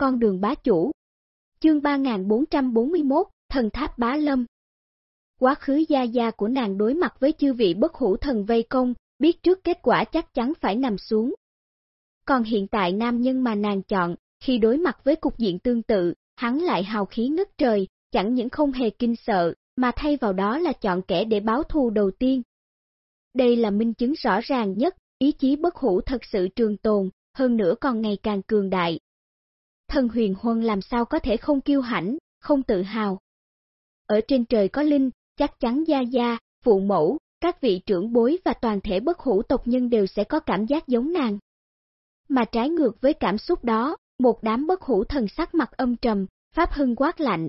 con đường bá chủ. Chương 3441, Thần Tháp Bá Lâm Quá khứ gia gia của nàng đối mặt với chư vị bất hủ thần vây công, biết trước kết quả chắc chắn phải nằm xuống. Còn hiện tại nam nhân mà nàng chọn, khi đối mặt với cục diện tương tự, hắn lại hào khí ngất trời, chẳng những không hề kinh sợ, mà thay vào đó là chọn kẻ để báo thù đầu tiên. Đây là minh chứng rõ ràng nhất, ý chí bất hủ thật sự trường tồn, hơn nữa còn ngày càng cường đại. Thần huyền huân làm sao có thể không kiêu hãnh, không tự hào. Ở trên trời có linh, chắc chắn gia gia, phụ mẫu, các vị trưởng bối và toàn thể bất hủ tộc nhân đều sẽ có cảm giác giống nàng. Mà trái ngược với cảm xúc đó, một đám bất hủ thần sắc mặt âm trầm, pháp hưng quát lạnh.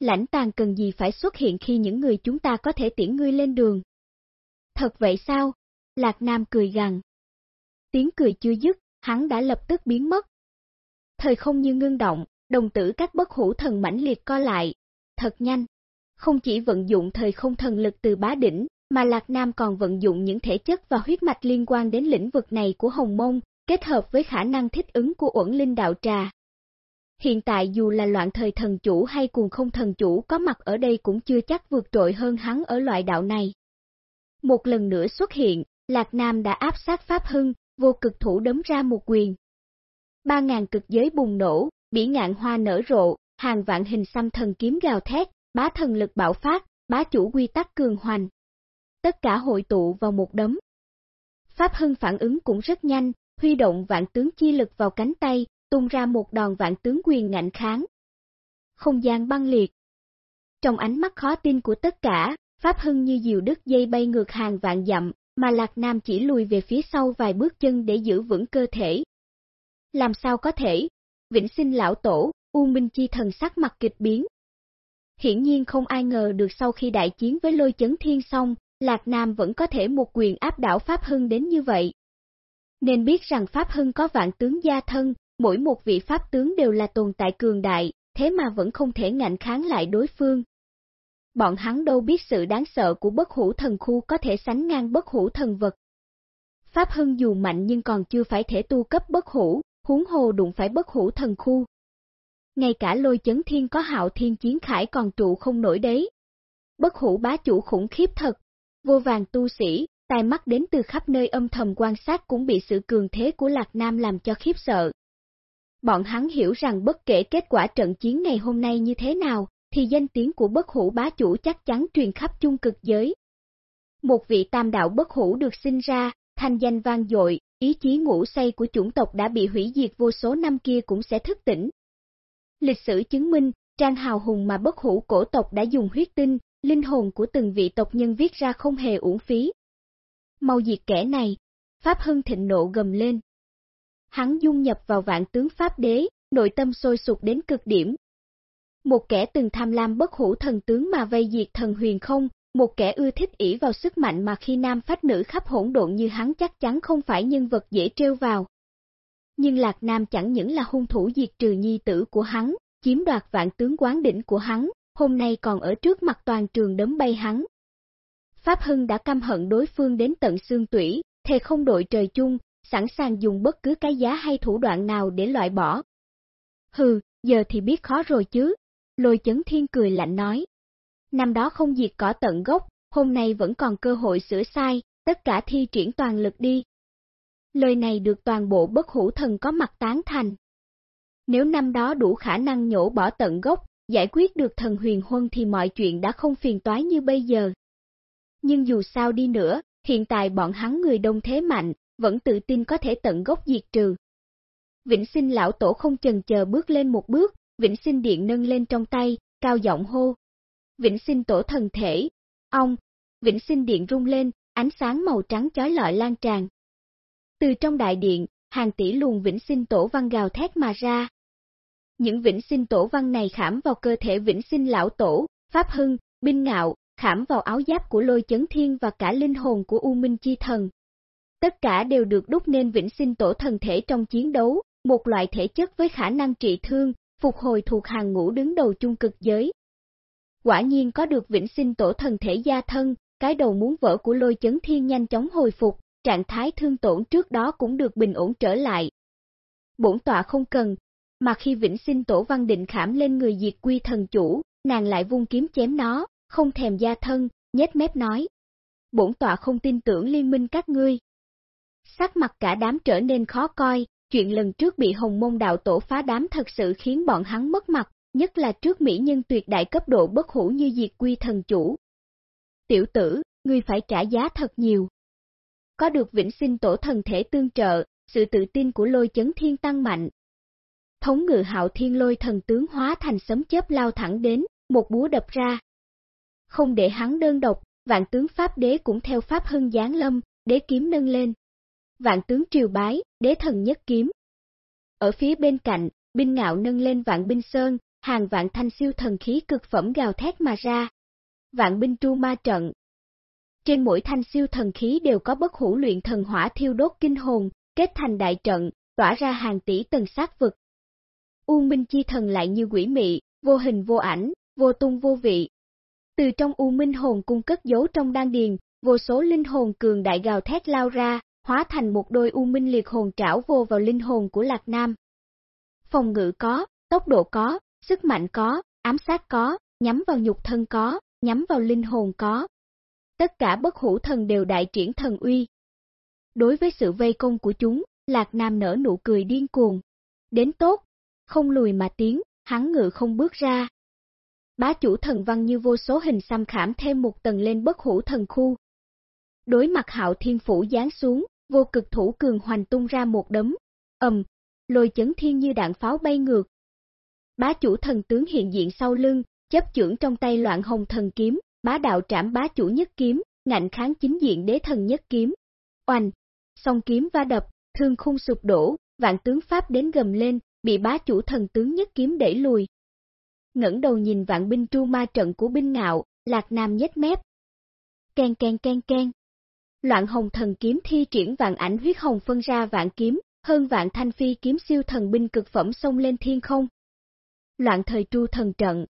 Lãnh tàn cần gì phải xuất hiện khi những người chúng ta có thể tiễn ngươi lên đường? Thật vậy sao? Lạc Nam cười gằn. Tiếng cười chưa dứt, hắn đã lập tức biến mất. Thời không như ngưng động, đồng tử các bất hủ thần mãnh liệt co lại. Thật nhanh. Không chỉ vận dụng thời không thần lực từ bá đỉnh, mà Lạc Nam còn vận dụng những thể chất và huyết mạch liên quan đến lĩnh vực này của Hồng Mông, kết hợp với khả năng thích ứng của uẩn linh đạo trà. Hiện tại dù là loạn thời thần chủ hay cuồng không thần chủ có mặt ở đây cũng chưa chắc vượt trội hơn hắn ở loại đạo này. Một lần nữa xuất hiện, Lạc Nam đã áp sát Pháp Hưng, vô cực thủ đấm ra một quyền. Ba ngàn cực giới bùng nổ, bỉ ngạn hoa nở rộ, hàng vạn hình xăm thần kiếm gào thét, bá thần lực bạo phát, bá chủ quy tắc cường hoành. Tất cả hội tụ vào một đấm. Pháp Hưng phản ứng cũng rất nhanh, huy động vạn tướng chi lực vào cánh tay, tung ra một đòn vạn tướng quyền ngạnh kháng. Không gian băng liệt. Trong ánh mắt khó tin của tất cả, Pháp Hưng như diều đứt dây bay ngược hàng vạn dặm, mà Lạc Nam chỉ lùi về phía sau vài bước chân để giữ vững cơ thể. Làm sao có thể? Vĩnh sinh lão tổ, U Minh Chi thần sắc mặt kịch biến. Hiển nhiên không ai ngờ được sau khi đại chiến với lôi chấn thiên xong, Lạc Nam vẫn có thể một quyền áp đảo Pháp Hưng đến như vậy. Nên biết rằng Pháp Hưng có vạn tướng gia thân, mỗi một vị Pháp tướng đều là tồn tại cường đại, thế mà vẫn không thể ngạnh kháng lại đối phương. Bọn hắn đâu biết sự đáng sợ của bất hủ thần khu có thể sánh ngang bất hủ thần vật. Pháp Hưng dù mạnh nhưng còn chưa phải thể tu cấp bất hủ, huống hồ đụng phải bất hủ thần khu. Ngay cả lôi chấn thiên có hạo thiên chiến khải còn trụ không nổi đấy. Bất hủ bá chủ khủng khiếp thật, vô vàng tu sĩ, tai mắt đến từ khắp nơi âm thầm quan sát cũng bị sự cường thế của Lạc Nam làm cho khiếp sợ. Bọn hắn hiểu rằng bất kể kết quả trận chiến ngày hôm nay như thế nào, thì danh tiếng của bất hủ bá chủ chắc chắn truyền khắp chung cực giới. Một vị tam đạo bất hủ được sinh ra, thanh danh vang dội, ý chí ngủ say của chủng tộc đã bị hủy diệt vô số năm kia cũng sẽ thức tỉnh. Lịch sử chứng minh, trang hào hùng mà bất hủ cổ tộc đã dùng huyết tinh, linh hồn của từng vị tộc nhân viết ra không hề uổng phí. Mau diệt kẻ này, Pháp Hưng thịnh nộ gầm lên. Hắn dung nhập vào vạn tướng Pháp đế, nội tâm sôi sục đến cực điểm. Một kẻ từng tham lam bất hủ thần tướng mà vây diệt thần huyền không, một kẻ ưa thích ỷ vào sức mạnh mà khi nam phách nữ khắp hỗn độn như hắn chắc chắn không phải nhân vật dễ trêu vào. Nhưng Lạc Nam chẳng những là hung thủ diệt trừ nhi tử của hắn, chiếm đoạt vạn tướng quán đỉnh của hắn, hôm nay còn ở trước mặt toàn trường đấm bay hắn. Pháp Hưng đã căm hận đối phương đến tận xương tủy, thề không đội trời chung, sẵn sàng dùng bất cứ cái giá hay thủ đoạn nào để loại bỏ. Hừ, giờ thì biết khó rồi chứ. Lôi chấn thiên cười lạnh nói. Năm đó không diệt cỏ tận gốc, hôm nay vẫn còn cơ hội sửa sai, tất cả thi triển toàn lực đi. Lời này được toàn bộ bất hủ thần có mặt tán thành. Nếu năm đó đủ khả năng nhổ bỏ tận gốc, giải quyết được thần huyền huân thì mọi chuyện đã không phiền toái như bây giờ. Nhưng dù sao đi nữa, hiện tại bọn hắn người đông thế mạnh, vẫn tự tin có thể tận gốc diệt trừ. Vĩnh sinh lão tổ không chần chờ bước lên một bước, vĩnh sinh điện nâng lên trong tay, cao giọng hô. Vĩnh sinh tổ thần thể, ông, vĩnh sinh điện rung lên, ánh sáng màu trắng chói lọi lan tràn. Từ trong đại điện, hàng tỷ luồng vĩnh sinh tổ văn gào thét mà ra. Những vĩnh sinh tổ văn này khảm vào cơ thể vĩnh sinh lão tổ, pháp hưng, binh ngạo, khảm vào áo giáp của lôi chấn thiên và cả linh hồn của U Minh Chi Thần. Tất cả đều được đúc nên vĩnh sinh tổ thần thể trong chiến đấu, một loại thể chất với khả năng trị thương, phục hồi thuộc hàng ngũ đứng đầu chung cực giới. Quả nhiên có được vĩnh sinh tổ thần thể gia thân, cái đầu muốn vỡ của lôi chấn thiên nhanh chóng hồi phục, trạng thái thương tổn trước đó cũng được bình ổn trở lại. Bổn tọa không cần, mà khi vĩnh sinh tổ văn định khảm lên người diệt quy thần chủ, nàng lại vung kiếm chém nó, không thèm gia thân, nhếch mép nói. Bổn tọa không tin tưởng liên minh các ngươi. Sắc mặt cả đám trở nên khó coi, chuyện lần trước bị hồng môn đạo tổ phá đám thật sự khiến bọn hắn mất mặt, nhất là trước mỹ nhân tuyệt đại cấp độ bất hủ như diệt quy thần chủ. Tiểu tử, ngươi phải trả giá thật nhiều. Có được vĩnh sinh tổ thần thể tương trợ, sự tự tin của lôi chấn thiên tăng mạnh. Thống ngự hạo thiên lôi thần tướng hóa thành sấm chớp lao thẳng đến, một búa đập ra. Không để hắn đơn độc, vạn tướng Pháp đế cũng theo Pháp hưng giáng lâm, đế kiếm nâng lên. Vạn tướng triều bái, đế thần nhất kiếm. Ở phía bên cạnh, binh ngạo nâng lên vạn binh sơn, hàng vạn thanh siêu thần khí cực phẩm gào thét mà ra. Vạn binh tru ma trận. Trên mỗi thanh siêu thần khí đều có bất hủ luyện thần hỏa thiêu đốt kinh hồn, kết thành đại trận, tỏa ra hàng tỷ tầng sát vực. U Minh Chi Thần lại như quỷ mị, vô hình vô ảnh, vô tung vô vị. Từ trong U Minh hồn cung cất giấu trong đan điền, vô số linh hồn cường đại gào thét lao ra, hóa thành một đôi U Minh liệt hồn trảo vô vào linh hồn của Lạc Nam. Phòng ngự có, tốc độ có, sức mạnh có, ám sát có, nhắm vào nhục thân có, nhắm vào linh hồn có. Tất cả bất hủ thần đều đại triển thần uy. Đối với sự vây công của chúng, Lạc Nam nở nụ cười điên cuồng. Đến tốt, không lùi mà tiến, hắn ngự không bước ra. Bá chủ thần văn như vô số hình xăm khảm thêm một tầng lên bất hủ thần khu. Đối mặt hạo thiên phủ giáng xuống, vô cực thủ cường hoành tung ra một đấm, ầm, lôi chấn thiên như đạn pháo bay ngược. Bá chủ thần tướng hiện diện sau lưng, chấp chưởng trong tay loạn hồng thần kiếm, bá đạo trảm bá chủ nhất kiếm, ngạnh kháng chính diện đế thần nhất kiếm. Oanh, song kiếm va đập, thương khung sụp đổ, vạn tướng pháp đến gầm lên, bị bá chủ thần tướng nhất kiếm đẩy lùi. Ngẩng đầu nhìn vạn binh tru ma trận của binh ngạo, lạc nam nhếch mép. Ken ken ken ken. Loạn hồng thần kiếm thi triển vạn ảnh huyết hồng phân ra vạn kiếm, hơn vạn thanh phi kiếm siêu thần binh cực phẩm xông lên thiên không. Loạn thời tru thần trận.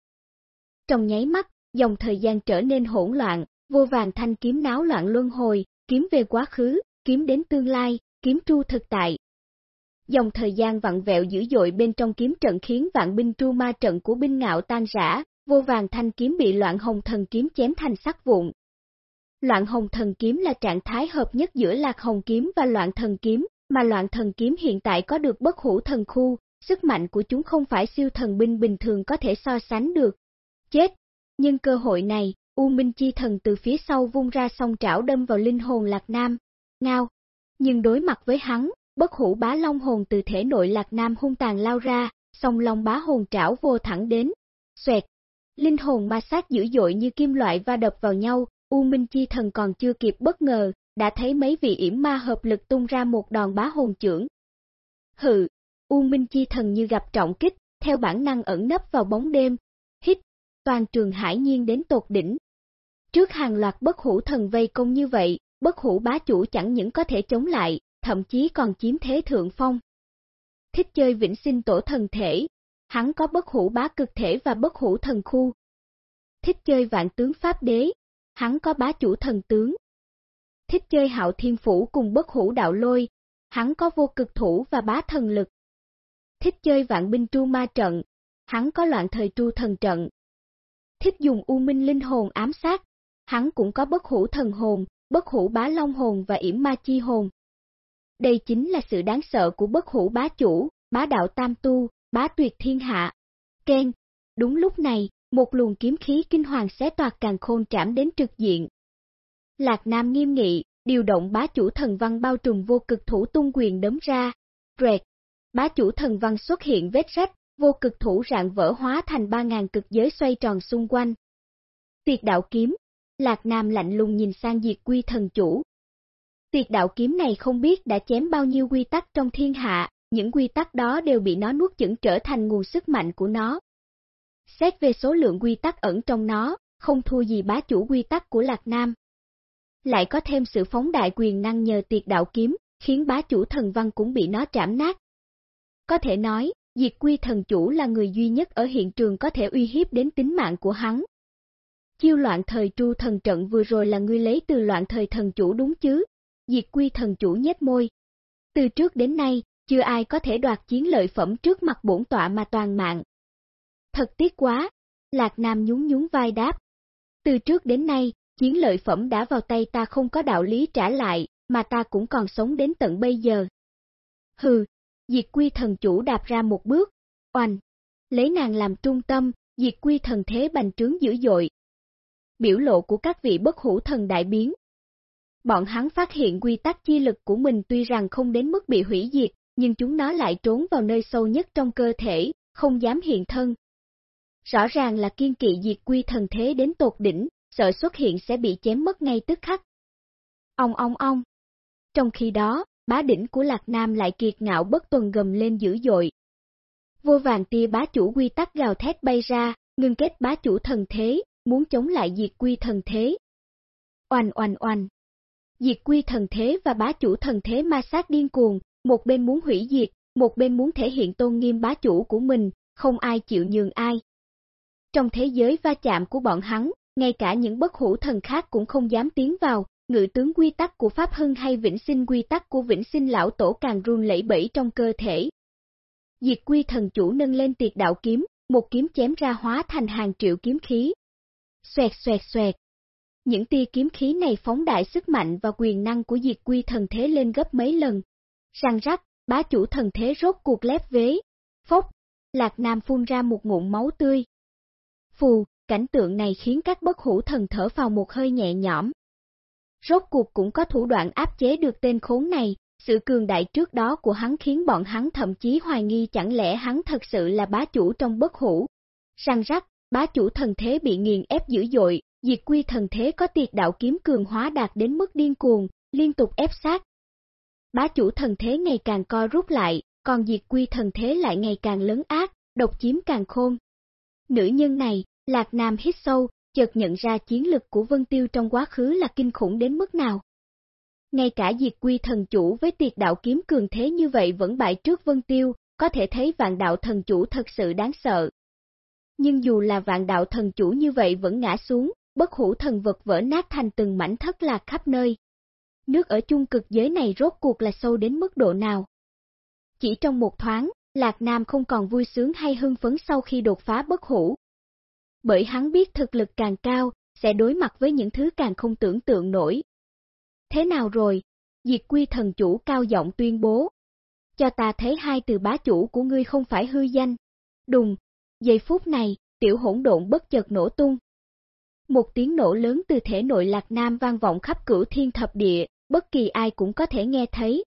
Trong nháy mắt, dòng thời gian trở nên hỗn loạn, vô vàng thanh kiếm náo loạn luân hồi, kiếm về quá khứ, kiếm đến tương lai, kiếm tru thực tại. Dòng thời gian vặn vẹo dữ dội bên trong kiếm trận khiến vạn binh tru ma trận của binh ngạo tan rã, vô vàng thanh kiếm bị loạn hồng thần kiếm chém thành sắc vụn. Loạn hồng thần kiếm là trạng thái hợp nhất giữa lạc hồng kiếm và loạn thần kiếm, mà loạn thần kiếm hiện tại có được bất hủ thần khu, sức mạnh của chúng không phải siêu thần binh bình thường có thể so sánh được. Chết! Nhưng cơ hội này, U Minh Chi Thần từ phía sau vung ra song trảo đâm vào linh hồn Lạc Nam. Ngao! Nhưng đối mặt với hắn, bất hủ bá long hồn từ thể nội Lạc Nam hung tàn lao ra, song long bá hồn trảo vô thẳng đến. Xoẹt! Linh hồn ma sát dữ dội như kim loại va đập vào nhau, U Minh Chi Thần còn chưa kịp bất ngờ, đã thấy mấy vị yểm ma hợp lực tung ra một đòn bá hồn trưởng. Hừ! U Minh Chi Thần như gặp trọng kích, theo bản năng ẩn nấp vào bóng đêm. Hít! Toàn trường hải nhiên đến tột đỉnh. Trước hàng loạt bất hủ thần vây công như vậy, bất hủ bá chủ chẳng những có thể chống lại, thậm chí còn chiếm thế thượng phong. Thích chơi vĩnh sinh tổ thần thể, hắn có bất hủ bá cực thể và bất hủ thần khu. Thích chơi vạn tướng pháp đế, hắn có bá chủ thần tướng. Thích chơi hạo thiên phủ cùng bất hủ đạo lôi, hắn có vô cực thủ và bá thần lực. Thích chơi vạn binh tru ma trận, hắn có loạn thời tru thần trận. Thích dùng u minh linh hồn ám sát, hắn cũng có bất hủ thần hồn, bất hủ bá long hồn và yểm ma chi hồn. Đây chính là sự đáng sợ của bất hủ bá chủ, bá đạo tam tu, bá tuyệt thiên hạ. Ken, đúng lúc này, một luồng kiếm khí kinh hoàng xé toạc càng khôn trảm đến trực diện. Lạc Nam nghiêm nghị, điều động bá chủ thần văn bao trùm vô cực thủ tung quyền đấm ra. Rẹt, bá chủ thần văn xuất hiện vết rách, vô cực thủ rạng vỡ hóa thành ba ngàn cực giới xoay tròn xung quanh. Tuyệt đạo kiếm, Lạc Nam lạnh lùng nhìn sang diệt quy thần chủ. Tuyệt đạo kiếm này không biết đã chém bao nhiêu quy tắc trong thiên hạ, những quy tắc đó đều bị nó nuốt chửng trở thành nguồn sức mạnh của nó. Xét về số lượng quy tắc ẩn trong nó, không thua gì bá chủ quy tắc của Lạc Nam. Lại có thêm sự phóng đại quyền năng nhờ tuyệt đạo kiếm, khiến bá chủ thần văn cũng bị nó trảm nát. Có thể nói, diệt quy thần chủ là người duy nhất ở hiện trường có thể uy hiếp đến tính mạng của hắn. Chiêu loạn thời tru thần trận vừa rồi là ngươi lấy từ loạn thời thần chủ đúng chứ? Diệt quy thần chủ nhếch môi. Từ trước đến nay, chưa ai có thể đoạt chiến lợi phẩm trước mặt bổn tọa mà toàn mạng. Thật tiếc quá, Lạc Nam nhún nhún vai đáp. Từ trước đến nay, chiến lợi phẩm đã vào tay ta không có đạo lý trả lại, mà ta cũng còn sống đến tận bây giờ. Hừ, diệt quy thần chủ đạp ra một bước, oanh, lấy nàng làm trung tâm, diệt quy thần thế bành trướng dữ dội. Biểu lộ của các vị bất hủ thần đại biến. Bọn hắn phát hiện quy tắc chi lực của mình tuy rằng không đến mức bị hủy diệt, nhưng chúng nó lại trốn vào nơi sâu nhất trong cơ thể, không dám hiện thân. Rõ ràng là kiên kỵ diệt quy thần thế đến tột đỉnh, sợ xuất hiện sẽ bị chém mất ngay tức khắc. Ông ông ông. Trong khi đó, bá đỉnh của Lạc Nam lại kiệt ngạo bất tuần gầm lên dữ dội. Vô vàng tia bá chủ quy tắc gào thét bay ra, ngưng kết bá chủ thần thế, muốn chống lại diệt quy thần thế. Oanh oanh oanh. Diệt quy thần thế và bá chủ thần thế ma sát điên cuồng, một bên muốn hủy diệt, một bên muốn thể hiện tôn nghiêm bá chủ của mình, không ai chịu nhường ai. Trong thế giới va chạm của bọn hắn, ngay cả những bất hủ thần khác cũng không dám tiến vào, ngự tướng quy tắc của Pháp Hưng hay vĩnh sinh quy tắc của vĩnh sinh lão tổ càng run lẩy bẩy trong cơ thể. Diệt quy thần chủ nâng lên tiệt đạo kiếm, một kiếm chém ra hóa thành hàng triệu kiếm khí. Xoẹt xoẹt xoẹt. Những tia kiếm khí này phóng đại sức mạnh và quyền năng của diệt quy thần thế lên gấp mấy lần. Răng rắc, bá chủ thần thế rốt cuộc lép vế. Phốc, Lạc Nam phun ra một ngụm máu tươi. Phù, cảnh tượng này khiến các bất hủ thần thở vào một hơi nhẹ nhõm. Rốt cuộc cũng có thủ đoạn áp chế được tên khốn này, sự cường đại trước đó của hắn khiến bọn hắn thậm chí hoài nghi chẳng lẽ hắn thật sự là bá chủ trong bất hủ. Răng rắc, bá chủ thần thế bị nghiền ép dữ dội, diệt quy thần thế có tiệt đạo kiếm cường hóa đạt đến mức điên cuồng, liên tục ép sát. Bá chủ thần thế ngày càng co rút lại, còn diệt quy thần thế lại ngày càng lớn ác, độc chiếm càng khôn. Nữ nhân này, Lạc Nam hít sâu, chợt nhận ra chiến lực của Vân Tiêu trong quá khứ là kinh khủng đến mức nào. Ngay cả diệt quy thần chủ với tiệt đạo kiếm cường thế như vậy vẫn bại trước Vân Tiêu, có thể thấy vạn đạo thần chủ thật sự đáng sợ. Nhưng dù là vạn đạo thần chủ như vậy vẫn ngã xuống, bất hủ thần vật vỡ nát thành từng mảnh thất lạc khắp nơi. Nước ở chung cực giới này rốt cuộc là sâu đến mức độ nào? Chỉ trong một thoáng, Lạc Nam không còn vui sướng hay hưng phấn sau khi đột phá bất hủ, bởi hắn biết thực lực càng cao, sẽ đối mặt với những thứ càng không tưởng tượng nổi. Thế nào rồi? Diệt quy thần chủ cao giọng tuyên bố. Cho ta thấy hai từ bá chủ của ngươi không phải hư danh. Đùng, giây phút này, tiểu hỗn độn bất chợt nổ tung. Một tiếng nổ lớn từ thể nội lạc nam vang vọng khắp cửu thiên thập địa, bất kỳ ai cũng có thể nghe thấy.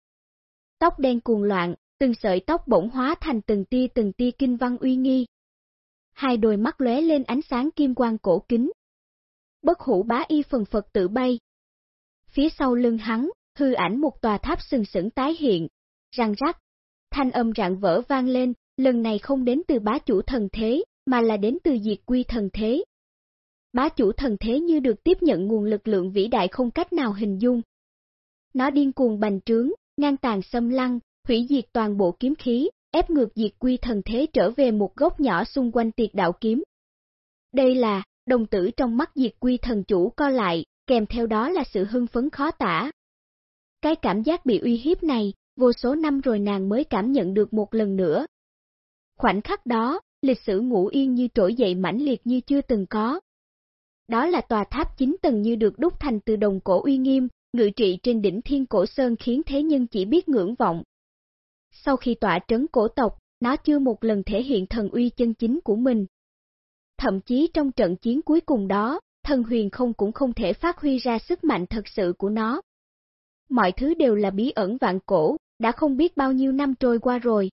Tóc đen cuồng loạn, từng sợi tóc bỗng hóa thành từng tia từng tia kinh văn uy nghi, hai đôi mắt lóe lên ánh sáng kim quang cổ kính. Bất hủ bá y phần phật tự bay. Phía sau lưng hắn, hư ảnh một tòa tháp sừng sững tái hiện, răng rắc. Thanh âm rạng vỡ vang lên, lần này không đến từ bá chủ thần thế, mà là đến từ diệt quy thần thế. Bá chủ thần thế như được tiếp nhận nguồn lực lượng vĩ đại không cách nào hình dung. Nó điên cuồng bành trướng, ngang tàn xâm lăng, hủy diệt toàn bộ kiếm khí, ép ngược diệt quy thần thế trở về một góc nhỏ xung quanh tiệt đạo kiếm. Đây là, đồng tử trong mắt diệt quy thần chủ co lại, kèm theo đó là sự hưng phấn khó tả. Cái cảm giác bị uy hiếp này, vô số năm rồi nàng mới cảm nhận được một lần nữa. Khoảnh khắc đó, lịch sử ngủ yên như trỗi dậy mãnh liệt như chưa từng có. Đó là tòa tháp chính tầng như được đúc thành từ đồng cổ uy nghiêm, ngự trị trên đỉnh thiên cổ sơn khiến thế nhân chỉ biết ngưỡng vọng, sau khi tỏa trấn cổ tộc, nó chưa một lần thể hiện thần uy chân chính của mình. Thậm chí trong trận chiến cuối cùng đó, thần huyền không cũng không thể phát huy ra sức mạnh thật sự của nó. Mọi thứ đều là bí ẩn vạn cổ, đã không biết bao nhiêu năm trôi qua rồi.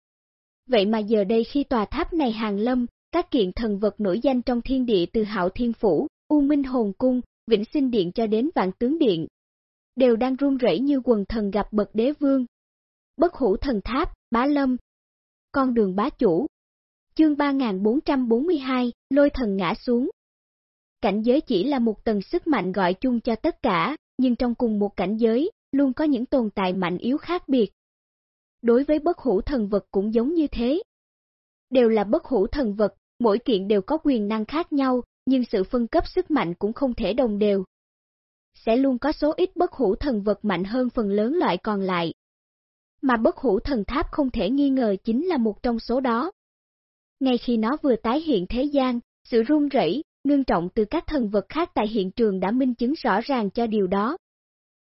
Vậy mà giờ đây khi tòa tháp này hàng lâm, các kiện thần vật nổi danh trong thiên địa từ hạo thiên phủ, U Minh Hồn Cung, Vĩnh Sinh Điện cho đến Vạn Tướng Điện, đều đang run rẩy như quần thần gặp bậc đế vương, Bất hủ thần tháp, bá lâm. Con đường bá chủ. Chương 3442, lôi thần ngã xuống. Cảnh giới chỉ là một tầng sức mạnh gọi chung cho tất cả, nhưng trong cùng một cảnh giới, luôn có những tồn tại mạnh yếu khác biệt. Đối với bất hủ thần vật cũng giống như thế. Đều là bất hủ thần vật, mỗi kiện đều có quyền năng khác nhau, nhưng sự phân cấp sức mạnh cũng không thể đồng đều. Sẽ luôn có số ít bất hủ thần vật mạnh hơn phần lớn loại còn lại, mà bất hủ thần tháp không thể nghi ngờ chính là một trong số đó. Ngay khi nó vừa tái hiện thế gian, sự run rẩy, ngưng trọng từ các thần vật khác tại hiện trường đã minh chứng rõ ràng cho điều đó.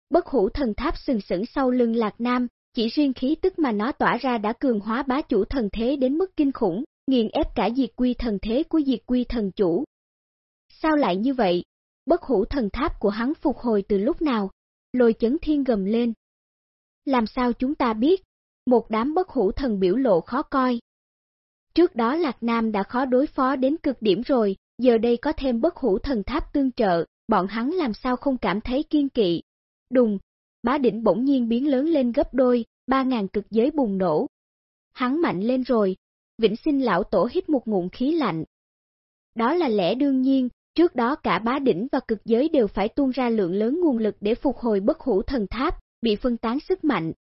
Bất hủ thần tháp sừng sững sau lưng Lạc Nam, chỉ riêng khí tức mà nó tỏa ra đã cường hóa bá chủ thần thế đến mức kinh khủng, nghiền ép cả diệt quy thần thế của diệt quy thần chủ. Sao lại như vậy? Bất hủ thần tháp của hắn phục hồi từ lúc nào? Lôi chấn thiên gầm lên. Làm sao chúng ta biết? Một đám bất hủ thần biểu lộ khó coi. Trước đó Lạc Nam đã khó đối phó đến cực điểm rồi, giờ đây có thêm bất hủ thần tháp tương trợ, bọn hắn làm sao không cảm thấy kiên kỵ. Đùng, bá đỉnh bỗng nhiên biến lớn lên gấp đôi, ba ngàn cực giới bùng nổ. Hắn mạnh lên rồi, vĩnh sinh lão tổ hít một ngụm khí lạnh. Đó là lẽ đương nhiên, trước đó cả bá đỉnh và cực giới đều phải tuôn ra lượng lớn nguồn lực để phục hồi bất hủ thần tháp, bị phân tán sức mạnh.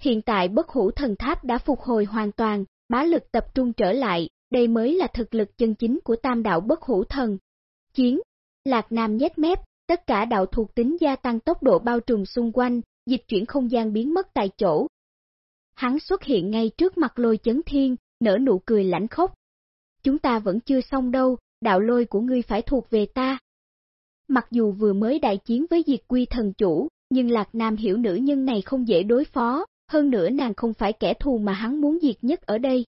Hiện tại bất hủ thần tháp đã phục hồi hoàn toàn, bá lực tập trung trở lại, đây mới là thực lực chân chính của tam đạo bất hủ thần. Chiến, Lạc Nam nhét mép, tất cả đạo thuộc tính gia tăng tốc độ bao trùm xung quanh, dịch chuyển không gian biến mất tại chỗ. Hắn xuất hiện ngay trước mặt lôi chấn thiên, nở nụ cười lãnh khốc. Chúng ta vẫn chưa xong đâu, đạo lôi của ngươi phải thuộc về ta. Mặc dù vừa mới đại chiến với diệt quy thần chủ, nhưng Lạc Nam hiểu nữ nhân này không dễ đối phó, hơn nữa nàng không phải kẻ thù mà hắn muốn diệt nhất ở đây.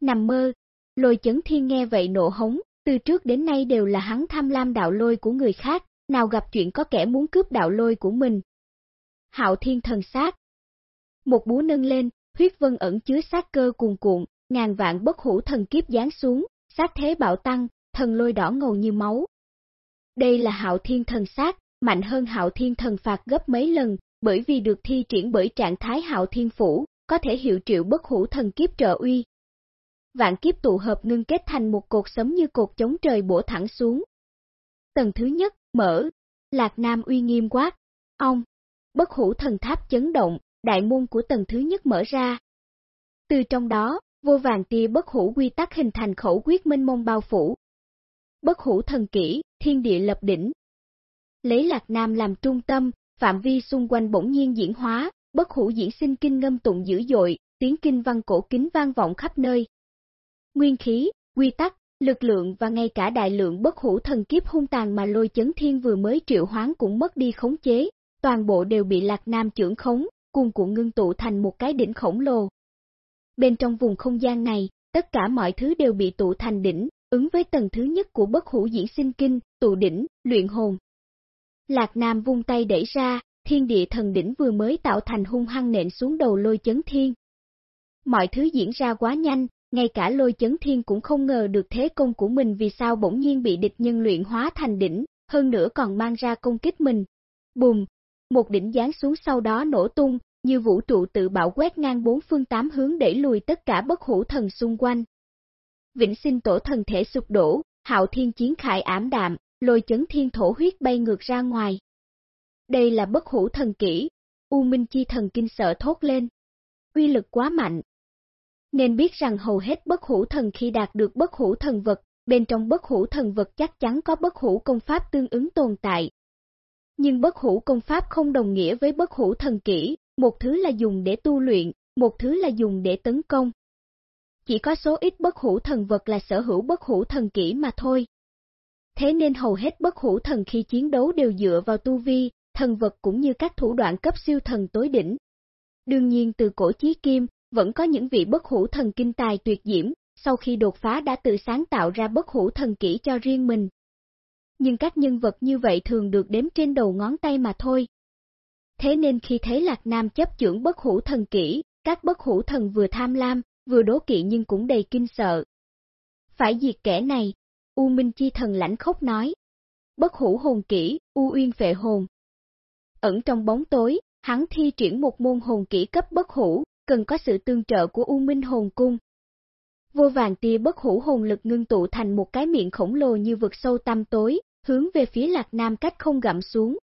Nằm mơ, lôi chấn thiên nghe vậy nộ hống, từ trước đến nay đều là hắn tham lam đạo lôi của người khác, nào gặp chuyện có kẻ muốn cướp đạo lôi của mình. Hạo thiên thần sát Một búa nâng lên, huyết vân ẩn chứa sát cơ cuồn cuộn, ngàn vạn bất hủ thần kiếp giáng xuống, sát thế bạo tăng, thần lôi đỏ ngầu như máu. Đây là hạo thiên thần sát, mạnh hơn hạo thiên thần phạt gấp mấy lần, bởi vì được thi triển bởi trạng thái hạo thiên phủ, có thể hiệu triệu bất hủ thần kiếp trợ uy. Vạn kiếp tụ hợp ngưng kết thành một cột sấm như cột chống trời bổ thẳng xuống. Tầng thứ nhất, mở, Lạc Nam uy nghiêm quát, ông, bất hủ thần tháp chấn động, đại môn của tầng thứ nhất mở ra. Từ trong đó, vô vàng tia bất hủ quy tắc hình thành khẩu quyết minh mông bao phủ. Bất hủ thần kỹ, thiên địa lập đỉnh. Lấy Lạc Nam làm trung tâm, phạm vi xung quanh bỗng nhiên diễn hóa, bất hủ diễn sinh kinh ngâm tụng dữ dội, tiếng kinh văn cổ kính vang vọng khắp nơi. Nguyên khí, quy tắc, lực lượng và ngay cả đại lượng bất hủ thần kiếp hung tàn mà lôi chấn thiên vừa mới triệu hoán cũng mất đi khống chế, toàn bộ đều bị Lạc Nam trưởng khống, cùng cuộn ngưng tụ thành một cái đỉnh khổng lồ. Bên trong vùng không gian này, tất cả mọi thứ đều bị tụ thành đỉnh, ứng với tầng thứ nhất của bất hủ diễn sinh kinh, tụ đỉnh, luyện hồn. Lạc Nam vung tay đẩy ra, thiên địa thần đỉnh vừa mới tạo thành hung hăng nện xuống đầu lôi chấn thiên. Mọi thứ diễn ra quá nhanh, ngay cả lôi chấn thiên cũng không ngờ được thế công của mình vì sao bỗng nhiên bị địch nhân luyện hóa thành đỉnh, hơn nữa còn mang ra công kích mình. Bùm, một đỉnh giáng xuống sau đó nổ tung, như vũ trụ tự bạo quét ngang bốn phương tám hướng đẩy lùi tất cả bất hủ thần xung quanh. Vĩnh sinh tổ thần thể sụp đổ, hạo thiên chiến khải ảm đạm, lôi chấn thiên thổ huyết bay ngược ra ngoài. Đây là bất hủ thần kỹ, U Minh Chi thần kinh sợ thốt lên. Uy lực quá mạnh. Nên biết rằng hầu hết bất hủ thần khi đạt được bất hủ thần vật, bên trong bất hủ thần vật chắc chắn có bất hủ công pháp tương ứng tồn tại. Nhưng bất hủ công pháp không đồng nghĩa với bất hủ thần kỹ, một thứ là dùng để tu luyện, một thứ là dùng để tấn công. Chỉ có số ít bất hủ thần vật là sở hữu bất hủ thần kỹ mà thôi. Thế nên hầu hết bất hủ thần khi chiến đấu đều dựa vào tu vi, thần vật cũng như các thủ đoạn cấp siêu thần tối đỉnh. Đương nhiên từ cổ chí kim, vẫn có những vị bất hủ thần kinh tài tuyệt diễm, sau khi đột phá đã tự sáng tạo ra bất hủ thần kỹ cho riêng mình. Nhưng các nhân vật như vậy thường được đếm trên đầu ngón tay mà thôi, Thế nên khi thấy Lạc Nam chấp trưởng bất hủ thần kỹ, các bất hủ thần vừa tham lam, vừa đố kỵ nhưng cũng đầy kinh sợ. Phải diệt kẻ này, U Minh Chi thần lãnh khốc nói. Bất hủ hồn kỹ, U Uyên vệ hồn. Ẩn trong bóng tối, hắn thi triển một môn hồn kỹ cấp bất hủ, cần có sự tương trợ của U Minh hồn cung. Vô vàng tia bất hủ hồn lực ngưng tụ thành một cái miệng khổng lồ như vực sâu tăm tối, hướng về phía Lạc Nam cách không gặm xuống,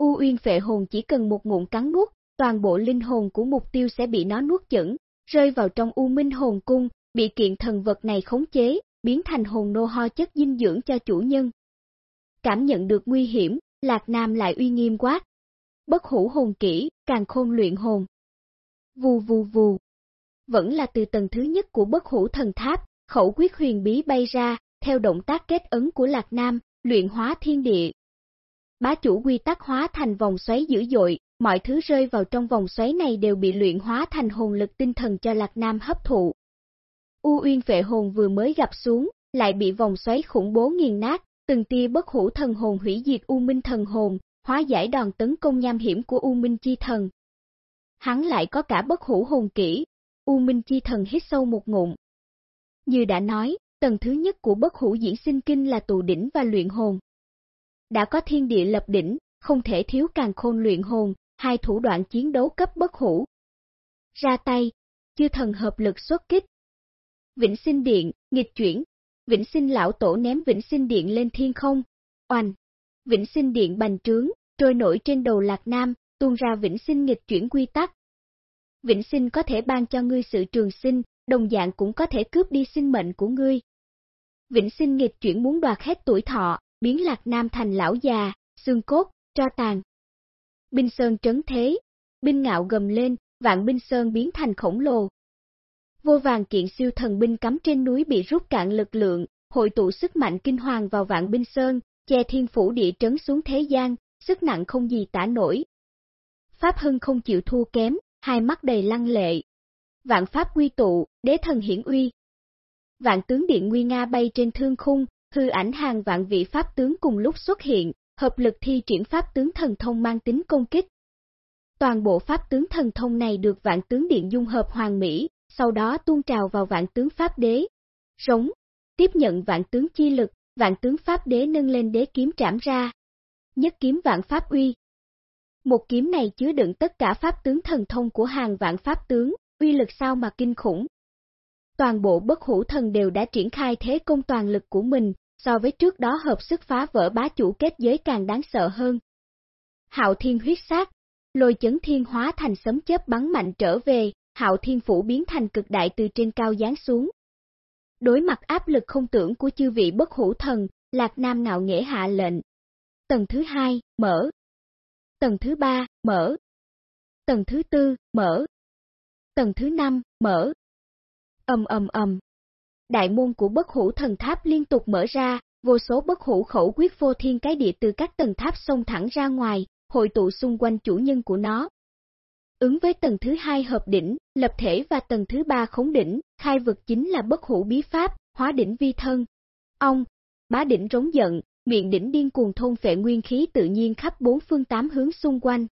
U Uyên phệ hồn chỉ cần một ngụm cắn nuốt, toàn bộ linh hồn của mục tiêu sẽ bị nó nuốt chửng, rơi vào trong U Minh hồn cung, bị kiện thần vật này khống chế, biến thành hồn nô ho chất dinh dưỡng cho chủ nhân. Cảm nhận được nguy hiểm, Lạc Nam lại uy nghiêm quát. Bất hủ hồn kỹ, càng khôn luyện hồn. Vù vù vù. Vẫn là từ tầng thứ nhất của bất hủ thần tháp, khẩu quyết huyền bí bay ra, theo động tác kết ấn của Lạc Nam, luyện hóa thiên địa. Bá chủ quy tắc hóa thành vòng xoáy dữ dội, mọi thứ rơi vào trong vòng xoáy này đều bị luyện hóa thành hồn lực tinh thần cho Lạc Nam hấp thụ. U Uyên vệ hồn vừa mới gặp xuống, lại bị vòng xoáy khủng bố nghiền nát, từng tia bất hủ thần hồn hủy diệt U Minh thần hồn, hóa giải đòn tấn công nham hiểm của U Minh chi thần. Hắn lại có cả bất hủ hồn kỹ, U Minh chi thần hít sâu một ngụm. Như đã nói, tầng thứ nhất của bất hủ diễn sinh kinh là tù đỉnh và luyện hồn. Đã có thiên địa lập đỉnh, không thể thiếu càng khôn luyện hồn, hai thủ đoạn chiến đấu cấp bất hủ. Ra tay, chư thần hợp lực xuất kích. Vĩnh sinh điện, nghịch chuyển, vĩnh sinh lão tổ ném vĩnh sinh điện lên thiên không, oanh. Vĩnh sinh điện bành trướng, trôi nổi trên đầu lạc nam, tuôn ra vĩnh sinh nghịch chuyển quy tắc. Vĩnh sinh có thể ban cho ngươi sự trường sinh, đồng dạng cũng có thể cướp đi sinh mệnh của ngươi. Vĩnh sinh nghịch chuyển muốn đoạt hết tuổi thọ, biến lạc nam thành lão già, xương cốt, cho tàn. Binh Sơn trấn thế, binh ngạo gầm lên, vạn binh Sơn biến thành khổng lồ. Vô vàng kiện siêu thần binh cắm trên núi bị rút cạn lực lượng, hội tụ sức mạnh kinh hoàng vào vạn binh Sơn, che thiên phủ địa trấn xuống thế gian, sức nặng không gì tả nổi. Pháp Hưng không chịu thua kém, hai mắt đầy lăng lệ. Vạn Pháp quy tụ, đế thần hiển uy. Vạn tướng điện nguy nga bay trên thương khung, hư ảnh hàng vạn vị Pháp tướng cùng lúc xuất hiện, hợp lực thi triển Pháp tướng thần thông mang tính công kích. Toàn bộ Pháp tướng thần thông này được vạn tướng điện dung hợp hoàng mỹ, sau đó tuôn trào vào vạn tướng Pháp đế. Rống, tiếp nhận vạn tướng chi lực, vạn tướng Pháp đế nâng lên đế kiếm trảm ra. Nhất kiếm vạn Pháp uy. Một kiếm này chứa đựng tất cả Pháp tướng thần thông của hàng vạn Pháp tướng, uy lực sao mà kinh khủng. Toàn bộ bất hủ thần đều đã triển khai thế công toàn lực của mình, so với trước đó hợp sức phá vỡ bá chủ kết giới càng đáng sợ hơn. Hạo thiên huyết sát, lôi chấn thiên hóa thành sấm chớp bắn mạnh trở về, hạo thiên phủ biến thành cực đại từ trên cao giáng xuống. Đối mặt áp lực không tưởng của chư vị bất hủ thần, Lạc Nam ngạo nghễ hạ lệnh. Tầng thứ hai, mở. Tầng thứ ba, mở. Tầng thứ tư, mở. Tầng thứ năm, mở. Âm âm âm. Đại môn của bất hủ thần tháp liên tục mở ra, vô số bất hủ khẩu quyết vô thiên cái địa từ các tầng tháp xông thẳng ra ngoài, hội tụ xung quanh chủ nhân của nó. Ứng với tầng thứ hai hợp đỉnh, lập thể và tầng thứ ba khống đỉnh, khai vực chính là bất hủ bí pháp, hóa đỉnh vi thân. Ông, bá đỉnh rống giận, miệng đỉnh điên cuồng thôn phệ nguyên khí tự nhiên khắp bốn phương tám hướng xung quanh.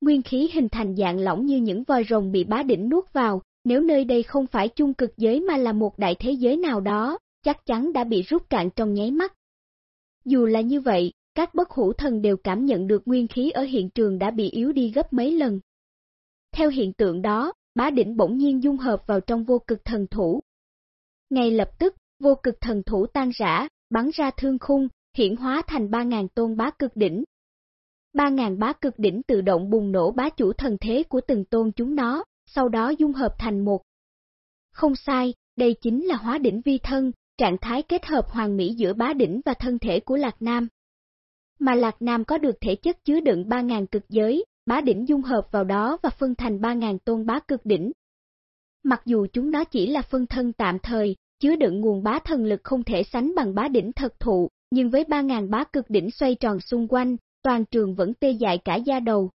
Nguyên khí hình thành dạng lỏng như những voi rồng bị bá đỉnh nuốt vào, nếu nơi đây không phải chung cực giới mà là một đại thế giới nào đó, chắc chắn đã bị rút cạn trong nháy mắt. Dù là như vậy, các bất hủ thần đều cảm nhận được nguyên khí ở hiện trường đã bị yếu đi gấp mấy lần. Theo hiện tượng đó, bá đỉnh bỗng nhiên dung hợp vào trong vô cực thần thủ. Ngay lập tức, vô cực thần thủ tan rã, bắn ra thương khung, hiển hóa thành 3.000 tôn bá cực đỉnh. 3.000 bá cực đỉnh tự động bùng nổ bá chủ thần thế của từng tôn chúng nó, sau đó dung hợp thành một. Không sai, đây chính là hóa đỉnh vi thân, trạng thái kết hợp hoàng mỹ giữa bá đỉnh và thân thể của Lạc Nam. Mà Lạc Nam có được thể chất chứa đựng 3.000 cực giới, bá đỉnh dung hợp vào đó và phân thành 3.000 tôn bá cực đỉnh. Mặc dù chúng nó chỉ là phân thân tạm thời, chứa đựng nguồn bá thần lực không thể sánh bằng bá đỉnh thật thụ, nhưng với 3.000 bá cực đỉnh xoay tròn xung quanh, toàn trường vẫn tê dại cả da đầu.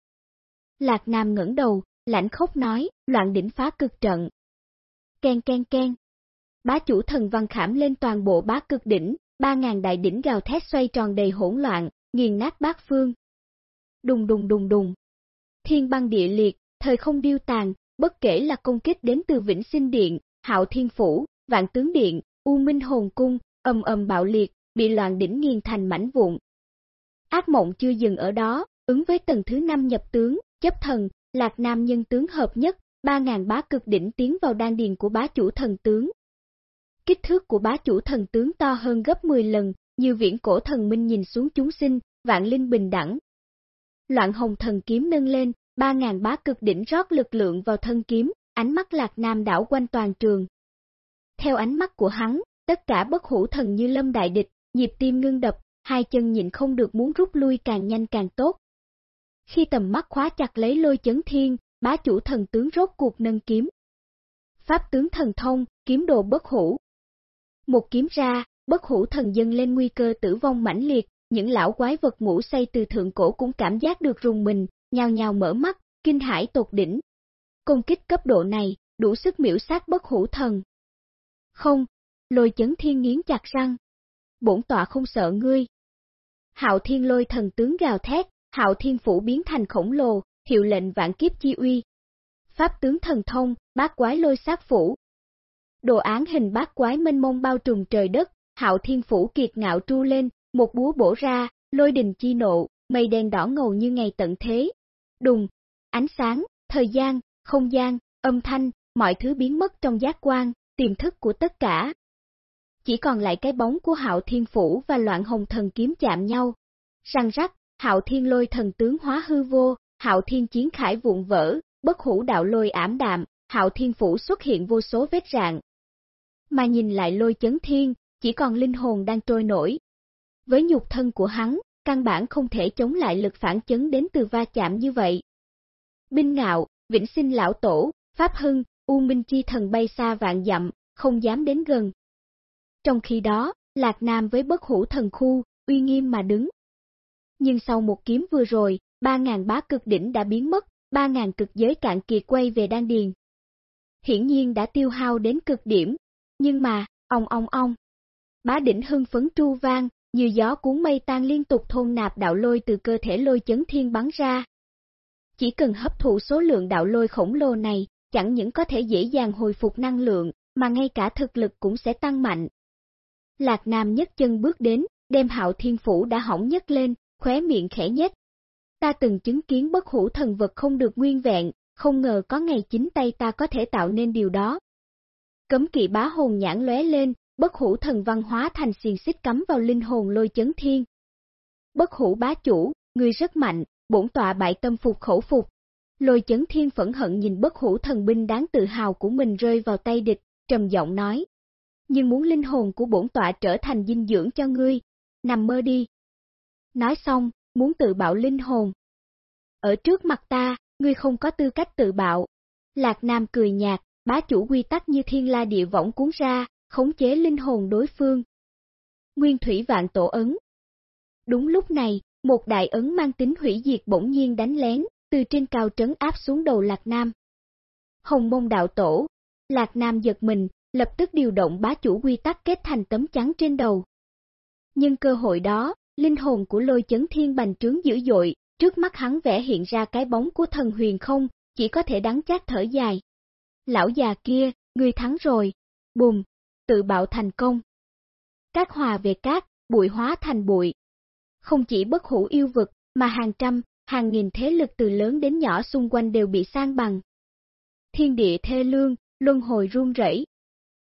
Lạc Nam ngẩng đầu, lạnh khốc nói, loạn đỉnh phá cực trận. Ken ken ken. Bá chủ thần văn khảm lên toàn bộ bá cực đỉnh, 3.000 đại đỉnh gào thét xoay tròn đầy hỗn loạn, nghiền nát bát phương. Đùng đùng đùng đùng. Thiên băng địa liệt, thời không điêu tàn, bất kể là công kích đến từ Vĩnh Sinh Điện, Hạo Thiên Phủ, Vạn Tướng Điện, U Minh Hồn Cung, ầm ầm bạo liệt, bị loạn đỉnh nghiền thành mảnh vụn. Ác mộng chưa dừng ở đó, ứng với tầng thứ năm nhập tướng, chấp thần, Lạc Nam nhân tướng hợp nhất, 3.000 bá cực đỉnh tiến vào đan điền của bá chủ thần tướng. Kích thước của bá chủ thần tướng to hơn gấp 10 lần, như viễn cổ thần minh nhìn xuống chúng sinh, vạn linh bình đẳng. Loạn hồng thần kiếm nâng lên, ba ngàn bá cực đỉnh rót lực lượng vào thân kiếm, ánh mắt lạc nam đảo quanh toàn trường. Theo ánh mắt của hắn, tất cả bất hủ thần như lâm đại địch, nhịp tim ngưng đập, hai chân nhịn không được muốn rút lui càng nhanh càng tốt. Khi tầm mắt khóa chặt lấy lôi chấn thiên, bá chủ thần tướng rốt cuộc nâng kiếm. Pháp tướng thần thông, kiếm đồ bất hủ. Một kiếm ra, bất hủ thần dâng lên nguy cơ tử vong mãnh liệt, những lão quái vật ngủ say từ thượng cổ cũng cảm giác được rùng mình, nhào nhào mở mắt, kinh hải tột đỉnh. Công kích cấp độ này, đủ sức miễu sát bất hủ thần. Không, lôi chấn thiên nghiến chặt răng. Bổn tọa không sợ ngươi. Hạo thiên lôi thần tướng gào thét, hạo thiên phủ biến thành khổng lồ, hiệu lệnh vạn kiếp chi uy. Pháp tướng thần thông, bát quái lôi sát phủ. Đồ án hình bát quái mênh mông bao trùm trời đất, hạo thiên phủ kiệt ngạo tru lên, một búa bổ ra, lôi đình chi nộ, mây đen đỏ ngầu như ngày tận thế. Đùng, ánh sáng, thời gian, không gian, âm thanh, mọi thứ biến mất trong giác quan, tiềm thức của tất cả. Chỉ còn lại cái bóng của hạo thiên phủ và loạn hồng thần kiếm chạm nhau. Răng rắc, hạo thiên lôi thần tướng hóa hư vô, hạo thiên chiến khải vụn vỡ, bất hủ đạo lôi ảm đạm, hạo thiên phủ xuất hiện vô số vết rạn. Mà nhìn lại lôi chấn thiên, chỉ còn linh hồn đang trôi nổi. Với nhục thân của hắn, căn bản không thể chống lại lực phản chấn đến từ va chạm như vậy. Binh ngạo, vĩnh sinh lão tổ, Pháp Hưng, U Minh Chi thần bay xa vạn dặm, không dám đến gần. Trong khi đó, Lạc Nam với bất hủ thần khu, uy nghiêm mà đứng. Nhưng sau một kiếm vừa rồi, ba ngàn bá cực đỉnh đã biến mất, ba ngàn cực giới cạn kiệt quay về đan điền. Hiển nhiên đã tiêu hao đến cực điểm, nhưng mà, ong ong ong. Bá đỉnh hưng phấn tru vang, như gió cuốn mây tan liên tục thôn nạp đạo lôi từ cơ thể lôi chấn thiên bắn ra. Chỉ cần hấp thụ số lượng đạo lôi khổng lồ này, chẳng những có thể dễ dàng hồi phục năng lượng, mà ngay cả thực lực cũng sẽ tăng mạnh. Lạc Nam nhất chân bước đến, đem hạo thiên phủ đã hỏng nhất lên, khóe miệng khẽ nhếch. Ta từng chứng kiến bất hủ thần vật không được nguyên vẹn, không ngờ có ngày chính tay ta có thể tạo nên điều đó. Cấm kỵ bá hồn nhãn lóe lên, bất hủ thần văn hóa thành xiềng xích cắm vào linh hồn lôi chấn thiên. Bất hủ bá chủ, người rất mạnh, bổn tọa bại tâm phục khẩu phục. Lôi chấn thiên phẫn hận nhìn bất hủ thần binh đáng tự hào của mình rơi vào tay địch, trầm giọng nói. Nhưng muốn linh hồn của bổn tọa trở thành dinh dưỡng cho ngươi, nằm mơ đi. Nói xong, muốn tự bạo linh hồn. Ở trước mặt ta, ngươi không có tư cách tự bạo. Lạc Nam cười nhạt, bá chủ quy tắc như thiên la địa võng cuốn ra, khống chế linh hồn đối phương. Nguyên thủy vạn tổ ấn. Đúng lúc này, một đại ấn mang tính hủy diệt bỗng nhiên đánh lén, từ trên cao trấn áp xuống đầu Lạc Nam. Hồng mông đạo tổ, Lạc Nam giật mình, lập tức điều động bá chủ quy tắc kết thành tấm trắng trên đầu. Nhưng cơ hội đó, linh hồn của lôi chấn thiên bành trướng dữ dội, trước mắt hắn vẽ hiện ra cái bóng của thần huyền không, chỉ có thể đắng chát thở dài. Lão già kia, người thắng rồi. Bùm, tự bạo thành công. Cát hòa về cát, bụi hóa thành bụi. Không chỉ bất hủ yêu vực, mà hàng trăm, hàng nghìn thế lực từ lớn đến nhỏ xung quanh đều bị sang bằng. Thiên địa thê lương, luân hồi run rẩy.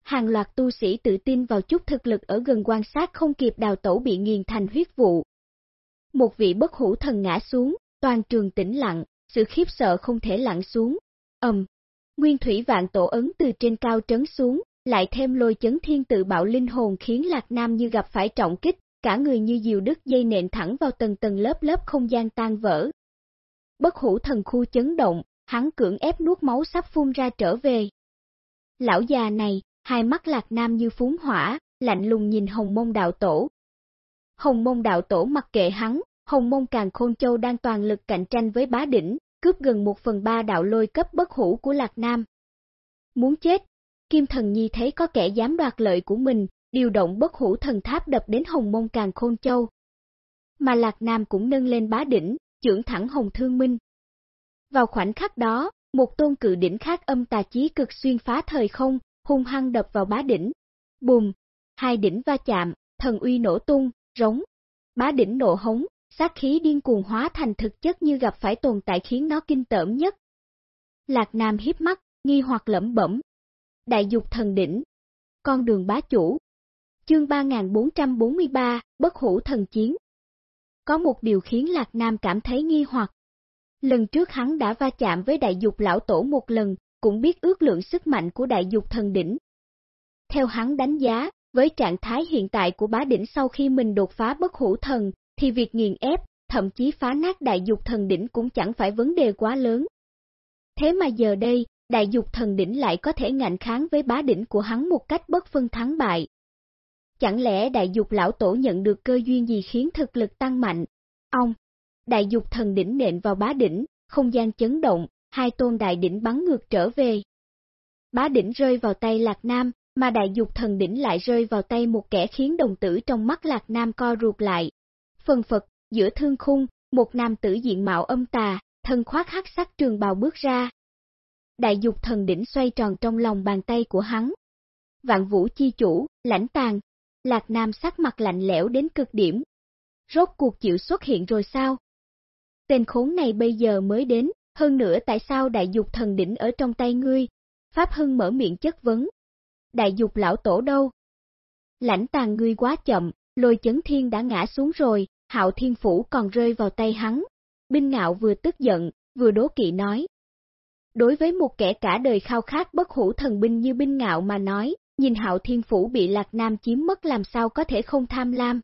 Hàng loạt tu sĩ tự tin vào chút thực lực ở gần quan sát không kịp đào tẩu bị nghiền thành huyết vụ. Một vị bất hủ thần ngã xuống, toàn trường tĩnh lặng, sự khiếp sợ không thể lặng xuống. Ầm, nguyên thủy vạn tổ ấn từ trên cao trấn xuống, lại thêm lôi chấn thiên tự bạo linh hồn khiến Lạc Nam như gặp phải trọng kích, cả người như diều đứt dây nện thẳng vào tầng tầng lớp lớp không gian tan vỡ. Bất hủ thần khu chấn động, hắn cưỡng ép nuốt máu sắp phun ra trở về. Lão già này, hai mắt Lạc Nam như phúng hỏa, lạnh lùng nhìn Hồng Mông Đạo Tổ. Hồng Mông Đạo Tổ mặc kệ hắn, Hồng Mông Càng Khôn Châu đang toàn lực cạnh tranh với bá đỉnh, cướp gần một phần ba đạo lôi cấp bất hủ của Lạc Nam. Muốn chết, Kim Thần Nhi thấy có kẻ dám đoạt lợi của mình, điều động bất hủ thần tháp đập đến Hồng Mông Càng Khôn Châu. Mà Lạc Nam cũng nâng lên bá đỉnh, trưởng thẳng Hồng Thương Minh. Vào khoảnh khắc đó, một tôn cự đỉnh khác âm tà chí cực xuyên phá thời không, hung hăng đập vào bá đỉnh. Bùm, hai đỉnh va chạm, thần uy nổ tung, rống. Bá đỉnh nổ hống, sát khí điên cuồng hóa thành thực chất như gặp phải tồn tại khiến nó kinh tởm nhất. Lạc Nam hiếp mắt, nghi hoặc lẩm bẩm. Đại dục thần đỉnh. Con đường bá chủ. Chương 3443, Bất hủ thần chiến. Có một điều khiến Lạc Nam cảm thấy nghi hoặc. Lần trước hắn đã va chạm với đại dục lão tổ một lần, cũng biết ước lượng sức mạnh của đại dục thần đỉnh. Theo hắn đánh giá, với trạng thái hiện tại của bá đỉnh sau khi mình đột phá bất hủ thần, thì việc nghiền ép, thậm chí phá nát đại dục thần đỉnh cũng chẳng phải vấn đề quá lớn. Thế mà giờ đây, đại dục thần đỉnh lại có thể ngạnh kháng với bá đỉnh của hắn một cách bất phân thắng bại. Chẳng lẽ đại dục lão tổ nhận được cơ duyên gì khiến thực lực tăng mạnh? Ông, đại dục thần đỉnh nện vào bá đỉnh, không gian chấn động, hai tôn đại đỉnh bắn ngược trở về. Bá đỉnh rơi vào tay Lạc Nam, mà đại dục thần đỉnh lại rơi vào tay một kẻ khiến đồng tử trong mắt Lạc Nam co ruột lại. Phần phật, giữa thương khung, một nam tử diện mạo âm tà, thân khoác hắc sắc trường bào bước ra. Đại dục thần đỉnh xoay tròn trong lòng bàn tay của hắn. Vạn vũ chi chủ, lãnh tàn, Lạc Nam sắc mặt lạnh lẽo đến cực điểm. Rốt cuộc chịu xuất hiện rồi sao? Tên khốn này bây giờ mới đến, hơn nữa tại sao đại dục thần đỉnh ở trong tay ngươi? Pháp Hưng mở miệng chất vấn. Đại dục lão tổ đâu? Lãnh tàn ngươi quá chậm, lôi chấn thiên đã ngã xuống rồi, hạo thiên phủ còn rơi vào tay hắn. Binh ngạo vừa tức giận, vừa đố kỵ nói. Đối với một kẻ cả đời khao khát bất hủ thần binh như binh ngạo mà nói, nhìn hạo thiên phủ bị lạc nam chiếm mất làm sao có thể không tham lam.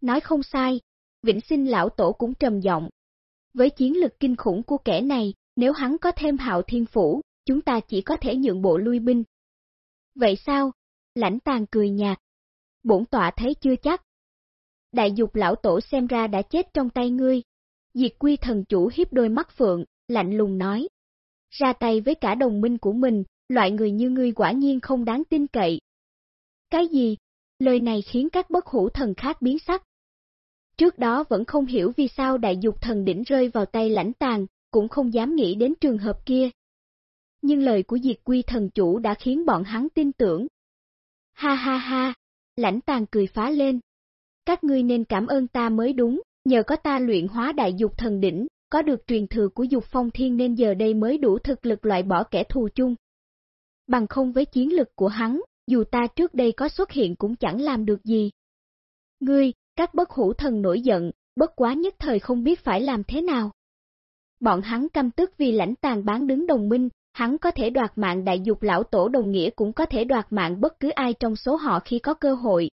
Nói không sai, vĩnh sinh lão tổ cũng trầm giọng. Với chiến lực kinh khủng của kẻ này, nếu hắn có thêm hạo thiên phủ, chúng ta chỉ có thể nhượng bộ lui binh. Vậy sao? Lãnh tàn cười nhạt. Bổn tọa thấy chưa chắc. Đại dục lão tổ xem ra đã chết trong tay ngươi. Diệt quy thần chủ hiếp đôi mắt phượng, lạnh lùng nói. Ra tay với cả đồng minh của mình, loại người như ngươi quả nhiên không đáng tin cậy. Cái gì? Lời này khiến các bất hủ thần khác biến sắc. Trước đó vẫn không hiểu vì sao đại dục thần đỉnh rơi vào tay lãnh tàn, cũng không dám nghĩ đến trường hợp kia. Nhưng lời của diệt quy thần chủ đã khiến bọn hắn tin tưởng. Ha ha ha, lãnh tàn cười phá lên. Các ngươi nên cảm ơn ta mới đúng, nhờ có ta luyện hóa đại dục thần đỉnh, có được truyền thừa của dục phong thiên nên giờ đây mới đủ thực lực loại bỏ kẻ thù chung bằng không với chiến lực của hắn, dù ta trước đây có xuất hiện cũng chẳng làm được gì. Ngươi, các bất hủ thần nổi giận, bất quá nhất thời không biết phải làm thế nào. Bọn hắn căm tức vì lãnh tàn bán đứng đồng minh, hắn có thể đoạt mạng đại dục lão tổ đồng nghĩa cũng có thể đoạt mạng bất cứ ai trong số họ khi có cơ hội.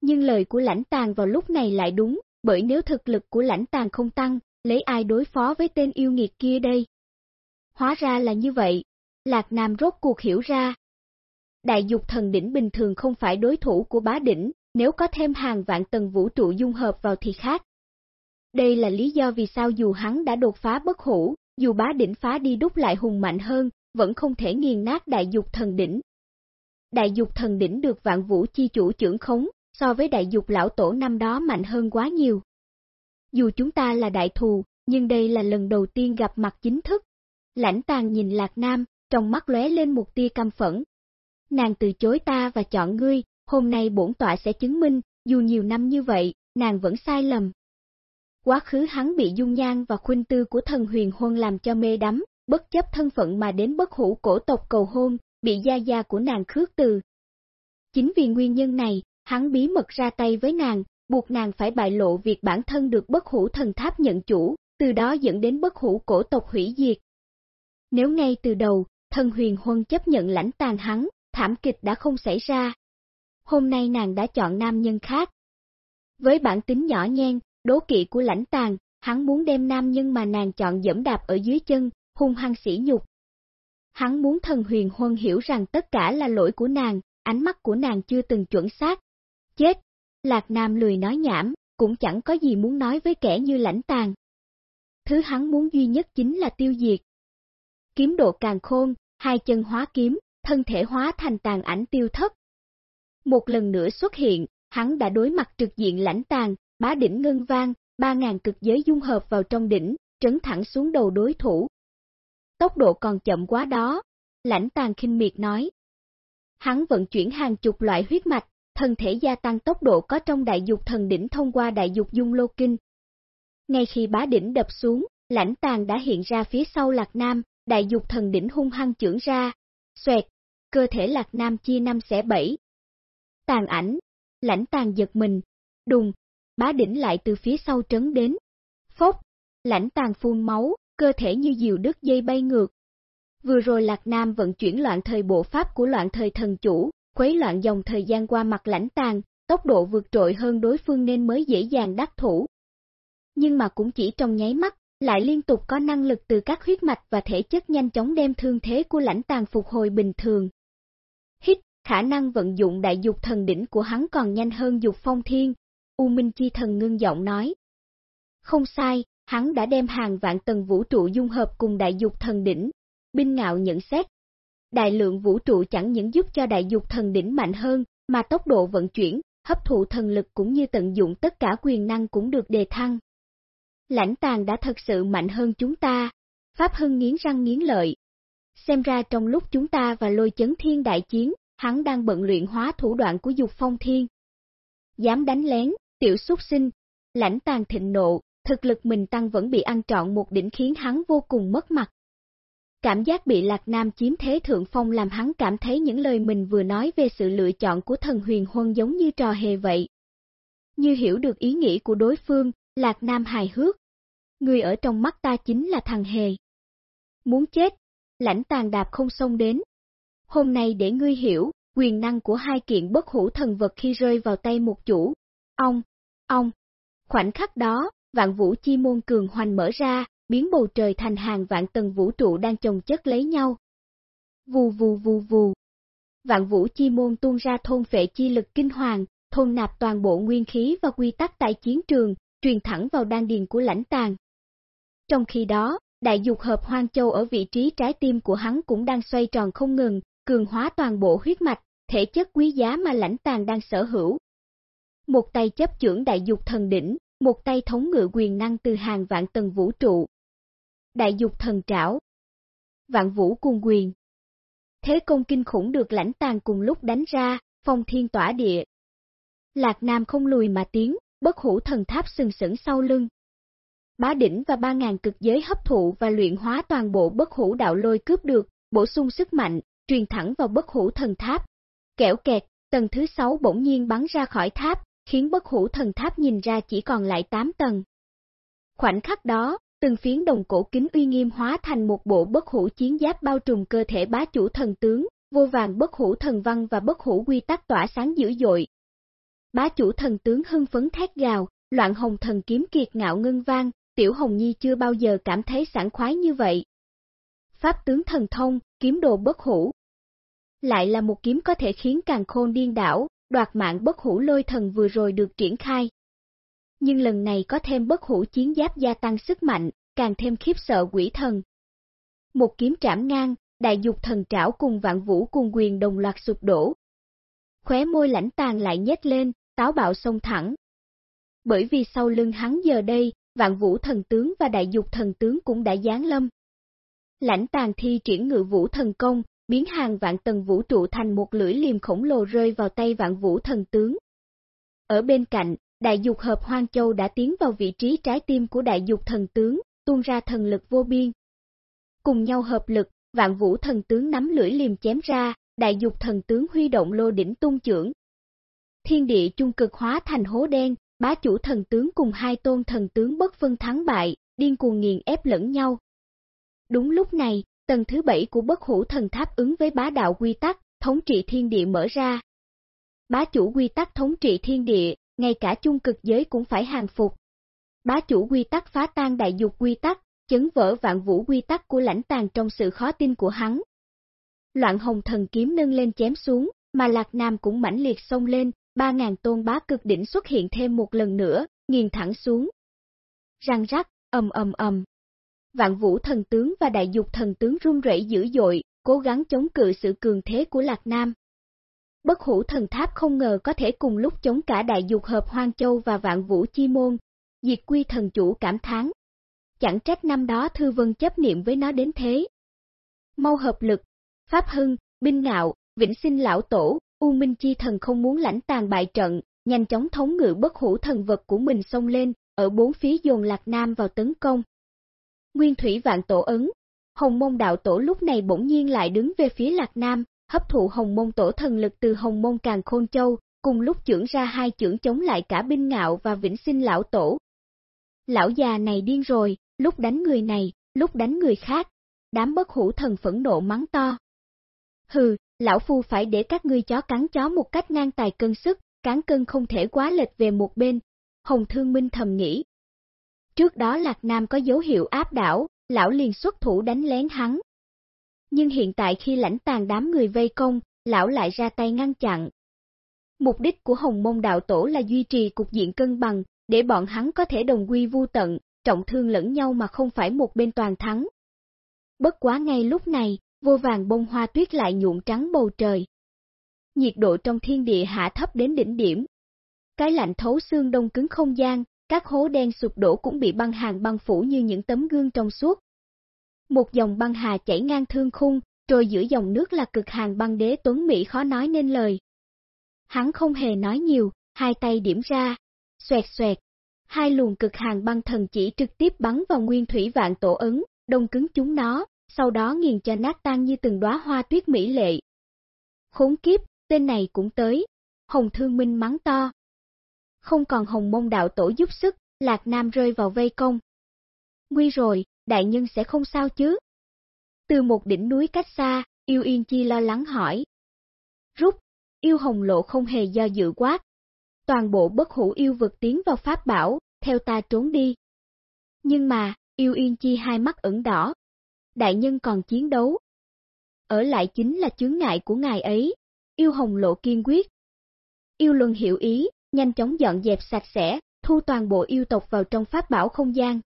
Nhưng lời của lãnh tàn vào lúc này lại đúng, bởi nếu thực lực của lãnh tàn không tăng, lấy ai đối phó với tên yêu nghiệt kia đây? Hóa ra là như vậy, Lạc Nam rốt cuộc hiểu ra. Đại dục thần đỉnh bình thường không phải đối thủ của bá đỉnh, nếu có thêm hàng vạn tầng vũ trụ dung hợp vào thì khác. Đây là lý do vì sao dù hắn đã đột phá bất hủ, dù bá đỉnh phá đi đúc lại hùng mạnh hơn, vẫn không thể nghiền nát đại dục thần đỉnh. Đại dục thần đỉnh được vạn vũ chi chủ trưởng khống, so với đại dục lão tổ năm đó mạnh hơn quá nhiều. Dù chúng ta là đại thù, nhưng đây là lần đầu tiên gặp mặt chính thức. Lãnh tàng nhìn Lạc Nam, trong mắt lóe lên một tia căm phẫn. Nàng từ chối ta và chọn ngươi, hôm nay bổn tọa sẽ chứng minh, dù nhiều năm như vậy, nàng vẫn sai lầm. Quá khứ hắn bị dung nhan và khuynh tư của thần huyền hôn làm cho mê đắm, bất chấp thân phận mà đến bất hủ cổ tộc cầu hôn, bị gia gia của nàng khước từ. Chính vì nguyên nhân này, hắn bí mật ra tay với nàng, buộc nàng phải bại lộ việc bản thân được bất hủ thần tháp nhận chủ, từ đó dẫn đến bất hủ cổ tộc hủy diệt. Nếu ngay từ đầu, thần huyền huân chấp nhận lãnh tàn hắn, thảm kịch đã không xảy ra. Hôm nay nàng đã chọn nam nhân khác. Với bản tính nhỏ nhen, đố kỵ của lãnh tàn, hắn muốn đem nam nhân mà nàng chọn dẫm đạp ở dưới chân, hung hăng sỉ nhục. Hắn muốn thần huyền huân hiểu rằng tất cả là lỗi của nàng, ánh mắt của nàng chưa từng chuẩn xác. Chết! Lạc Nam lười nói nhảm, cũng chẳng có gì muốn nói với kẻ như lãnh tàn. Thứ hắn muốn duy nhất chính là tiêu diệt. Kiếm độ càng khôn, hai chân hóa kiếm, thân thể hóa thành tàn ảnh tiêu thất. Một lần nữa xuất hiện, hắn đã đối mặt trực diện lãnh tàn, bá đỉnh ngân vang, ba ngàn cực giới dung hợp vào trong đỉnh, trấn thẳng xuống đầu đối thủ. Tốc độ còn chậm quá đó, lãnh tàn khinh miệt nói. Hắn vận chuyển hàng chục loại huyết mạch, thân thể gia tăng tốc độ có trong đại dục thần đỉnh thông qua đại dục dung lô kinh. Ngay khi bá đỉnh đập xuống, lãnh tàn đã hiện ra phía sau lạc nam, đại dục thần đỉnh hung hăng trưởng ra, xoẹt, cơ thể lạc nam chia năm xẻ bảy. Tàn ảnh, lãnh tàn giật mình, đùng, bá đỉnh lại từ phía sau trấn đến. Phốc, lãnh tàn phun máu, cơ thể như diều đứt dây bay ngược. Vừa rồi Lạc Nam vận chuyển loạn thời bộ pháp của loạn thời thần chủ, khuấy loạn dòng thời gian qua mặt lãnh tàn, tốc độ vượt trội hơn đối phương nên mới dễ dàng đắc thủ. Nhưng mà cũng chỉ trong nháy mắt, lại liên tục có năng lực từ các huyết mạch và thể chất nhanh chóng đem thương thế của lãnh tàng phục hồi bình thường. Hít, khả năng vận dụng đại dục thần đỉnh của hắn còn nhanh hơn dục phong thiên, U Minh Chi thần ngưng giọng nói. Không sai, hắn đã đem hàng vạn tầng vũ trụ dung hợp cùng đại dục thần đỉnh, binh ngạo nhận xét. Đại lượng vũ trụ chẳng những giúp cho đại dục thần đỉnh mạnh hơn, mà tốc độ vận chuyển, hấp thụ thần lực cũng như tận dụng tất cả quyền năng cũng được đề thăng. Lãnh tàng đã thật sự mạnh hơn chúng ta, Pháp Hưng nghiến răng nghiến lợi. Xem ra trong lúc chúng ta và lôi chấn thiên đại chiến, hắn đang bận luyện hóa thủ đoạn của dục phong thiên. Dám đánh lén, tiểu xuất sinh, lãnh tàng thịnh nộ, thực lực mình tăng vẫn bị ăn trọn một đỉnh khiến hắn vô cùng mất mặt. Cảm giác bị Lạc Nam chiếm thế thượng phong làm hắn cảm thấy những lời mình vừa nói về sự lựa chọn của thần huyền huân giống như trò hề vậy. Như hiểu được ý nghĩ của đối phương, Lạc Nam hài hước. Người ở trong mắt ta chính là thằng hề. Muốn chết, lãnh tàn đạp không xông đến. Hôm nay để ngươi hiểu, quyền năng của hai kiện bất hủ thần vật khi rơi vào tay một chủ. Ông, ông. Khoảnh khắc đó, vạn vũ chi môn cường hoành mở ra, biến bầu trời thành hàng vạn tầng vũ trụ đang chồng chất lấy nhau. Vù vù vù vù. Vạn vũ chi môn tuôn ra thôn phệ chi lực kinh hoàng, thôn nạp toàn bộ nguyên khí và quy tắc tại chiến trường, truyền thẳng vào đan điền của lãnh tàng. Trong khi đó, đại dục hợp hoang châu ở vị trí trái tim của hắn cũng đang xoay tròn không ngừng, cường hóa toàn bộ huyết mạch, thể chất quý giá mà lãnh tàng đang sở hữu. Một tay chấp trưởng đại dục thần đỉnh, một tay thống ngự quyền năng từ hàng vạn tầng vũ trụ, đại dục thần trảo. Vạn vũ cuồng quyền. Thế công kinh khủng được lãnh tàn cùng lúc đánh ra, phong thiên tỏa địa. Lạc Nam không lùi mà tiến, bất hủ thần tháp sừng sững sau lưng. Bá đỉnh và ba ngàn cực giới hấp thụ và luyện hóa toàn bộ bất hủ đạo lôi cướp được, bổ sung sức mạnh, truyền thẳng vào bất hủ thần tháp. Kẻo kẹt, tầng thứ sáu bỗng nhiên bắn ra khỏi tháp, khiến bất hủ thần tháp nhìn ra chỉ còn lại 8 tầng. Khoảnh khắc đó, từng phiến đồng cổ kính uy nghiêm hóa thành một bộ bất hủ chiến giáp bao trùm cơ thể bá chủ thần tướng, vô vàng bất hủ thần văn và bất hủ quy tắc tỏa sáng dữ dội. Bá chủ thần tướng hưng phấn thét gào, loạn hồng thần kiếm kiệt ngạo ngân vang, tiểu hồng nhi chưa bao giờ cảm thấy sảng khoái như vậy. Pháp tướng thần thông, kiếm đồ bất hủ. Lại là một kiếm có thể khiến càng khôn điên đảo, đoạt mạng bất hủ lôi thần vừa rồi được triển khai nhưng lần này có thêm bất hủ chiến giáp gia tăng sức mạnh, càng thêm khiếp sợ quỷ thần. Một kiếm trảm ngang, đại dục thần trảo cùng vạn vũ cùng quyền đồng loạt sụp đổ. Khóe môi lãnh tàn lại nhét lên, táo bạo sông thẳng. Bởi vì sau lưng hắn giờ đây, vạn vũ thần tướng và đại dục thần tướng cũng đã giáng lâm. Lãnh tàn thi triển ngự vũ thần công, biến hàng vạn tầng vũ trụ thành một lưỡi liềm khổng lồ rơi vào tay vạn vũ thần tướng. Ở bên cạnh, đại dục hợp Hoang Châu đã tiến vào vị trí trái tim của đại dục thần tướng, tuôn ra thần lực vô biên. Cùng nhau hợp lực, vạn vũ thần tướng nắm lưỡi liềm chém ra, đại dục thần tướng huy động lô đỉnh tung trưởng. Thiên địa chung cực hóa thành hố đen, bá chủ thần tướng cùng hai tôn thần tướng bất phân thắng bại, điên cuồng nghiền ép lẫn nhau. Đúng lúc này, tầng thứ bảy của bất hủ thần tháp ứng với bá đạo quy tắc, thống trị thiên địa mở ra. Bá chủ quy tắc thống trị thiên địa, ngay cả chung cực giới cũng phải hàng phục. Bá chủ quy tắc phá tan đại dục quy tắc, chấn vỡ vạn vũ quy tắc của lãnh tàn trong sự khó tin của hắn. Loạn hồng thần kiếm nâng lên chém xuống, mà Lạc Nam cũng mãnh liệt xông lên, ba ngàn tôn bá cực đỉnh xuất hiện thêm một lần nữa, nghiền thẳng xuống. Răng rắc, ầm ầm ầm. Vạn vũ thần tướng và đại dục thần tướng run rẩy dữ dội, cố gắng chống cự sự cường thế của Lạc Nam bất hủ thần tháp không ngờ có thể cùng lúc chống cả đại dục hợp Hoang Châu và vạn vũ chi môn, diệt quy thần chủ cảm thán. Chẳng trách năm đó Thư Vân chấp niệm với nó đến thế. Mau hợp lực, Pháp Hưng, Binh Ngạo, Vĩnh Sinh Lão Tổ, U Minh Chi Thần không muốn lãnh tàn bại trận, nhanh chóng thống ngự bất hủ thần vật của mình xông lên, ở bốn phía dồn Lạc Nam vào tấn công. Nguyên Thủy Vạn Tổ ấn, Hồng Mông Đạo Tổ lúc này bỗng nhiên lại đứng về phía Lạc Nam, hấp thụ hồng môn tổ thần lực từ hồng môn càng khôn châu, cùng lúc trưởng ra hai trưởng chống lại cả binh ngạo và vĩnh sinh lão tổ. Lão già này điên rồi, lúc đánh người này, lúc đánh người khác, đám bất hủ thần phẫn nộ mắng to. Hừ, lão phu phải để các ngươi chó cắn chó một cách ngang tài cân sức, cán cân không thể quá lệch về một bên, Hồng Thương Minh thầm nghĩ. Trước đó Lạc Nam có dấu hiệu áp đảo, lão liền xuất thủ đánh lén hắn. Nhưng hiện tại khi lãnh tàn đám người vây công, lão lại ra tay ngăn chặn. Mục đích của Hồng Mông Đạo Tổ là duy trì cục diện cân bằng, để bọn hắn có thể đồng quy vu tận, trọng thương lẫn nhau mà không phải một bên toàn thắng. Bất quá ngay lúc này, vô vàng bông hoa tuyết lại nhuộm trắng bầu trời. Nhiệt độ trong thiên địa hạ thấp đến đỉnh điểm. Cái lạnh thấu xương đông cứng không gian, các hố đen sụp đổ cũng bị băng hàng băng phủ như những tấm gương trong suốt. Một dòng băng hà chảy ngang thương khung, rồi giữa dòng nước là cực hàng băng đế tuấn Mỹ khó nói nên lời. Hắn không hề nói nhiều, hai tay điểm ra, xoẹt xoẹt, hai luồng cực hàng băng thần chỉ trực tiếp bắn vào nguyên thủy vạn tổ ấn, đông cứng chúng nó, sau đó nghiền cho nát tan như từng đóa hoa tuyết mỹ lệ. Khốn kiếp, tên này cũng tới, Hồng Thương Minh mắng to. Không còn Hồng Mông đạo tổ giúp sức, Lạc Nam rơi vào vây công. Nguy rồi, đại nhân sẽ không sao chứ? Từ một đỉnh núi cách xa, Yêu Yên Chi lo lắng hỏi. Rút, Yêu Hồng Lộ không hề do dự quát. Toàn bộ bất hủ yêu vực tiến vào pháp bảo, theo ta trốn đi. Nhưng mà, Yêu Yên Chi hai mắt ửng đỏ. Đại nhân còn chiến đấu. Ở lại chính là chướng ngại của ngài ấy. Yêu Hồng Lộ kiên quyết. Yêu Luân hiểu ý, nhanh chóng dọn dẹp sạch sẽ, thu toàn bộ yêu tộc vào trong pháp bảo không gian.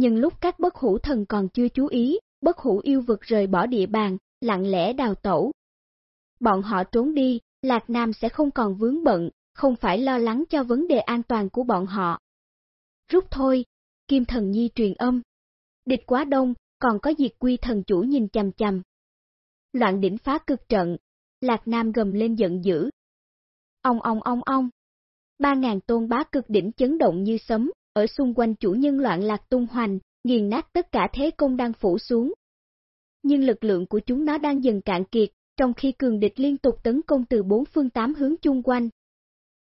Nhưng lúc các bất hủ thần còn chưa chú ý, bất hủ yêu vực rời bỏ địa bàn, lặng lẽ đào tẩu. Bọn họ trốn đi, Lạc Nam sẽ không còn vướng bận, không phải lo lắng cho vấn đề an toàn của bọn họ. Rút thôi, Kim Thần Nhi truyền âm. Địch quá đông, còn có diệt quy thần chủ nhìn chằm chằm. Loạn đỉnh phá cực trận, Lạc Nam gầm lên giận dữ. Ông ông ông ông. Ba ngàn tôn bá cực đỉnh chấn động như sấm, ở xung quanh chủ nhân loạn lạc tung hoành, nghiền nát tất cả thế công đang phủ xuống. Nhưng lực lượng của chúng nó đang dần cạn kiệt, trong khi cường địch liên tục tấn công từ bốn phương tám hướng chung quanh.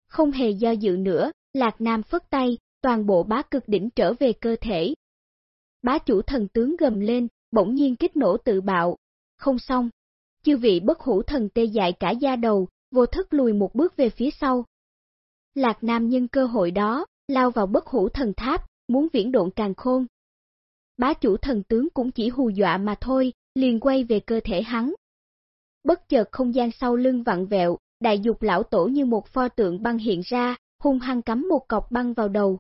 Không hề do dự nữa, Lạc Nam phất tay, toàn bộ bá cực đỉnh trở về cơ thể. Bá chủ thần tướng gầm lên, bỗng nhiên kích nổ tự bạo. Không xong. Chư vị bất hủ thần tê dại cả da đầu, vô thức lùi một bước về phía sau. Lạc Nam nhân cơ hội đó, lao vào bất hủ thần tháp, muốn viễn độn càng khôn. Bá chủ thần tướng cũng chỉ hù dọa mà thôi, liền quay về cơ thể hắn. Bất chợt không gian sau lưng vặn vẹo, đại dục lão tổ như một pho tượng băng hiện ra, hung hăng cắm một cọc băng vào đầu.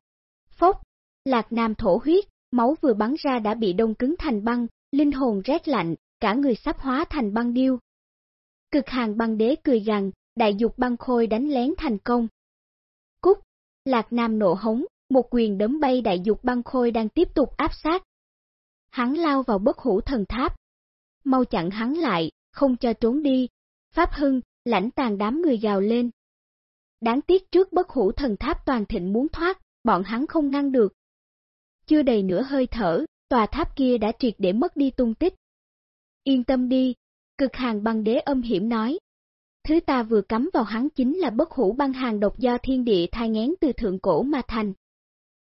Phốc, lạc nam thổ huyết, máu vừa bắn ra đã bị đông cứng thành băng, linh hồn rét lạnh, cả người sắp hóa thành băng điêu. Cực hàng băng đế cười rằng, đại dục băng khôi đánh lén thành công. Lạc nam nộ hống, một quyền đấm bay đại dục băng khôi đang tiếp tục áp sát. Hắn lao vào bất hủ thần tháp. Mau chặn hắn lại, không cho trốn đi. Pháp Hưng, lãnh tàn đám người gào lên. Đáng tiếc trước bất hủ thần tháp toàn thịnh muốn thoát, bọn hắn không ngăn được. Chưa đầy nửa hơi thở, tòa tháp kia đã triệt để mất đi tung tích. Yên tâm đi, cực hàng băng đế âm hiểm nói. Thứ ta vừa cắm vào hắn chính là bất hủ băng hàng độc do thiên địa thai ngén từ thượng cổ mà thành.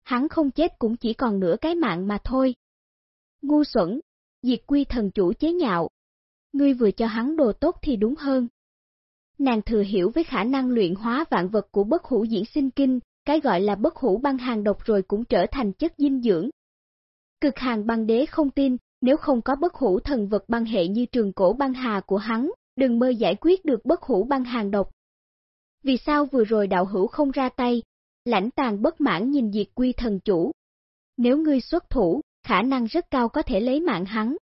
Hắn không chết cũng chỉ còn nửa cái mạng mà thôi. Ngu xuẩn, diệt quy thần chủ chế nhạo. Ngươi vừa cho hắn đồ tốt thì đúng hơn. Nàng thừa hiểu với khả năng luyện hóa vạn vật của bất hủ diễn sinh kinh, cái gọi là bất hủ băng hàng độc rồi cũng trở thành chất dinh dưỡng. Cực hàng băng đế không tin, nếu không có bất hủ thần vật băng hệ như trường cổ băng hà của hắn, đừng mơ giải quyết được bất hủ băng hàng độc. Vì sao vừa rồi đạo hữu không ra tay? Lãnh tàn bất mãn nhìn diệt quy thần chủ. Nếu ngươi xuất thủ, khả năng rất cao có thể lấy mạng hắn.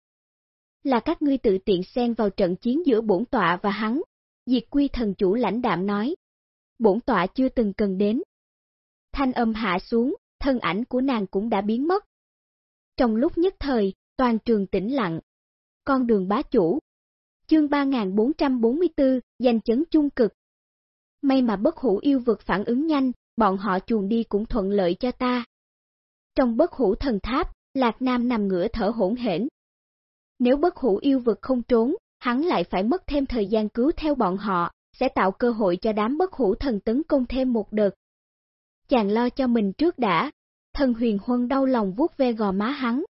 Là các ngươi tự tiện xen vào trận chiến giữa bổn tọa và hắn, diệt quy thần chủ lãnh đạm nói. Bổn tọa chưa từng cần đến. Thanh âm hạ xuống, thân ảnh của nàng cũng đã biến mất. Trong lúc nhất thời, toàn trường tĩnh lặng. Con đường bá chủ. Chương 3444, danh chấn chung cực. May mà bất hủ yêu vực phản ứng nhanh, bọn họ chuồn đi cũng thuận lợi cho ta. Trong bất hủ thần tháp, Lạc Nam nằm ngửa thở hỗn hển. Nếu bất hủ yêu vực không trốn, hắn lại phải mất thêm thời gian cứu theo bọn họ, sẽ tạo cơ hội cho đám bất hủ thần tấn công thêm một đợt. Chàng lo cho mình trước đã, thần huyền huân đau lòng vuốt ve gò má hắn.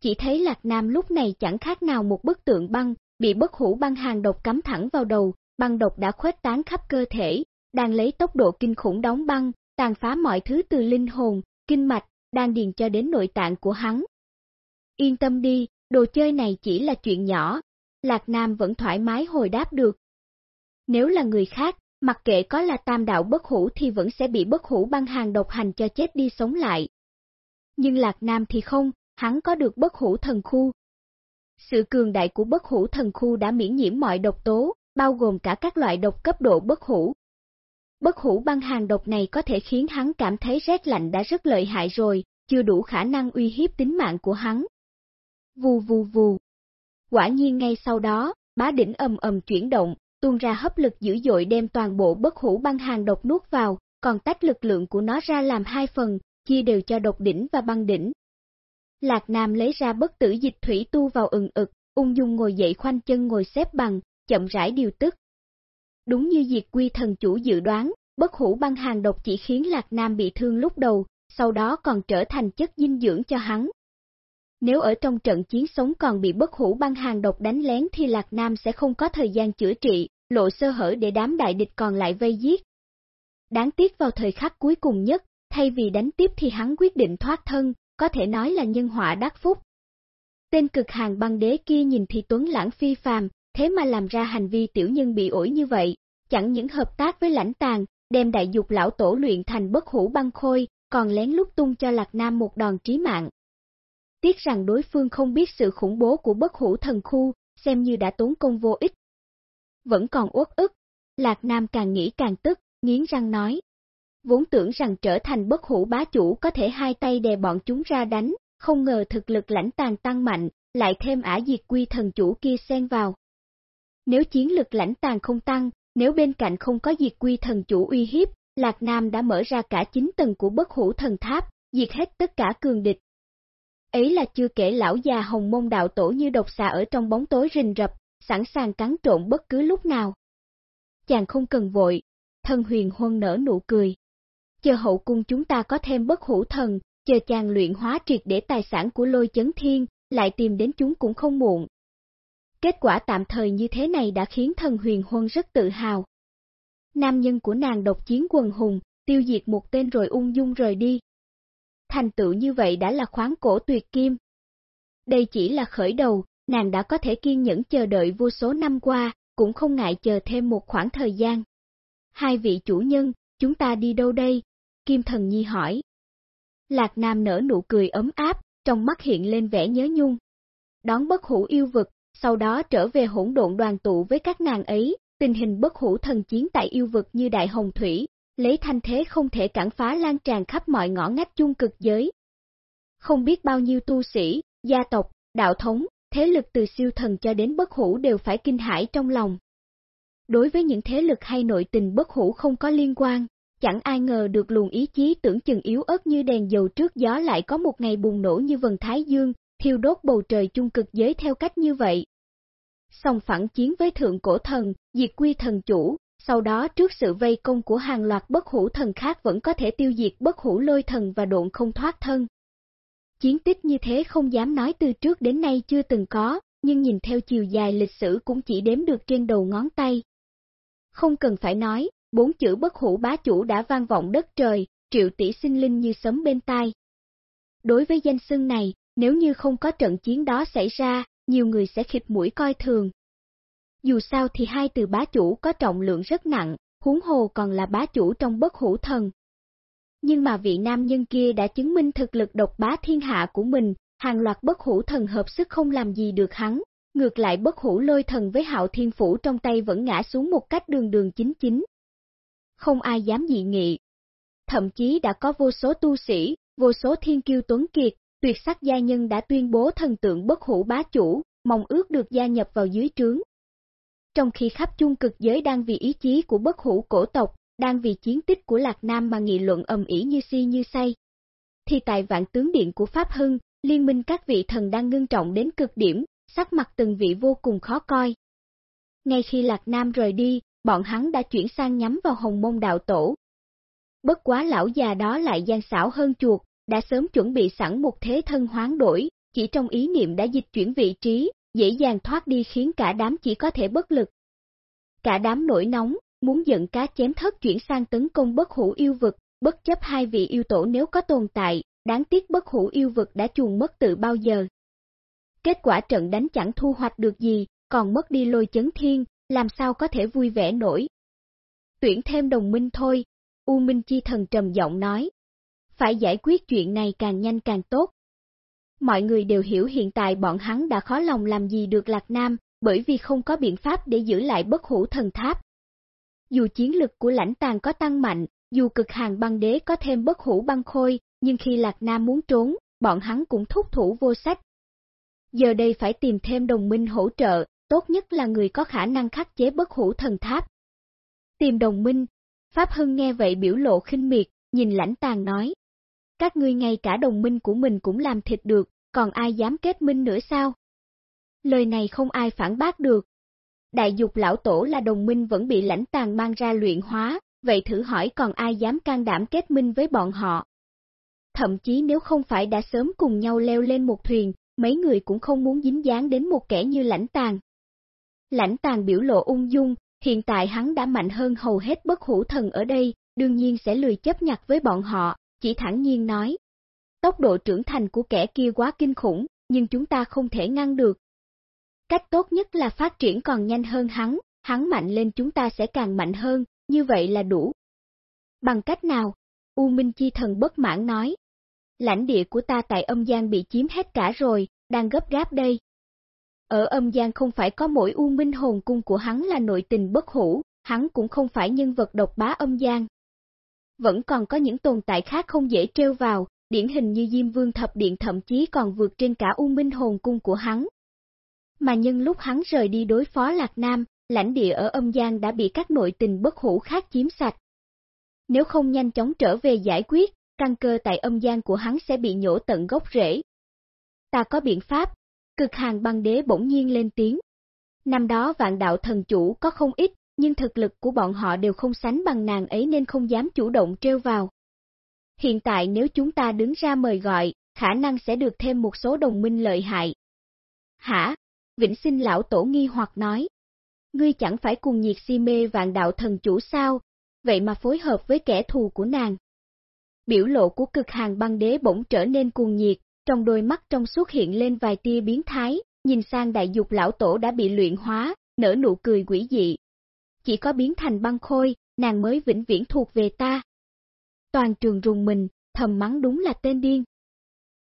Chỉ thấy Lạc Nam lúc này chẳng khác nào một bức tượng băng, bị bất hủ băng hàng độc cắm thẳng vào đầu, băng độc đã khuếch tán khắp cơ thể, đang lấy tốc độ kinh khủng đóng băng, tàn phá mọi thứ từ linh hồn, kinh mạch, đang điền cho đến nội tạng của hắn. Yên tâm đi, đồ chơi này chỉ là chuyện nhỏ, Lạc Nam vẫn thoải mái hồi đáp được. Nếu là người khác, mặc kệ có là tam đạo bất hủ thì vẫn sẽ bị bất hủ băng hàng độc hành cho chết đi sống lại. Nhưng Lạc Nam thì không, hắn có được bất hủ thần khu. Sự cường đại của bất hủ thần khu đã miễn nhiễm mọi độc tố, bao gồm cả các loại độc cấp độ bất hủ. Bất hủ băng hàng độc này có thể khiến hắn cảm thấy rét lạnh đã rất lợi hại rồi, chưa đủ khả năng uy hiếp tính mạng của hắn. Vù vù vù. Quả nhiên ngay sau đó, bá đỉnh ầm ầm chuyển động, tuôn ra hấp lực dữ dội đem toàn bộ bất hủ băng hàng độc nuốt vào, còn tách lực lượng của nó ra làm hai phần, chia đều cho độc đỉnh và băng đỉnh. Lạc Nam lấy ra bất tử dịch thủy tu vào ừng ực, ung dung ngồi dậy khoanh chân ngồi xếp bằng, chậm rãi điều tức. Đúng như diệt quy thần chủ dự đoán, bất hủ băng hàng độc chỉ khiến Lạc Nam bị thương lúc đầu, sau đó còn trở thành chất dinh dưỡng cho hắn. Nếu ở trong trận chiến sống còn bị bất hủ băng hàng độc đánh lén thì Lạc Nam sẽ không có thời gian chữa trị, lộ sơ hở để đám đại địch còn lại vây giết. Đáng tiếc vào thời khắc cuối cùng nhất, thay vì đánh tiếp thì hắn quyết định thoát thân, có thể nói là nhân họa đắc phúc. Tên cực hàng băng đế kia nhìn thì tuấn lãng phi phàm, thế mà làm ra hành vi tiểu nhân bị ổi như vậy, chẳng những hợp tác với lãnh tàng, đem đại dục lão tổ luyện thành bất hủ băng khôi, còn lén lút tung cho Lạc Nam một đòn trí mạng. Tiếc rằng đối phương không biết sự khủng bố của bất hủ thần khu, xem như đã tốn công vô ích. Vẫn còn uất ức, Lạc Nam càng nghĩ càng tức, nghiến răng nói. Vốn tưởng rằng trở thành bất hủ bá chủ có thể hai tay đè bọn chúng ra đánh, không ngờ thực lực lãnh tàn tăng mạnh, lại thêm ả diệt quy thần chủ kia xen vào. Nếu chiến lực lãnh tàn không tăng, nếu bên cạnh không có diệt quy thần chủ uy hiếp, Lạc Nam đã mở ra cả 9 tầng của bất hủ thần tháp, diệt hết tất cả cường địch. Ấy là chưa kể lão già hồng mông đạo tổ như độc xà ở trong bóng tối rình rập, sẵn sàng cắn trộn bất cứ lúc nào. Chàng không cần vội, thân huyền huân nở nụ cười. Chờ hậu cung chúng ta có thêm bất hủ thần, chờ chàng luyện hóa triệt để tài sản của lôi chấn thiên, lại tìm đến chúng cũng không muộn. Kết quả tạm thời như thế này đã khiến thần huyền huân rất tự hào. Nam nhân của nàng độc chiến quần hùng, tiêu diệt một tên rồi ung dung rời đi. Thành tựu như vậy đã là khoáng cổ tuyệt kim. Đây chỉ là khởi đầu, nàng đã có thể kiên nhẫn chờ đợi vô số năm qua, cũng không ngại chờ thêm một khoảng thời gian. Hai vị chủ nhân, chúng ta đi đâu đây? Kim Thần Nhi hỏi. Lạc Nam nở nụ cười ấm áp, trong mắt hiện lên vẻ nhớ nhung. Đón bất hủ yêu vực, sau đó trở về hỗn độn đoàn tụ với các nàng ấy, tình hình bất hủ thần chiến tại yêu vực như đại hồng thủy, lấy thanh thế không thể cản phá lan tràn khắp mọi ngõ ngách chung cực giới. Không biết bao nhiêu tu sĩ, gia tộc, đạo thống, thế lực từ siêu thần cho đến bất hủ đều phải kinh hãi trong lòng. Đối với những thế lực hay nội tình bất hủ không có liên quan, chẳng ai ngờ được luồng ý chí tưởng chừng yếu ớt như đèn dầu trước gió lại có một ngày bùng nổ như vần thái dương, thiêu đốt bầu trời chung cực giới theo cách như vậy. Song phản chiến với thượng cổ thần, diệt quy thần chủ, sau đó trước sự vây công của hàng loạt bất hủ thần khác vẫn có thể tiêu diệt bất hủ lôi thần và độn không thoát thân. Chiến tích như thế không dám nói từ trước đến nay chưa từng có, nhưng nhìn theo chiều dài lịch sử cũng chỉ đếm được trên đầu ngón tay. Không cần phải nói, bốn chữ bất hủ bá chủ đã vang vọng đất trời, triệu tỷ sinh linh như sấm bên tai. Đối với danh xưng này, nếu như không có trận chiến đó xảy ra, nhiều người sẽ khịt mũi coi thường. Dù sao thì hai từ bá chủ có trọng lượng rất nặng, huống hồ còn là bá chủ trong bất hủ thần. Nhưng mà vị nam nhân kia đã chứng minh thực lực độc bá thiên hạ của mình, hàng loạt bất hủ thần hợp sức không làm gì được hắn, ngược lại bất hủ lôi thần với hạo thiên phủ trong tay vẫn ngã xuống một cách đường đường chính chính. Không ai dám dị nghị. Thậm chí đã có vô số tu sĩ, vô số thiên kiêu tuấn kiệt, tuyệt sắc gia nhân đã tuyên bố thần tượng bất hủ bá chủ, mong ước được gia nhập vào dưới trướng. Trong khi khắp chung cực giới đang vì ý chí của bất hủ cổ tộc, đang vì chiến tích của Lạc Nam mà nghị luận ầm ĩ như si như say. Thì tại vạn tướng điện của Pháp Hưng, liên minh các vị thần đang ngưng trọng đến cực điểm, sắc mặt từng vị vô cùng khó coi. Ngay khi Lạc Nam rời đi, bọn hắn đã chuyển sang nhắm vào hồng môn đạo tổ. Bất quá lão già đó lại gian xảo hơn chuột, đã sớm chuẩn bị sẵn một thế thân hoán đổi, chỉ trong ý niệm đã dịch chuyển vị trí, dễ dàng thoát đi khiến cả đám chỉ có thể bất lực. Cả đám nổi nóng, muốn giận cá chém thất chuyển sang tấn công bất hủ yêu vực, bất chấp hai vị yêu tổ nếu có tồn tại, đáng tiếc bất hủ yêu vực đã chuồn mất từ bao giờ. Kết quả trận đánh chẳng thu hoạch được gì, còn mất đi lôi chấn thiên, làm sao có thể vui vẻ nổi. Tuyển thêm đồng minh thôi, U Minh Chi Thần trầm giọng nói. Phải giải quyết chuyện này càng nhanh càng tốt. Mọi người đều hiểu hiện tại bọn hắn đã khó lòng làm gì được Lạc Nam, bởi vì không có biện pháp để giữ lại bất hủ thần tháp. Dù chiến lực của lãnh tàng có tăng mạnh, dù cực hàng băng đế có thêm bất hủ băng khôi, nhưng khi Lạc Nam muốn trốn, bọn hắn cũng thúc thủ vô sách. Giờ đây phải tìm thêm đồng minh hỗ trợ, tốt nhất là người có khả năng khắc chế bất hủ thần tháp. Tìm đồng minh, Pháp Hưng nghe vậy biểu lộ khinh miệt, nhìn lãnh tàng nói. Các ngươi ngay cả đồng minh của mình cũng làm thịt được, còn ai dám kết minh nữa sao? Lời này không ai phản bác được. Đại dục lão tổ là đồng minh vẫn bị lãnh tàng mang ra luyện hóa, vậy thử hỏi còn ai dám can đảm kết minh với bọn họ? Thậm chí nếu không phải đã sớm cùng nhau leo lên một thuyền, mấy người cũng không muốn dính dáng đến một kẻ như lãnh tàng. Lãnh tàn biểu lộ ung dung, hiện tại hắn đã mạnh hơn hầu hết bất hủ thần ở đây, đương nhiên sẽ lười chấp nhặt với bọn họ, chỉ thẳng nhiên nói. Tốc độ trưởng thành của kẻ kia quá kinh khủng, nhưng chúng ta không thể ngăn được. Cách tốt nhất là phát triển còn nhanh hơn hắn, hắn mạnh lên chúng ta sẽ càng mạnh hơn, như vậy là đủ. Bằng cách nào? U Minh Chi Thần bất mãn nói. Lãnh địa của ta tại âm gian bị chiếm hết cả rồi, đang gấp gáp đây. Ở âm gian không phải có mỗi U Minh hồn cung của hắn là nội tình bất hủ, hắn cũng không phải nhân vật độc bá âm gian. Vẫn còn có những tồn tại khác không dễ trêu vào, điển hình như Diêm Vương Thập Điện thậm chí còn vượt trên cả U Minh hồn cung của hắn. Mà nhân lúc hắn rời đi đối phó Lạc Nam, lãnh địa ở âm gian đã bị các nội tình bất hủ khác chiếm sạch. Nếu không nhanh chóng trở về giải quyết, căn cơ tại âm gian của hắn sẽ bị nhổ tận gốc rễ. Ta có biện pháp, cực hàng băng đế bỗng nhiên lên tiếng. Năm đó vạn đạo thần chủ có không ít, nhưng thực lực của bọn họ đều không sánh bằng nàng ấy nên không dám chủ động treo vào. Hiện tại nếu chúng ta đứng ra mời gọi, khả năng sẽ được thêm một số đồng minh lợi hại. Hả? Vĩnh sinh lão tổ nghi hoặc nói. Ngươi chẳng phải cùng nhiệt si mê vạn đạo thần chủ sao, vậy mà phối hợp với kẻ thù của nàng. Biểu lộ của cực hàng băng đế bỗng trở nên cuồng nhiệt, trong đôi mắt trong suốt hiện lên vài tia biến thái, nhìn sang đại dục lão tổ đã bị luyện hóa, nở nụ cười quỷ dị. Chỉ có biến thành băng khôi, nàng mới vĩnh viễn thuộc về ta. Toàn trường rùng mình, thầm mắng đúng là tên điên.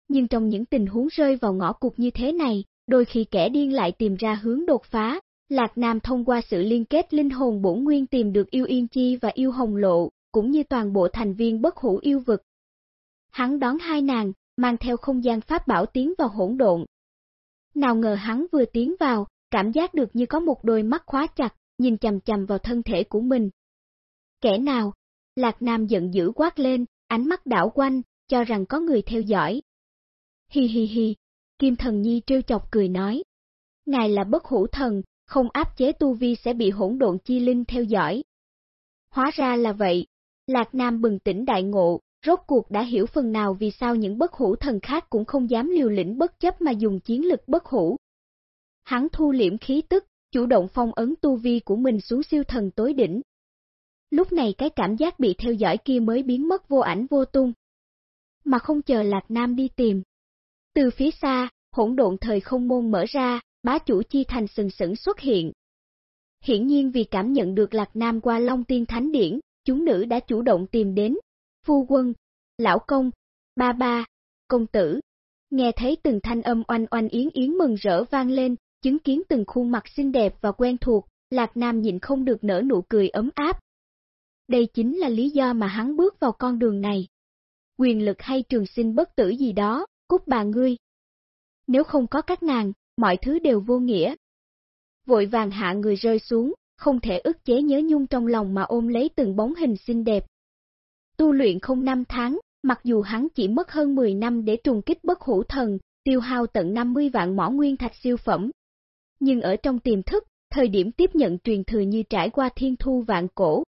Nhưng trong những tình huống rơi vào ngõ cụt như thế này, đôi khi kẻ điên lại tìm ra hướng đột phá. Lạc Nam thông qua sự liên kết linh hồn bổ nguyên tìm được yêu yên chi và yêu hồng lộ, cũng như toàn bộ thành viên bất hủ yêu vực. Hắn đón hai nàng, mang theo không gian pháp bảo tiến vào hỗn độn. Nào ngờ hắn vừa tiến vào, cảm giác được như có một đôi mắt khóa chặt, nhìn chầm chầm vào thân thể của mình. Kẻ nào? Lạc Nam giận dữ quát lên, ánh mắt đảo quanh, cho rằng có người theo dõi. Hi hi hi, Kim Thần Nhi trêu chọc cười nói. Ngài là bất hủ thần, không áp chế tu vi sẽ bị hỗn độn chi linh theo dõi. Hóa ra là vậy, Lạc Nam bừng tỉnh đại ngộ, rốt cuộc đã hiểu phần nào vì sao những bất hủ thần khác cũng không dám liều lĩnh bất chấp mà dùng chiến lực bất hủ. Hắn thu liễm khí tức, chủ động phong ấn tu vi của mình xuống siêu thần tối đỉnh. Lúc này cái cảm giác bị theo dõi kia mới biến mất vô ảnh vô tung. Mà không chờ Lạc Nam đi tìm. Từ phía xa, hỗn độn thời không môn mở ra, bá chủ chi thành sừng sững xuất hiện. Hiển nhiên vì cảm nhận được Lạc Nam qua Long Tiên Thánh Điển, chúng nữ đã chủ động tìm đến, phu quân, lão công, ba ba, công tử. Nghe thấy từng thanh âm oanh oanh yến yến mừng rỡ vang lên, chứng kiến từng khuôn mặt xinh đẹp và quen thuộc, Lạc Nam nhịn không được nở nụ cười ấm áp. Đây chính là lý do mà hắn bước vào con đường này. Quyền lực hay trường sinh bất tử gì đó, cút bà ngươi. Nếu không có các nàng, mọi thứ đều vô nghĩa. Vội vàng hạ người rơi xuống, không thể ức chế nhớ nhung trong lòng mà ôm lấy từng bóng hình xinh đẹp, Tu luyện không năm tháng, mặc dù hắn chỉ mất hơn 10 năm để trùng kích bất hủ thần, tiêu hao tận 50 vạn mỏ nguyên thạch siêu phẩm. Nhưng ở trong tiềm thức, thời điểm tiếp nhận truyền thừa như trải qua thiên thu vạn cổ.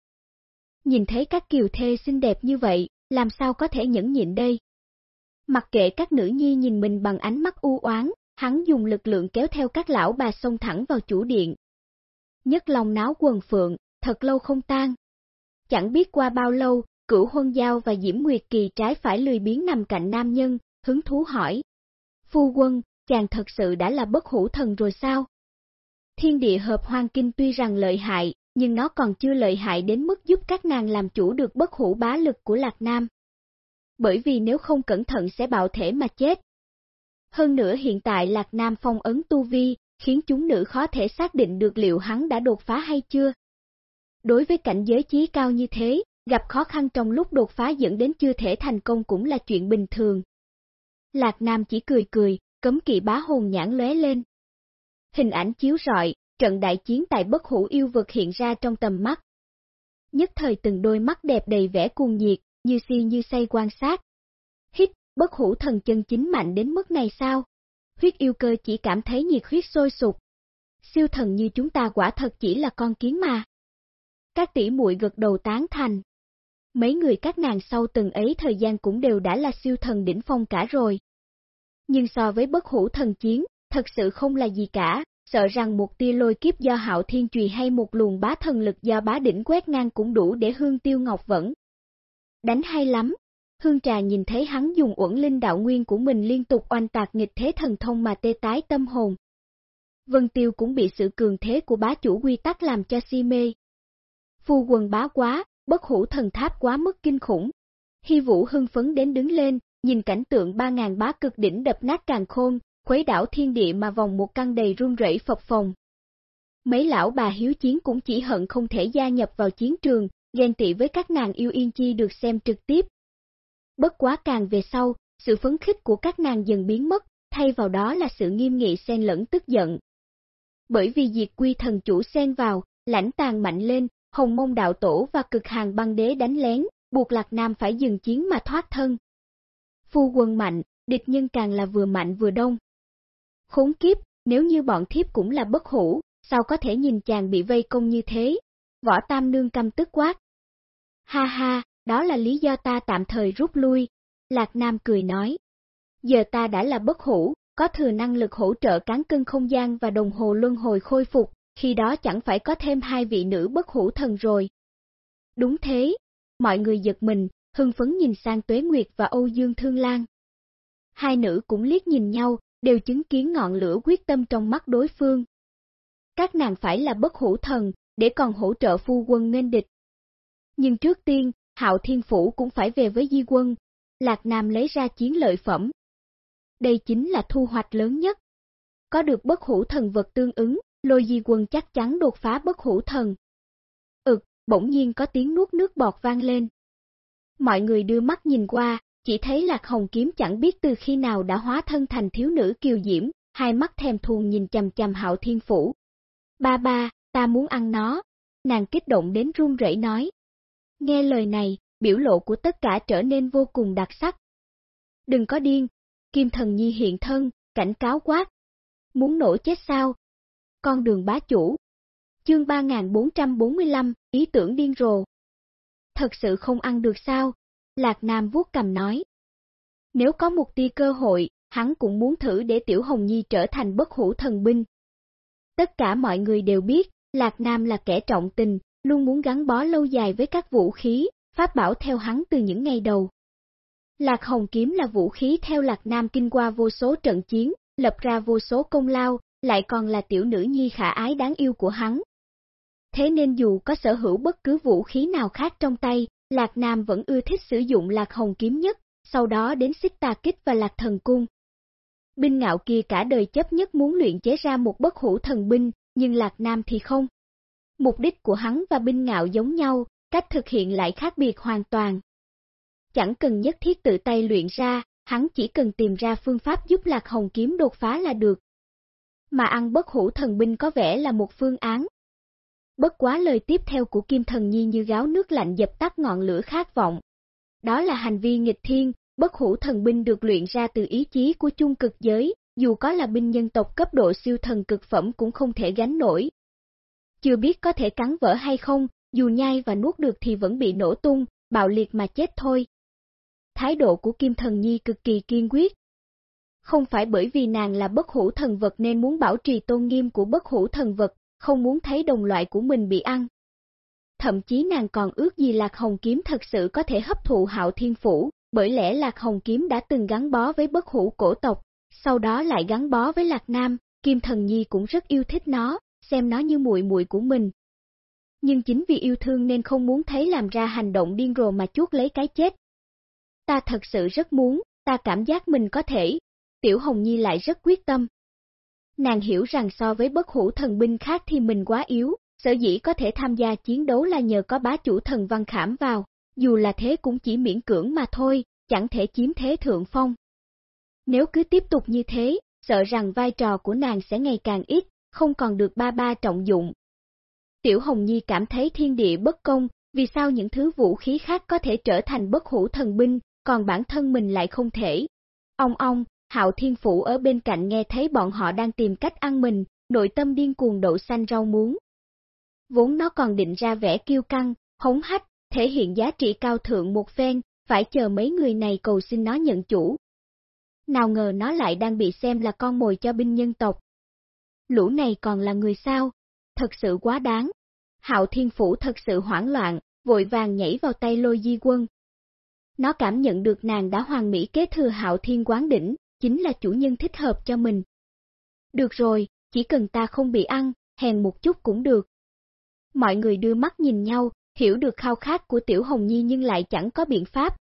Nhìn thấy các kiều thê xinh đẹp như vậy, làm sao có thể nhẫn nhịn đây? Mặc kệ các nữ nhi nhìn mình bằng ánh mắt u oán, hắn dùng lực lượng kéo theo các lão bà xông thẳng vào chủ điện. Nhất lòng náo quần phượng, thật lâu không tan. Chẳng biết qua bao lâu, cửu huân giao và Diễm Nguyệt Kỳ trái phải lười biến nằm cạnh nam nhân, hứng thú hỏi. Phu quân, chàng thật sự đã là bất hủ thần rồi sao? Thiên địa hợp hoang kinh tuy rằng lợi hại, nhưng nó còn chưa lợi hại đến mức giúp các nàng làm chủ được bất hủ bá lực của Lạc Nam. Bởi vì nếu không cẩn thận sẽ bạo thể mà chết. Hơn nữa hiện tại Lạc Nam phong ấn tu vi, khiến chúng nữ khó thể xác định được liệu hắn đã đột phá hay chưa. Đối với cảnh giới chí cao như thế, gặp khó khăn trong lúc đột phá dẫn đến chưa thể thành công cũng là chuyện bình thường. Lạc Nam chỉ cười cười, cấm kỵ bá hồn nhãn lóe lên. Hình ảnh chiếu rọi, trận đại chiến tại bất hủ yêu vực hiện ra trong tầm mắt. Nhất thời từng đôi mắt đẹp đầy vẻ cuồng nhiệt, như si như say quan sát. Hít, bất hủ thần chân chính mạnh đến mức này sao? Huyết yêu cơ chỉ cảm thấy nhiệt huyết sôi sục. Siêu thần như chúng ta quả thật chỉ là con kiến mà. Các tỷ muội gật đầu tán thành. Mấy người các nàng sau từng ấy thời gian cũng đều đã là siêu thần đỉnh phong cả rồi. Nhưng so với bất hủ thần chiến, thật sự không là gì cả, sợ rằng một tia lôi kiếp do hạo thiên trùy hay một luồng bá thần lực do bá đỉnh quét ngang cũng đủ để hương tiêu ngọc vẫn. Đánh hay lắm. Hương trà nhìn thấy hắn dùng uẩn linh đạo nguyên của mình liên tục oanh tạc nghịch thế thần thông mà tê tái tâm hồn. Vân Tiêu cũng bị sự cường thế của bá chủ quy tắc làm cho si mê. Phu quần bá quá, bất hủ thần tháp quá mức kinh khủng. Hy vũ hưng phấn đến đứng lên, nhìn cảnh tượng ba ngàn bá cực đỉnh đập nát càng khôn, khuấy đảo thiên địa mà vòng một căn đầy run rẩy phập phồng. Mấy lão bà hiếu chiến cũng chỉ hận không thể gia nhập vào chiến trường, ghen tị với các nàng yêu yên chi được xem trực tiếp. Bất quá càng về sau, sự phấn khích của các nàng dần biến mất, thay vào đó là sự nghiêm nghị xen lẫn tức giận. Bởi vì diệt quy thần chủ xen vào, lãnh tàn mạnh lên, hồng mông đạo tổ và cực hàng băng đế đánh lén, buộc Lạc Nam phải dừng chiến mà thoát thân. Phu quân mạnh, địch nhân càng là vừa mạnh vừa đông. Khốn kiếp, nếu như bọn thiếp cũng là bất hủ, sao có thể nhìn chàng bị vây công như thế? Võ Tam Nương căm tức quát. Ha ha, đó là lý do ta tạm thời rút lui. Lạc Nam cười nói. Giờ ta đã là bất hủ, có thừa năng lực hỗ trợ cán cân không gian và đồng hồ luân hồi khôi phục, khi đó chẳng phải có thêm hai vị nữ bất hủ thần rồi. Đúng thế, mọi người giật mình, hưng phấn nhìn sang Tuế Nguyệt và Âu Dương Thương Lan. Hai nữ cũng liếc nhìn nhau, đều chứng kiến ngọn lửa quyết tâm trong mắt đối phương. Các nàng phải là bất hủ thần, để còn hỗ trợ phu quân nên địch. Nhưng trước tiên, Hạo Thiên Phủ cũng phải về với di quân, Lạc Nam lấy ra chiến lợi phẩm. Đây chính là thu hoạch lớn nhất. Có được bất hủ thần vật tương ứng, lôi di quân chắc chắn đột phá bất hủ thần. Ực, bỗng nhiên có tiếng nuốt nước bọt vang lên. Mọi người đưa mắt nhìn qua, chỉ thấy Lạc Hồng Kiếm chẳng biết từ khi nào đã hóa thân thành thiếu nữ kiều diễm, hai mắt thèm thuồng nhìn chầm chầm hạo thiên phủ. Ba ba, ta muốn ăn nó. Nàng kích động đến run rẩy nói. Nghe lời này, biểu lộ của tất cả trở nên vô cùng đặc sắc. Đừng có điên, Kim Thần Nhi hiện thân, cảnh cáo quát. Muốn nổ chết sao? Con đường bá chủ. Chương 3445, ý tưởng điên rồ. Thật sự không ăn được sao? Lạc Nam vuốt cầm nói. Nếu có một tia cơ hội, hắn cũng muốn thử để Tiểu Hồng Nhi trở thành bất hủ thần binh. Tất cả mọi người đều biết, Lạc Nam là kẻ trọng tình, luôn muốn gắn bó lâu dài với các vũ khí, pháp bảo theo hắn từ những ngày đầu. Lạc Hồng Kiếm là vũ khí theo Lạc Nam kinh qua vô số trận chiến, lập ra vô số công lao, lại còn là tiểu nữ nhi khả ái đáng yêu của hắn. Thế nên dù có sở hữu bất cứ vũ khí nào khác trong tay, Lạc Nam vẫn ưa thích sử dụng Lạc Hồng Kiếm nhất, sau đó đến xích tà kích và Lạc Thần Cung. Binh ngạo kia cả đời chấp nhất muốn luyện chế ra một bất hủ thần binh, nhưng Lạc Nam thì không. Mục đích của hắn và binh ngạo giống nhau, cách thực hiện lại khác biệt hoàn toàn. Chẳng cần nhất thiết tự tay luyện ra, hắn chỉ cần tìm ra phương pháp giúp Lạc Hồng Kiếm đột phá là được. Mà ăn bất hủ thần binh có vẻ là một phương án. Bất quá lời tiếp theo của Kim Thần Nhi như gáo nước lạnh dập tắt ngọn lửa khát vọng. Đó là hành vi nghịch thiên, bất hủ thần binh được luyện ra từ ý chí của chung cực giới, dù có là binh nhân tộc cấp độ siêu thần cực phẩm cũng không thể gánh nổi. Chưa biết có thể cắn vỡ hay không, dù nhai và nuốt được thì vẫn bị nổ tung, bạo liệt mà chết thôi. Thái độ của Kim Thần Nhi cực kỳ kiên quyết. Không phải bởi vì nàng là bất hủ thần vật nên muốn bảo trì tôn nghiêm của bất hủ thần vật, không muốn thấy đồng loại của mình bị ăn. thậm chí nàng còn ước gì Lạc Hồng Kiếm thật sự có thể hấp thụ hạo thiên phủ, bởi lẽ Lạc Hồng Kiếm đã từng gắn bó với bất hủ cổ tộc, sau đó lại gắn bó với Lạc Nam, Kim Thần Nhi cũng rất yêu thích nó, xem nó như muội muội của mình. Nhưng chính vì yêu thương nên không muốn thấy làm ra hành động điên rồ mà chuốt lấy cái chết. Ta thật sự rất muốn, ta cảm giác mình có thể. Tiểu Hồng Nhi lại rất quyết tâm. Nàng hiểu rằng so với bất hủ thần binh khác thì mình quá yếu, sở dĩ có thể tham gia chiến đấu là nhờ có bá chủ thần văn khảm vào, dù là thế cũng chỉ miễn cưỡng mà thôi, chẳng thể chiếm thế thượng phong. Nếu cứ tiếp tục như thế, sợ rằng vai trò của nàng sẽ ngày càng ít, không còn được ba ba trọng dụng. Tiểu Hồng Nhi cảm thấy thiên địa bất công, vì sao những thứ vũ khí khác có thể trở thành bất hủ thần binh, còn bản thân mình lại không thể. Ông ông, Hạo Thiên Phủ ở bên cạnh nghe thấy bọn họ đang tìm cách ăn mình, nội tâm điên cuồng đậu xanh rau muống. Vốn nó còn định ra vẻ kiêu căng, hống hách, thể hiện giá trị cao thượng một phen, phải chờ mấy người này cầu xin nó nhận chủ. Nào ngờ nó lại đang bị xem là con mồi cho binh nhân tộc. Lũ này còn là người sao? Thật sự quá đáng. Hạo Thiên Phủ thật sự hoảng loạn, vội vàng nhảy vào tay lôi di quân. Nó cảm nhận được nàng đã hoàn mỹ kế thừa Hạo Thiên Quán Đỉnh, chính là chủ nhân thích hợp cho mình. Được rồi, chỉ cần ta không bị ăn, hèn một chút cũng được. Mọi người đưa mắt nhìn nhau, hiểu được khao khát của Tiểu Hồng Nhi nhưng lại chẳng có biện pháp.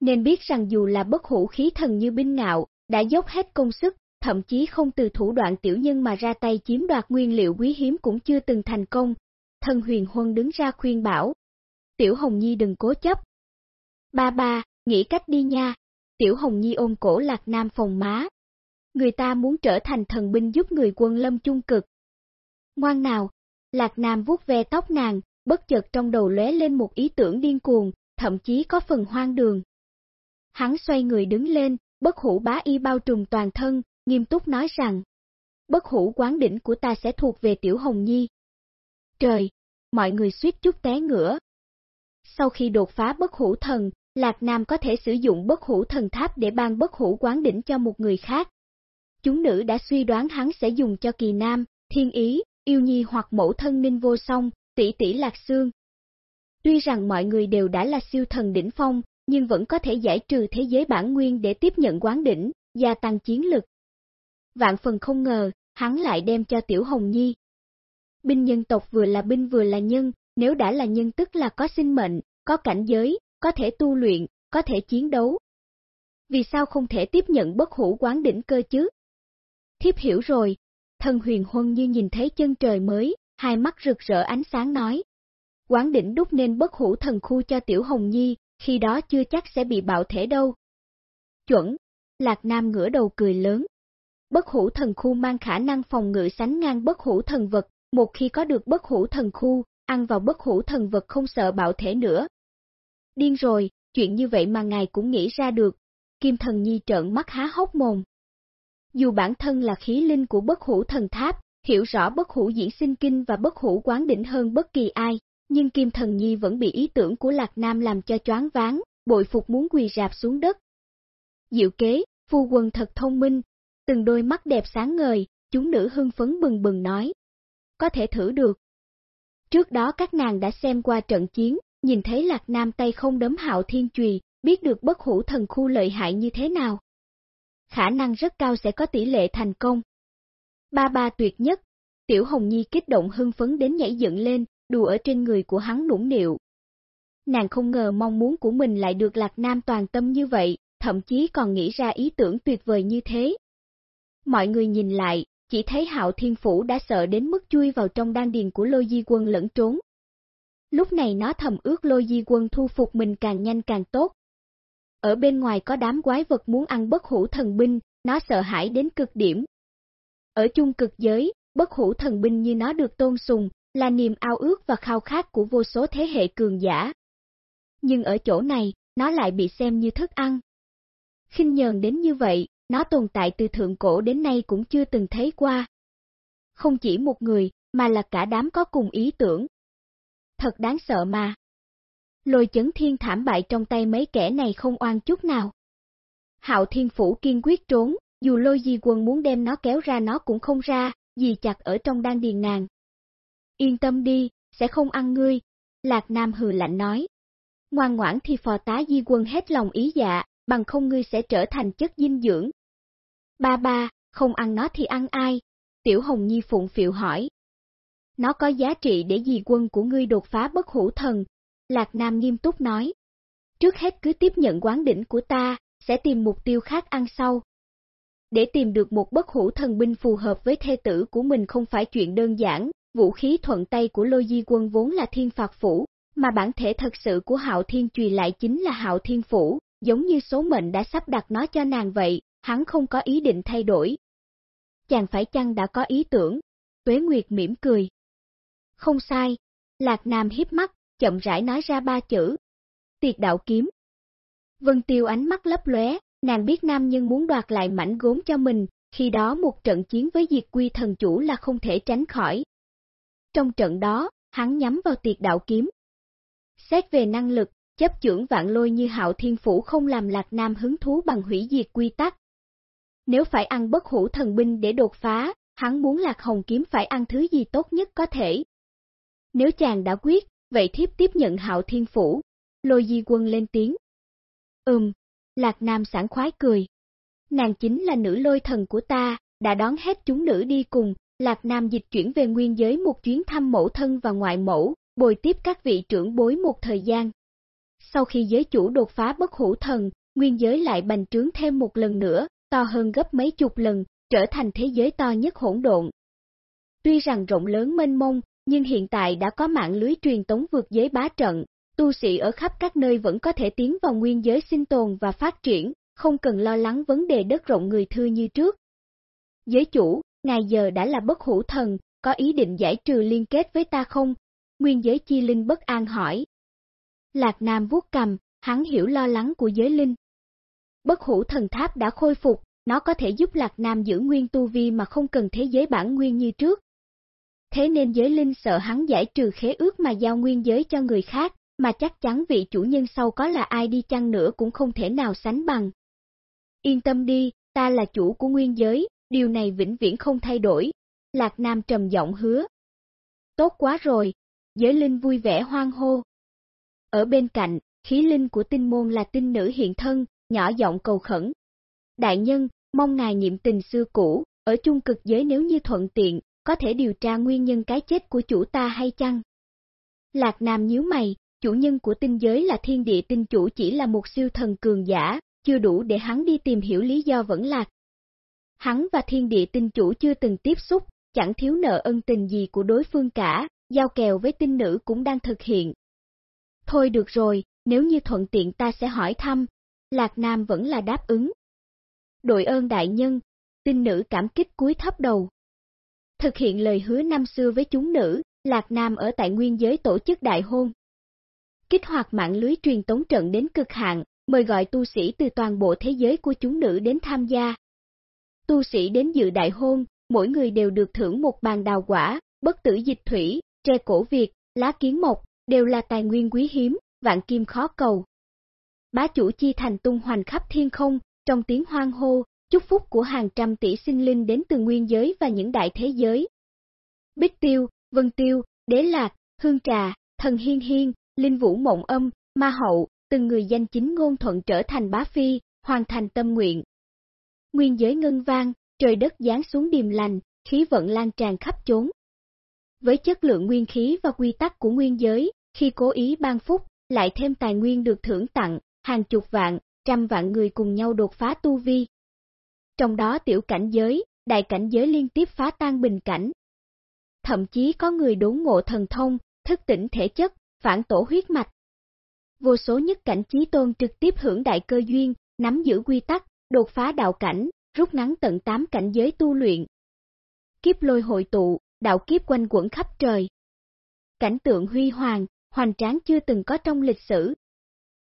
Nên biết rằng dù là bất hủ khí thần như binh ngạo, đã dốc hết công sức, thậm chí không từ thủ đoạn tiểu nhân mà ra tay chiếm đoạt nguyên liệu quý hiếm cũng chưa từng thành công. Thần huyền huân đứng ra khuyên bảo. Tiểu Hồng Nhi đừng cố chấp. Ba ba, nghĩ cách đi nha. Tiểu Hồng Nhi ôm cổ Lạc Nam phòng má. Người ta muốn trở thành thần binh giúp người quân lâm chung cực. Ngoan nào, Lạc Nam vuốt ve tóc nàng, bất chợt trong đầu lóe lên một ý tưởng điên cuồng, thậm chí có phần hoang đường. Hắn xoay người đứng lên, bất hủ bá y bao trùm toàn thân, nghiêm túc nói rằng, bất hủ quán đỉnh của ta sẽ thuộc về Tiểu Hồng Nhi. Trời, mọi người suýt chút té ngửa. Sau khi đột phá bất hủ thần, Lạc Nam có thể sử dụng bất hủ thần tháp để ban bất hủ quán đỉnh cho một người khác. Chúng nữ đã suy đoán hắn sẽ dùng cho kỳ nam, thiên ý, yêu nhi hoặc mẫu thân ninh vô song, tỷ tỷ lạc xương. Tuy rằng mọi người đều đã là siêu thần đỉnh phong, nhưng vẫn có thể giải trừ thế giới bản nguyên để tiếp nhận quán đỉnh, gia tăng chiến lực. Vạn phần không ngờ, hắn lại đem cho Tiểu Hồng Nhi. Binh nhân tộc vừa là binh vừa là nhân, nếu đã là nhân tức là có sinh mệnh, có cảnh giới, có thể tu luyện, có thể chiến đấu. Vì sao không thể tiếp nhận bất hủ quán đỉnh cơ chứ? Thiếp hiểu rồi, thân huyền huân như nhìn thấy chân trời mới, hai mắt rực rỡ ánh sáng nói. Quán đỉnh đúc nên bất hủ thần khu cho Tiểu Hồng Nhi, khi đó chưa chắc sẽ bị bạo thể đâu. Chuẩn, Lạc Nam ngửa đầu cười lớn. Bất hủ thần khu mang khả năng phòng ngự sánh ngang bất hủ thần vật, một khi có được bất hủ thần khu, ăn vào bất hủ thần vật không sợ bạo thể nữa. Điên rồi, chuyện như vậy mà ngài cũng nghĩ ra được. Kim thần nhi trợn mắt há hốc mồm. Dù bản thân là khí linh của bất hủ thần tháp, hiểu rõ bất hủ diễn sinh kinh và bất hủ quán đỉnh hơn bất kỳ ai, nhưng Kim Thần Nhi vẫn bị ý tưởng của Lạc Nam làm cho choáng váng, bội phục muốn quỳ rạp xuống đất. Diệu kế, phu quân thật thông minh, từng đôi mắt đẹp sáng ngời, chúng nữ hưng phấn bừng bừng nói. Có thể thử được. Trước đó các nàng đã xem qua trận chiến, nhìn thấy Lạc Nam tay không đấm hạo thiên trùy, biết được bất hủ thần khu lợi hại như thế nào. Khả năng rất cao sẽ có tỷ lệ thành công. Ba ba tuyệt nhất, Tiểu Hồng Nhi kích động hưng phấn đến nhảy dựng lên, đùa ở trên người của hắn nũng niệu. Nàng không ngờ mong muốn của mình lại được Lạc Nam toàn tâm như vậy, thậm chí còn nghĩ ra ý tưởng tuyệt vời như thế. Mọi người nhìn lại, chỉ thấy Hạo Thiên Phủ đã sợ đến mức chui vào trong đan điền của Lôi Di Quân lẫn trốn. Lúc này nó thầm ước Lôi Di Quân thu phục mình càng nhanh càng tốt. Ở bên ngoài có đám quái vật muốn ăn bất hủ thần binh, nó sợ hãi đến cực điểm. Ở chung cực giới, bất hủ thần binh như nó được tôn sùng, là niềm ao ước và khao khát của vô số thế hệ cường giả. Nhưng ở chỗ này, nó lại bị xem như thức ăn. khinh nhờn đến như vậy, nó tồn tại từ thượng cổ đến nay cũng chưa từng thấy qua. Không chỉ một người, mà là cả đám có cùng ý tưởng. Thật đáng sợ mà. Lôi chấn thiên thảm bại trong tay mấy kẻ này không oan chút nào. Hạo thiên phủ kiên quyết trốn, dù lôi di quân muốn đem nó kéo ra nó cũng không ra, gì chặt ở trong đan điền nàng. Yên tâm đi, sẽ không ăn ngươi. Lạc Nam hừ lạnh nói. Ngoan ngoãn thì phò tá di quân hết lòng ý dạ, bằng không ngươi sẽ trở thành chất dinh dưỡng. Ba ba, không ăn nó thì ăn ai? Tiểu Hồng Nhi phụng phiệu hỏi. Nó có giá trị để di quân của ngươi đột phá bất hủ thần. Lạc Nam nghiêm túc nói. Trước hết cứ tiếp nhận quán đỉnh của ta, sẽ tìm mục tiêu khác ăn sau. Để tìm được một bất hủ thần binh phù hợp với thê tử của mình không phải chuyện đơn giản, vũ khí thuận tay của Lôi Di Quân vốn là thiên phạt phủ, mà bản thể thật sự của Hạo Thiên trùy lại chính là Hạo Thiên Phủ, giống như số mệnh đã sắp đặt nó cho nàng vậy, hắn không có ý định thay đổi. Chàng phải chăng đã có ý tưởng? Tuế Nguyệt mỉm cười. Không sai, Lạc Nam hiếp mắt, chậm rãi nói ra ba chữ. Tiệt đạo kiếm. Vân Tiêu ánh mắt lấp lóe, nàng biết nam nhân muốn đoạt lại mảnh gốm cho mình, khi đó một trận chiến với diệt quy thần chủ là không thể tránh khỏi. Trong trận đó, hắn nhắm vào tiệt đạo kiếm. Xét về năng lực, chấp trưởng vạn lôi như hạo thiên phủ không làm lạc nam hứng thú bằng hủy diệt quy tắc. Nếu phải ăn bất hủ thần binh để đột phá, hắn muốn lạc hồng kiếm phải ăn thứ gì tốt nhất có thể. Nếu chàng đã quyết, vậy thiếp tiếp nhận hạo thiên phủ. Lôi di quân lên tiếng. Ừm, lạc nam sảng khoái cười. Nàng chính là nữ lôi thần của ta, đã đón hết chúng nữ đi cùng, lạc nam dịch chuyển về nguyên giới một chuyến thăm mẫu thân và ngoại mẫu, bồi tiếp các vị trưởng bối một thời gian. Sau khi giới chủ đột phá bất hữu thần, nguyên giới lại bành trướng thêm một lần nữa, to hơn gấp mấy chục lần, trở thành thế giới to nhất hỗn độn. Tuy rằng rộng lớn mênh mông, nhưng hiện tại đã có mạng lưới truyền tống vượt giới bá trận, tu sĩ ở khắp các nơi vẫn có thể tiến vào nguyên giới sinh tồn và phát triển, không cần lo lắng vấn đề đất rộng người thưa như trước. Giới chủ, ngài giờ đã là bất hủ thần, có ý định giải trừ liên kết với ta không? Nguyên giới chi linh bất an hỏi. Lạc Nam vuốt cầm, hắn hiểu lo lắng của giới linh. Bất hủ thần tháp đã khôi phục, nó có thể giúp Lạc Nam giữ nguyên tu vi mà không cần thế giới bản nguyên như trước. Thế nên giới linh sợ hắn giải trừ khế ước mà giao nguyên giới cho người khác, mà chắc chắn vị chủ nhân sau có là ai đi chăng nữa cũng không thể nào sánh bằng. Yên tâm đi, ta là chủ của nguyên giới, điều này vĩnh viễn không thay đổi. Lạc Nam trầm giọng hứa. Tốt quá rồi, giới linh vui vẻ hoang hô. Ở bên cạnh, khí linh của tinh môn là tinh nữ hiện thân, nhỏ giọng cầu khẩn. Đại nhân, mong ngài nhiệm tình xưa cũ, ở chung cực giới nếu như thuận tiện, có thể điều tra nguyên nhân cái chết của chủ ta hay chăng? Lạc Nam nhíu mày, chủ nhân của tinh giới là thiên địa tinh chủ chỉ là một siêu thần cường giả, chưa đủ để hắn đi tìm hiểu lý do vẫn lạc. Hắn và thiên địa tinh chủ chưa từng tiếp xúc, chẳng thiếu nợ ân tình gì của đối phương cả, giao kèo với tinh nữ cũng đang thực hiện. Thôi được rồi, nếu như thuận tiện ta sẽ hỏi thăm, Lạc Nam vẫn là đáp ứng. Đội ơn đại nhân, tinh nữ cảm kích cúi thấp đầu. Thực hiện lời hứa năm xưa với chúng nữ, Lạc Nam ở tại nguyên giới tổ chức đại hôn. Kích hoạt mạng lưới truyền tống trận đến cực hạn, mời gọi tu sĩ từ toàn bộ thế giới của chúng nữ đến tham gia. Tu sĩ đến dự đại hôn, mỗi người đều được thưởng một bàn đào quả, bất tử dịch thủy, tre cổ Việt, lá kiến mộc, đều là tài nguyên quý hiếm, vạn kim khó cầu. Bá chủ chi thành tung hoành khắp thiên không, trong tiếng hoang hô, chúc phúc của hàng trăm tỷ sinh linh đến từ nguyên giới và những đại thế giới. Bích Tiêu, Vân Tiêu, Đế Lạc, Hương Trà, Thần Hiên Hiên, Linh Vũ Mộng Âm, Ma Hậu, từng người danh chính ngôn thuận trở thành bá phi, hoàn thành tâm nguyện. Nguyên giới ngân vang, trời đất giáng xuống điềm lành, khí vận lan tràn khắp chốn. Với chất lượng nguyên khí và quy tắc của nguyên giới, khi cố ý ban phúc, lại thêm tài nguyên được thưởng tặng, hàng chục vạn, trăm vạn người cùng nhau đột phá tu vi. Trong đó tiểu cảnh giới, đại cảnh giới liên tiếp phá tan bình cảnh. Thậm chí có người đốn ngộ thần thông, thức tỉnh thể chất, phản tổ huyết mạch. Vô số nhất cảnh trí tôn trực tiếp hưởng đại cơ duyên, nắm giữ quy tắc, đột phá đạo cảnh, rút ngắn tận 8 cảnh giới tu luyện. Kiếp lôi hội tụ, đạo kiếp quanh quẩn khắp trời. Cảnh tượng huy hoàng, hoành tráng chưa từng có trong lịch sử.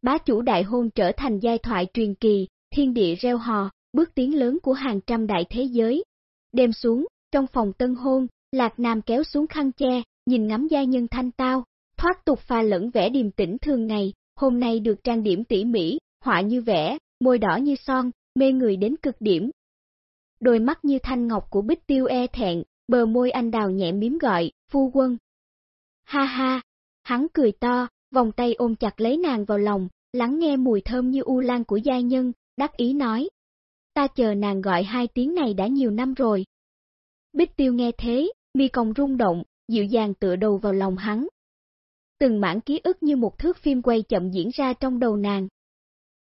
Bá chủ đại hôn trở thành giai thoại truyền kỳ, thiên địa reo hò, bước tiến lớn của hàng trăm đại thế giới. Đêm xuống, trong phòng tân hôn, Lạc Nam kéo xuống khăn che, nhìn ngắm gia nhân thanh tao, thoát tục pha lẫn vẻ điềm tĩnh thường ngày, hôm nay được trang điểm tỉ mỉ, họa như vẽ, môi đỏ như son, mê người đến cực điểm. Đôi mắt như thanh ngọc của Bích Tiêu e thẹn, bờ môi anh đào nhẹ miếm gọi, phu quân. Ha ha, Hắn cười to, vòng tay ôm chặt lấy nàng vào lòng, lắng nghe mùi thơm như u lan của gia nhân, đắc ý nói. Ta chờ nàng gọi hai tiếng này đã nhiều năm rồi. Bích tiêu nghe thế, mi còng rung động, dịu dàng tựa đầu vào lòng hắn. Từng mảng ký ức như một thước phim quay chậm diễn ra trong đầu nàng.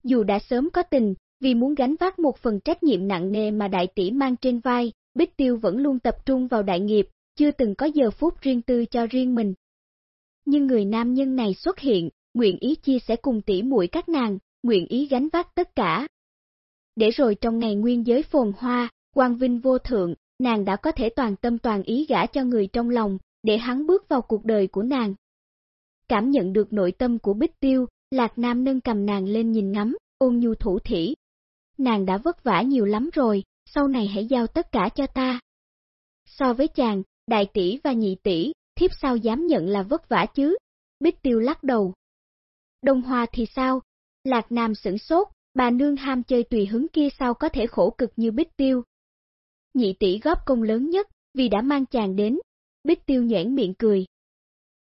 Dù đã sớm có tình, vì muốn gánh vác một phần trách nhiệm nặng nề mà đại tỷ mang trên vai, Bích Tiêu vẫn luôn tập trung vào đại nghiệp, chưa từng có giờ phút riêng tư cho riêng mình. Nhưng người nam nhân này xuất hiện, nguyện ý chia sẻ cùng tỷ muội các nàng, nguyện ý gánh vác tất cả. Để rồi trong ngày nguyên giới phồn hoa, quang vinh vô thượng, nàng đã có thể toàn tâm toàn ý gả cho người trong lòng, để hắn bước vào cuộc đời của nàng. Cảm nhận được nội tâm của Bích Tiêu, Lạc Nam nâng cầm nàng lên nhìn ngắm, ôn nhu thủ thỉ. Nàng đã vất vả nhiều lắm rồi, sau này hãy giao tất cả cho ta. So với chàng, đại tỷ và nhị tỷ, thiếp sao dám nhận là vất vả chứ? Bích Tiêu lắc đầu. Đông Hoa thì sao? Lạc Nam sửng sốt, bà nương ham chơi tùy hứng kia sao có thể khổ cực như Bích Tiêu. Nhị tỷ góp công lớn nhất, vì đã mang chàng đến. Bích Tiêu nhoẻn miệng cười.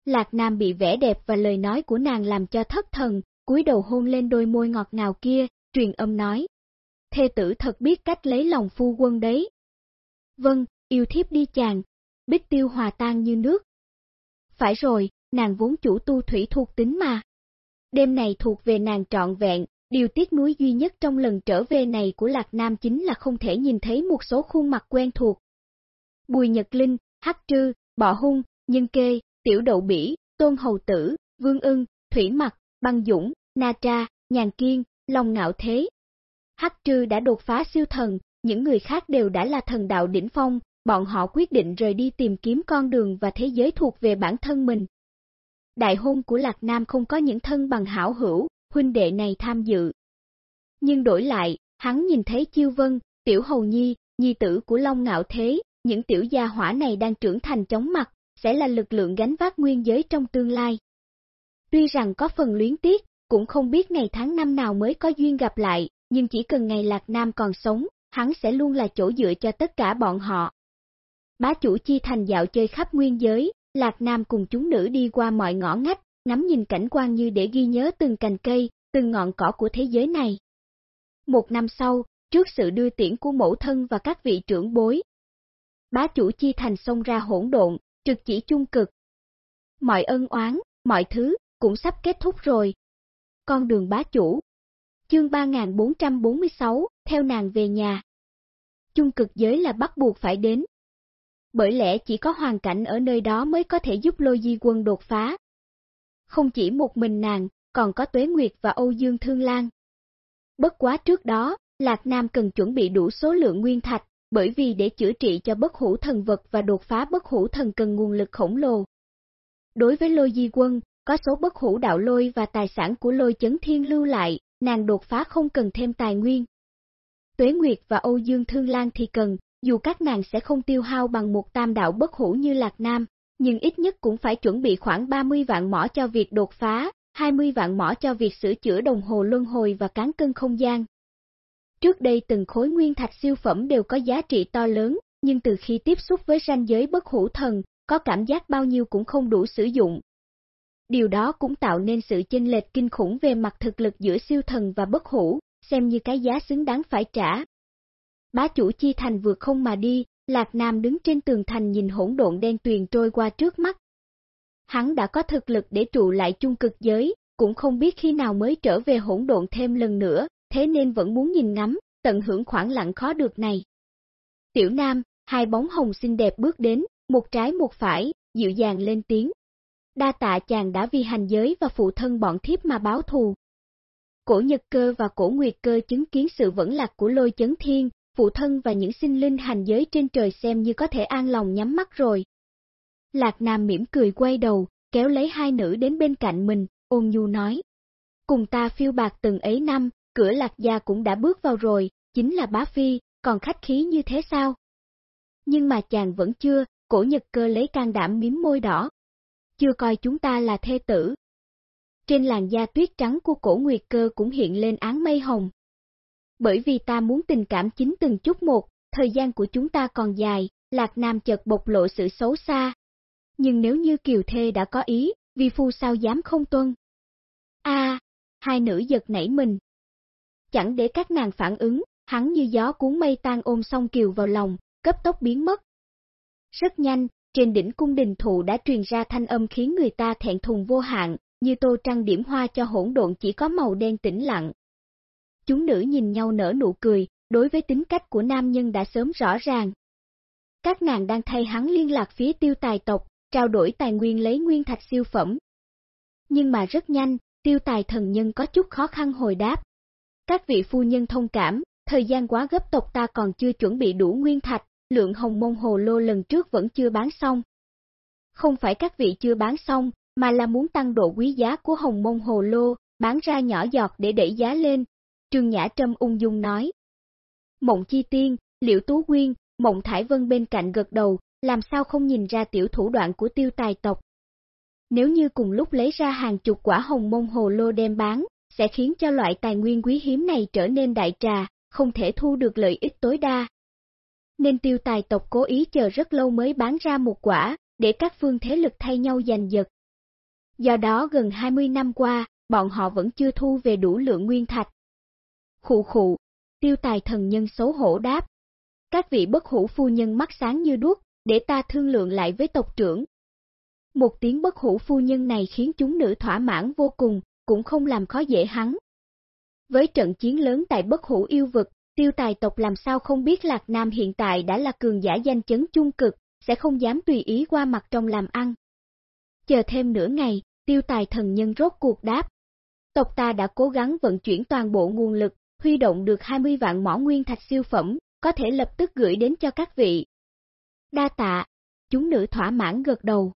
Lạc Nam bị vẻ đẹp và lời nói của nàng làm cho thất thần, cúi đầu hôn lên đôi môi ngọt ngào kia, truyền âm nói. Thê tử thật biết cách lấy lòng phu quân đấy. Vâng, yêu thiếp đi chàng. Bích Tiêu hòa tan như nước. Phải rồi, nàng vốn chủ tu thủy thuộc tính mà. Đêm này thuộc về nàng trọn vẹn, điều tiếc nuối duy nhất trong lần trở về này của Lạc Nam chính là không thể nhìn thấy một số khuôn mặt quen thuộc. Bùi Nhật Linh, Hắc Trư, Bọ Hung, Nhân Kê, Tiểu Đậu Bỉ, Tôn Hầu Tử, Vương Ưng, Thủy Mặc, Băng Dũng, Na Tra, Nhàn Kiên, Long Ngạo Thế. Hắc Trư đã đột phá siêu thần, những người khác đều đã là thần đạo đỉnh phong, bọn họ quyết định rời đi tìm kiếm con đường và thế giới thuộc về bản thân mình. Đại hôn của Lạc Nam không có những thân bằng hảo hữu, huynh đệ này tham dự. Nhưng đổi lại, hắn nhìn thấy Chiêu Vân, Tiểu Hầu Nhi, nhi tử của Long Ngạo Thế, những tiểu gia hỏa này đang trưởng thành chóng mặt, sẽ là lực lượng gánh vác nguyên giới trong tương lai. Tuy rằng có phần luyến tiếc, cũng không biết ngày tháng năm nào mới có duyên gặp lại, nhưng chỉ cần ngày Lạc Nam còn sống, hắn sẽ luôn là chỗ dựa cho tất cả bọn họ. Bá chủ chi thành dạo chơi khắp nguyên giới, Lạc Nam cùng chúng nữ đi qua mọi ngõ ngách, ngắm nhìn cảnh quan như để ghi nhớ từng cành cây, từng ngọn cỏ của thế giới này. Một năm sau, trước sự đưa tiễn của mẫu thân và các vị trưởng bối, bá chủ chi thành xông ra hỗn độn, trực chỉ chung cực. Mọi ân oán, mọi thứ, cũng sắp kết thúc rồi. Con đường bá chủ. Chương 3446, theo nàng về nhà. Chung cực giới là bắt buộc phải đến. Bởi lẽ chỉ có hoàn cảnh ở nơi đó mới có thể giúp lôi di quân đột phá. Không chỉ một mình nàng, còn có Tuế Nguyệt và Âu Dương Thương Lan. Bất quá trước đó, Lạc Nam cần chuẩn bị đủ số lượng nguyên thạch, bởi vì để chữa trị cho bất hủ thần vật và đột phá bất hủ thần cần nguồn lực khổng lồ. Đối với lôi di quân, có số bất hủ đạo lôi và tài sản của lôi chấn thiên lưu lại, nàng đột phá không cần thêm tài nguyên. Tuế Nguyệt và Âu Dương Thương Lan thì cần, dù các nàng sẽ không tiêu hao bằng một tam đạo bất hủ như Lạc Nam, nhưng ít nhất cũng phải chuẩn bị khoảng 30 vạn mỏ cho việc đột phá, 20 vạn mỏ cho việc sửa chữa đồng hồ luân hồi và cán cân không gian. Trước đây từng khối nguyên thạch siêu phẩm đều có giá trị to lớn, nhưng từ khi tiếp xúc với ranh giới bất hữu thần, có cảm giác bao nhiêu cũng không đủ sử dụng. Điều đó cũng tạo nên sự chênh lệch kinh khủng về mặt thực lực giữa siêu thần và bất hữu, xem như cái giá xứng đáng phải trả. Bá chủ chi thành vượt không mà đi, Lạc Nam đứng trên tường thành nhìn hỗn độn đen tuyền trôi qua trước mắt. Hắn đã có thực lực để trụ lại chung cực giới, cũng không biết khi nào mới trở về hỗn độn thêm lần nữa, thế nên vẫn muốn nhìn ngắm, tận hưởng khoảng lặng khó được này. Tiểu Nam, hai bóng hồng xinh đẹp bước đến, một trái một phải, dịu dàng lên tiếng. Đa tạ chàng đã vì hành giới và phụ thân bọn thiếp mà báo thù. Cổ Nhật Cơ và Cổ Nguyệt Cơ chứng kiến sự vẫn lạc của lôi chấn thiên, phụ thân và những sinh linh hành giới trên trời xem như có thể an lòng nhắm mắt rồi. Lạc Nam mỉm cười quay đầu, kéo lấy hai nữ đến bên cạnh mình, ôn nhu nói. Cùng ta phiêu bạc từng ấy năm, cửa lạc gia cũng đã bước vào rồi, chính là bá phi, còn khách khí như thế sao? Nhưng mà chàng vẫn chưa, cổ nhật cơ lấy can đảm miếm môi đỏ. Chưa coi chúng ta là thê tử. Trên làn da tuyết trắng của cổ nguyệt cơ cũng hiện lên án mây hồng. Bởi vì ta muốn tình cảm chính từng chút một, thời gian của chúng ta còn dài, Lạc Nam chợt bộc lộ sự xấu xa. Nhưng nếu như Kiều Thê đã có ý, vi phu sao dám không tuân. A, hai nữ giật nảy mình. Chẳng để các nàng phản ứng, hắn như gió cuốn mây tan ôm song kiều vào lòng, cấp tốc biến mất. Rất nhanh, trên đỉnh cung đình thụ đã truyền ra thanh âm khiến người ta thẹn thùng vô hạn, như tô trăng điểm hoa cho hỗn độn chỉ có màu đen tĩnh lặng. Chúng nữ nhìn nhau nở nụ cười, đối với tính cách của nam nhân đã sớm rõ ràng. Các nàng đang thay hắn liên lạc phía tiêu tài tộc, trao đổi tài nguyên lấy nguyên thạch siêu phẩm. Nhưng mà rất nhanh, tiêu tài thần nhân có chút khó khăn hồi đáp. Các vị phu nhân thông cảm, thời gian quá gấp tộc ta còn chưa chuẩn bị đủ nguyên thạch, lượng hồng môn hồ lô lần trước vẫn chưa bán xong. Không phải các vị chưa bán xong, mà là muốn tăng độ quý giá của hồng môn hồ lô, bán ra nhỏ giọt để đẩy giá lên. Trương Nhã Trâm ung dung nói. Mộng Chi Tiên, Liễu Tú Quyên, Mộng Thải Vân bên cạnh gật đầu, làm sao không nhìn ra tiểu thủ đoạn của tiêu tài tộc. Nếu như cùng lúc lấy ra hàng chục quả hồng môn hồ lô đem bán, sẽ khiến cho loại tài nguyên quý hiếm này trở nên đại trà, không thể thu được lợi ích tối đa. Nên tiêu tài tộc cố ý chờ rất lâu mới bán ra một quả, để các phương thế lực thay nhau giành giật. Do đó gần 20 năm qua, bọn họ vẫn chưa thu về đủ lượng nguyên thạch. Khụ khụ, tiêu tài thần nhân xấu hổ đáp. Các vị bất hủ phu nhân mắt sáng như đuốc, để ta thương lượng lại với tộc trưởng. Một tiếng bất hủ phu nhân này khiến chúng nữ thỏa mãn vô cùng, cũng không làm khó dễ hắn. Với trận chiến lớn tại bất hủ yêu vực, tiêu tài tộc làm sao không biết Lạc Nam hiện tại đã là cường giả danh chấn chung cực, sẽ không dám tùy ý qua mặt trong làm ăn. Chờ thêm nửa ngày, tiêu tài thần nhân rốt cuộc đáp. Tộc ta đã cố gắng vận chuyển toàn bộ nguồn lực, huy động được 20 vạn mỏ nguyên thạch siêu phẩm, có thể lập tức gửi đến cho các vị. Đa tạ, chúng nữ thỏa mãn gật đầu.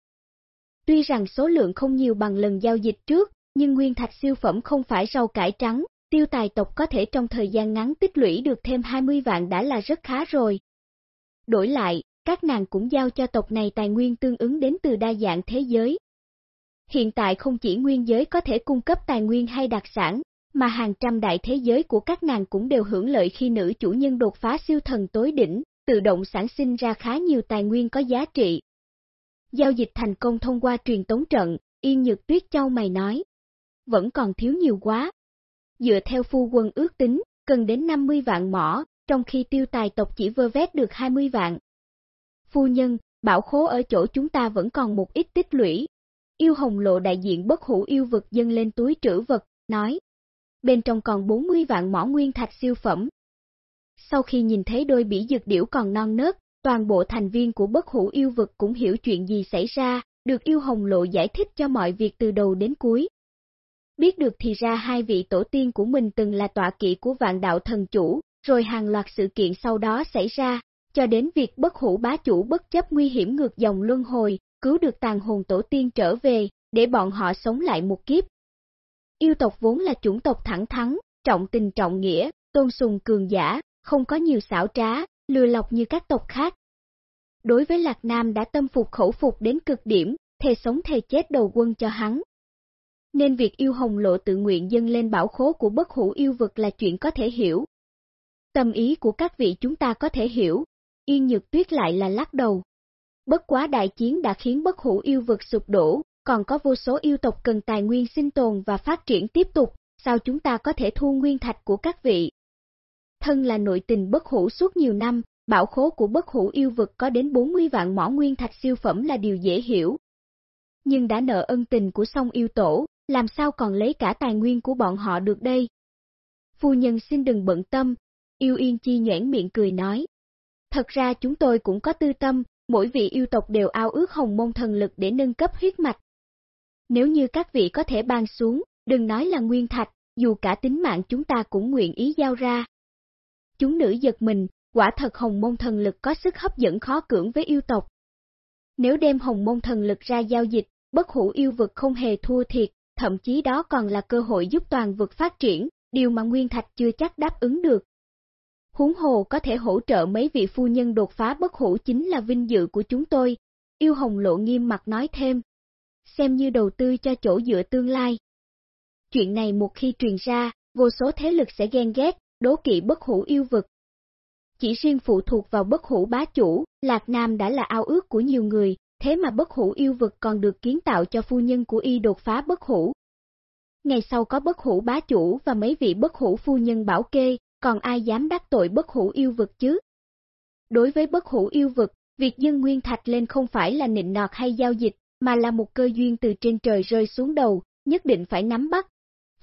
Tuy rằng số lượng không nhiều bằng lần giao dịch trước, nhưng nguyên thạch siêu phẩm không phải rau cải trắng, tiêu tài tộc có thể trong thời gian ngắn tích lũy được thêm 20 vạn đã là rất khá rồi. Đổi lại, các nàng cũng giao cho tộc này tài nguyên tương ứng đến từ đa dạng thế giới. Hiện tại không chỉ nguyên giới có thể cung cấp tài nguyên hay đặc sản, mà hàng trăm đại thế giới của các nàng cũng đều hưởng lợi khi nữ chủ nhân đột phá siêu thần tối đỉnh, tự động sản sinh ra khá nhiều tài nguyên có giá trị. Giao dịch thành công thông qua truyền tống trận, Yên Nhược Tuyết Châu mày nói. Vẫn còn thiếu nhiều quá. Dựa theo phu quân ước tính, cần đến 50 vạn mỏ, trong khi tiêu tài tộc chỉ vơ vét được 20 vạn. Phu nhân, bảo khố ở chỗ chúng ta vẫn còn một ít tích lũy. Yêu hồng lộ đại diện bất hủ yêu vực dâng lên túi trữ vật, nói. Bên trong còn 40 vạn mỏ nguyên thạch siêu phẩm. Sau khi nhìn thấy đôi bỉ dược điểu còn non nớt, toàn bộ thành viên của bất hủ yêu vực cũng hiểu chuyện gì xảy ra, được yêu hồng lộ giải thích cho mọi việc từ đầu đến cuối. Biết được thì ra hai vị tổ tiên của mình từng là tọa kỵ của vạn đạo thần chủ, rồi hàng loạt sự kiện sau đó xảy ra, cho đến việc bất hủ bá chủ bất chấp nguy hiểm ngược dòng luân hồi, cứu được tàn hồn tổ tiên trở về, để bọn họ sống lại một kiếp. Yêu tộc vốn là chủng tộc thẳng thắn, trọng tình trọng nghĩa, tôn sùng cường giả, không có nhiều xảo trá, lừa lọc như các tộc khác. Đối với Lạc Nam đã tâm phục khẩu phục đến cực điểm, thề sống thề chết đầu quân cho hắn. Nên việc yêu hồng lộ tự nguyện dâng lên bảo khố của bất hủ yêu vực là chuyện có thể hiểu. Tâm ý của các vị chúng ta có thể hiểu, yên nhược tuyết lại là lắc đầu. Bất quá đại chiến đã khiến bất hủ yêu vực sụp đổ, còn có vô số yêu tộc cần tài nguyên sinh tồn và phát triển tiếp tục, sao chúng ta có thể thu nguyên thạch của các vị? Thân là nội tình bất hủ suốt nhiều năm, bảo khố của bất hủ yêu vực có đến 40 vạn mỏ nguyên thạch siêu phẩm là điều dễ hiểu. Nhưng đã nợ ân tình của song yêu tổ, làm sao còn lấy cả tài nguyên của bọn họ được đây? Phu nhân xin đừng bận tâm, yêu yên chi nhoảng miệng cười nói. Thật ra chúng tôi cũng có tư tâm, mỗi vị yêu tộc đều ao ước hồng môn thần lực để nâng cấp huyết mạch. Nếu như các vị có thể ban xuống, đừng nói là nguyên thạch, dù cả tính mạng chúng ta cũng nguyện ý giao ra. Chúng nữ giật mình, quả thật hồng môn thần lực có sức hấp dẫn khó cưỡng với yêu tộc. Nếu đem hồng môn thần lực ra giao dịch, bất hủ yêu vực không hề thua thiệt, thậm chí đó còn là cơ hội giúp toàn vực phát triển, điều mà Nguyên Thạch chưa chắc đáp ứng được. Huống hồ có thể hỗ trợ mấy vị phu nhân đột phá bất hủ chính là vinh dự của chúng tôi, yêu hồng lộ nghiêm mặt nói thêm. Xem như đầu tư cho chỗ dựa tương lai. Chuyện này một khi truyền ra, vô số thế lực sẽ ghen ghét, đố kỵ bất hủ yêu vực. Chỉ riêng phụ thuộc vào bất hủ bá chủ, Lạc Nam đã là ao ước của nhiều người, thế mà bất hủ yêu vực còn được kiến tạo cho phu nhân của y đột phá bất hủ. Ngày sau có bất hủ bá chủ và mấy vị bất hủ phu nhân bảo kê, còn ai dám đắc tội bất hủ yêu vực chứ? Đối với bất hủ yêu vực, việc dân nguyên thạch lên không phải là nịnh nọt hay giao dịch, mà là một cơ duyên từ trên trời rơi xuống đầu, nhất định phải nắm bắt.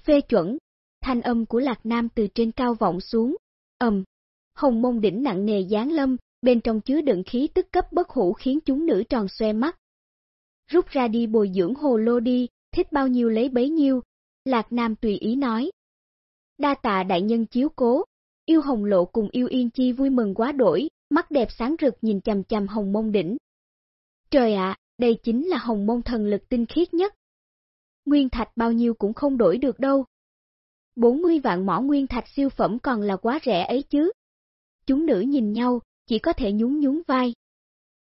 Phê chuẩn, thanh âm của Lạc Nam từ trên cao vọng xuống, ầm, hồng mông đỉnh nặng nề giáng lâm, bên trong chứa đựng khí tức cấp bất hủ khiến chúng nữ tròn xoe mắt. Rút ra đi bồi dưỡng hồ lô đi, thích bao nhiêu lấy bấy nhiêu, Lạc Nam tùy ý nói. Đa tạ đại nhân chiếu cố, yêu hồng lộ cùng yêu yên chi vui mừng quá đổi, mắt đẹp sáng rực nhìn chầm chầm hồng mông đỉnh. Trời ạ, đây chính là hồng môn thần lực tinh khiết nhất. Nguyên thạch bao nhiêu cũng không đổi được đâu. 40 vạn mỏ nguyên thạch siêu phẩm còn là quá rẻ ấy chứ. Chúng nữ nhìn nhau, chỉ có thể nhún nhún vai.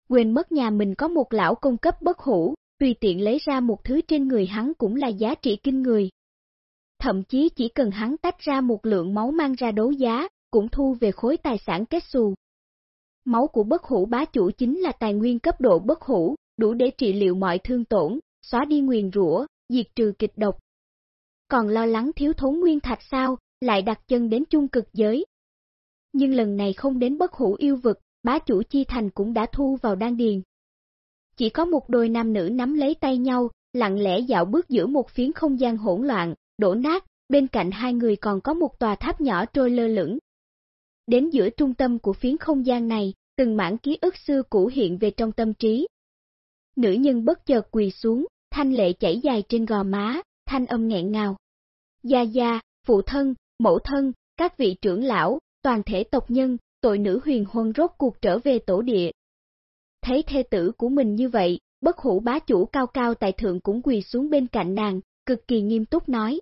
Quên mất nhà mình có một lão công cấp bất hủ, tùy tiện lấy ra một thứ trên người hắn cũng là giá trị kinh người. Thậm chí chỉ cần hắn tách ra một lượng máu mang ra đấu giá, cũng thu về khối tài sản kết xù. Máu của bất hủ bá chủ chính là tài nguyên cấp độ bất hủ, đủ để trị liệu mọi thương tổn, xóa đi nguyền rủa, diệt trừ kịch độc. Còn lo lắng thiếu thốn nguyên thạch sao, lại đặt chân đến chung cực giới. Nhưng lần này không đến bất hủ yêu vực, bá chủ chi thành cũng đã thu vào đan điền. Chỉ có một đôi nam nữ nắm lấy tay nhau, lặng lẽ dạo bước giữa một phiến không gian hỗn loạn, đổ nát, bên cạnh hai người còn có một tòa tháp nhỏ trôi lơ lửng. Đến giữa trung tâm của phiến không gian này, từng mảng ký ức xưa cũ hiện về trong tâm trí. Nữ nhân bất chợt quỳ xuống, thanh lệ chảy dài trên gò má, thanh âm nghẹn ngào. Gia gia, phụ thân, mẫu thân, các vị trưởng lão, toàn thể tộc nhân, tội nữ huyền huân rốt cuộc trở về tổ địa. Thấy thê tử của mình như vậy, bất hủ bá chủ cao cao tại thượng cũng quỳ xuống bên cạnh nàng, cực kỳ nghiêm túc nói.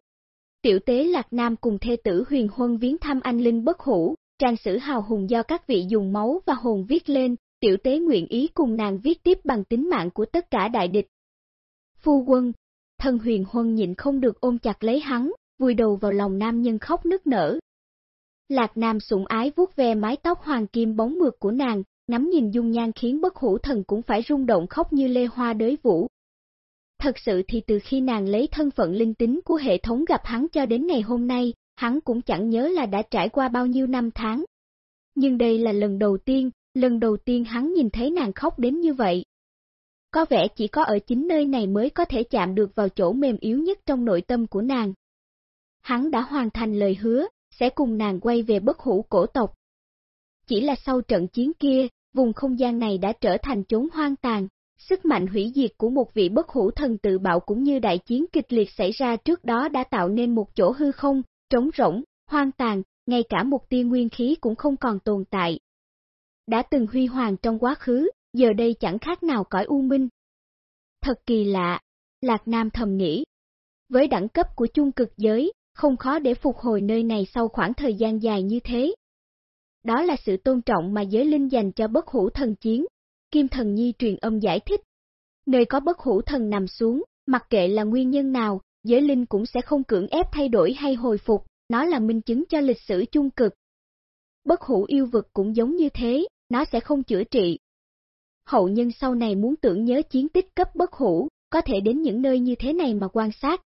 Tiểu tế Lạc Nam cùng thê tử huyền huân viếng thăm anh Linh bất hủ, trang sử hào hùng do các vị dùng máu và hồn viết lên, tiểu tế nguyện ý cùng nàng viết tiếp bằng tính mạng của tất cả đại địch. Phu quân, thân huyền huân nhịn không được ôm chặt lấy hắn, vùi đầu vào lòng nam nhân khóc nức nở. Lạc nam sủng ái vuốt ve mái tóc hoàng kim bóng mượt của nàng, ngắm nhìn dung nhan khiến bất hủ thần cũng phải rung động khóc như lê hoa đới vũ. Thật sự thì từ khi nàng lấy thân phận linh tính của hệ thống gặp hắn cho đến ngày hôm nay, hắn cũng chẳng nhớ là đã trải qua bao nhiêu năm tháng. Nhưng đây là lần đầu tiên, lần đầu tiên hắn nhìn thấy nàng khóc đến như vậy. Có vẻ chỉ có ở chính nơi này mới có thể chạm được vào chỗ mềm yếu nhất trong nội tâm của nàng. Hắn đã hoàn thành lời hứa, sẽ cùng nàng quay về bất hủ cổ tộc. Chỉ là sau trận chiến kia, vùng không gian này đã trở thành chốn hoang tàn, sức mạnh hủy diệt của một vị bất hủ thần tự bạo cũng như đại chiến kịch liệt xảy ra trước đó đã tạo nên một chỗ hư không, trống rỗng, hoang tàn, ngay cả một tia nguyên khí cũng không còn tồn tại. Đã từng huy hoàng trong quá khứ, giờ đây chẳng khác nào cõi u minh. Thật kỳ lạ, Lạc Nam thầm nghĩ. Với đẳng cấp của chung cực giới, không khó để phục hồi nơi này sau khoảng thời gian dài như thế. Đó là sự tôn trọng mà giới linh dành cho bất hủ thần chiến. Kim Thần Nhi truyền âm giải thích. Nơi có bất hủ thần nằm xuống, mặc kệ là nguyên nhân nào, giới linh cũng sẽ không cưỡng ép thay đổi hay hồi phục, nó là minh chứng cho lịch sử chung cực. Bất hủ yêu vực cũng giống như thế, nó sẽ không chữa trị. Hậu nhân sau này muốn tưởng nhớ chiến tích cấp bất hủ, có thể đến những nơi như thế này mà quan sát.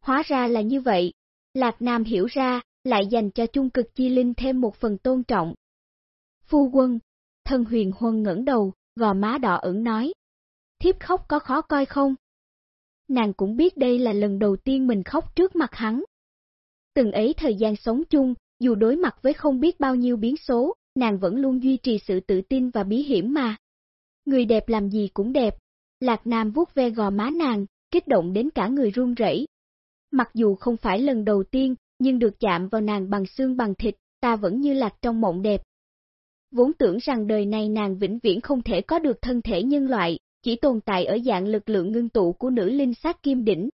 Hóa ra là như vậy, Lạc Nam hiểu ra, lại dành cho chung cực chi linh thêm một phần tôn trọng. Phu quân, thân huyền huân ngẩng đầu, gò má đỏ ửng nói. Thiếp khóc có khó coi không? Nàng cũng biết đây là lần đầu tiên mình khóc trước mặt hắn. Từng ấy thời gian sống chung, dù đối mặt với không biết bao nhiêu biến số, nàng vẫn luôn duy trì sự tự tin và bí hiểm mà. Người đẹp làm gì cũng đẹp. Lạc Nam vuốt ve gò má nàng, kích động đến cả người run rẩy. Mặc dù không phải lần đầu tiên, nhưng được chạm vào nàng bằng xương bằng thịt, ta vẫn như lạc trong mộng đẹp. Vốn tưởng rằng đời này nàng vĩnh viễn không thể có được thân thể nhân loại, chỉ tồn tại ở dạng lực lượng ngưng tụ của nữ linh sát kim đỉnh.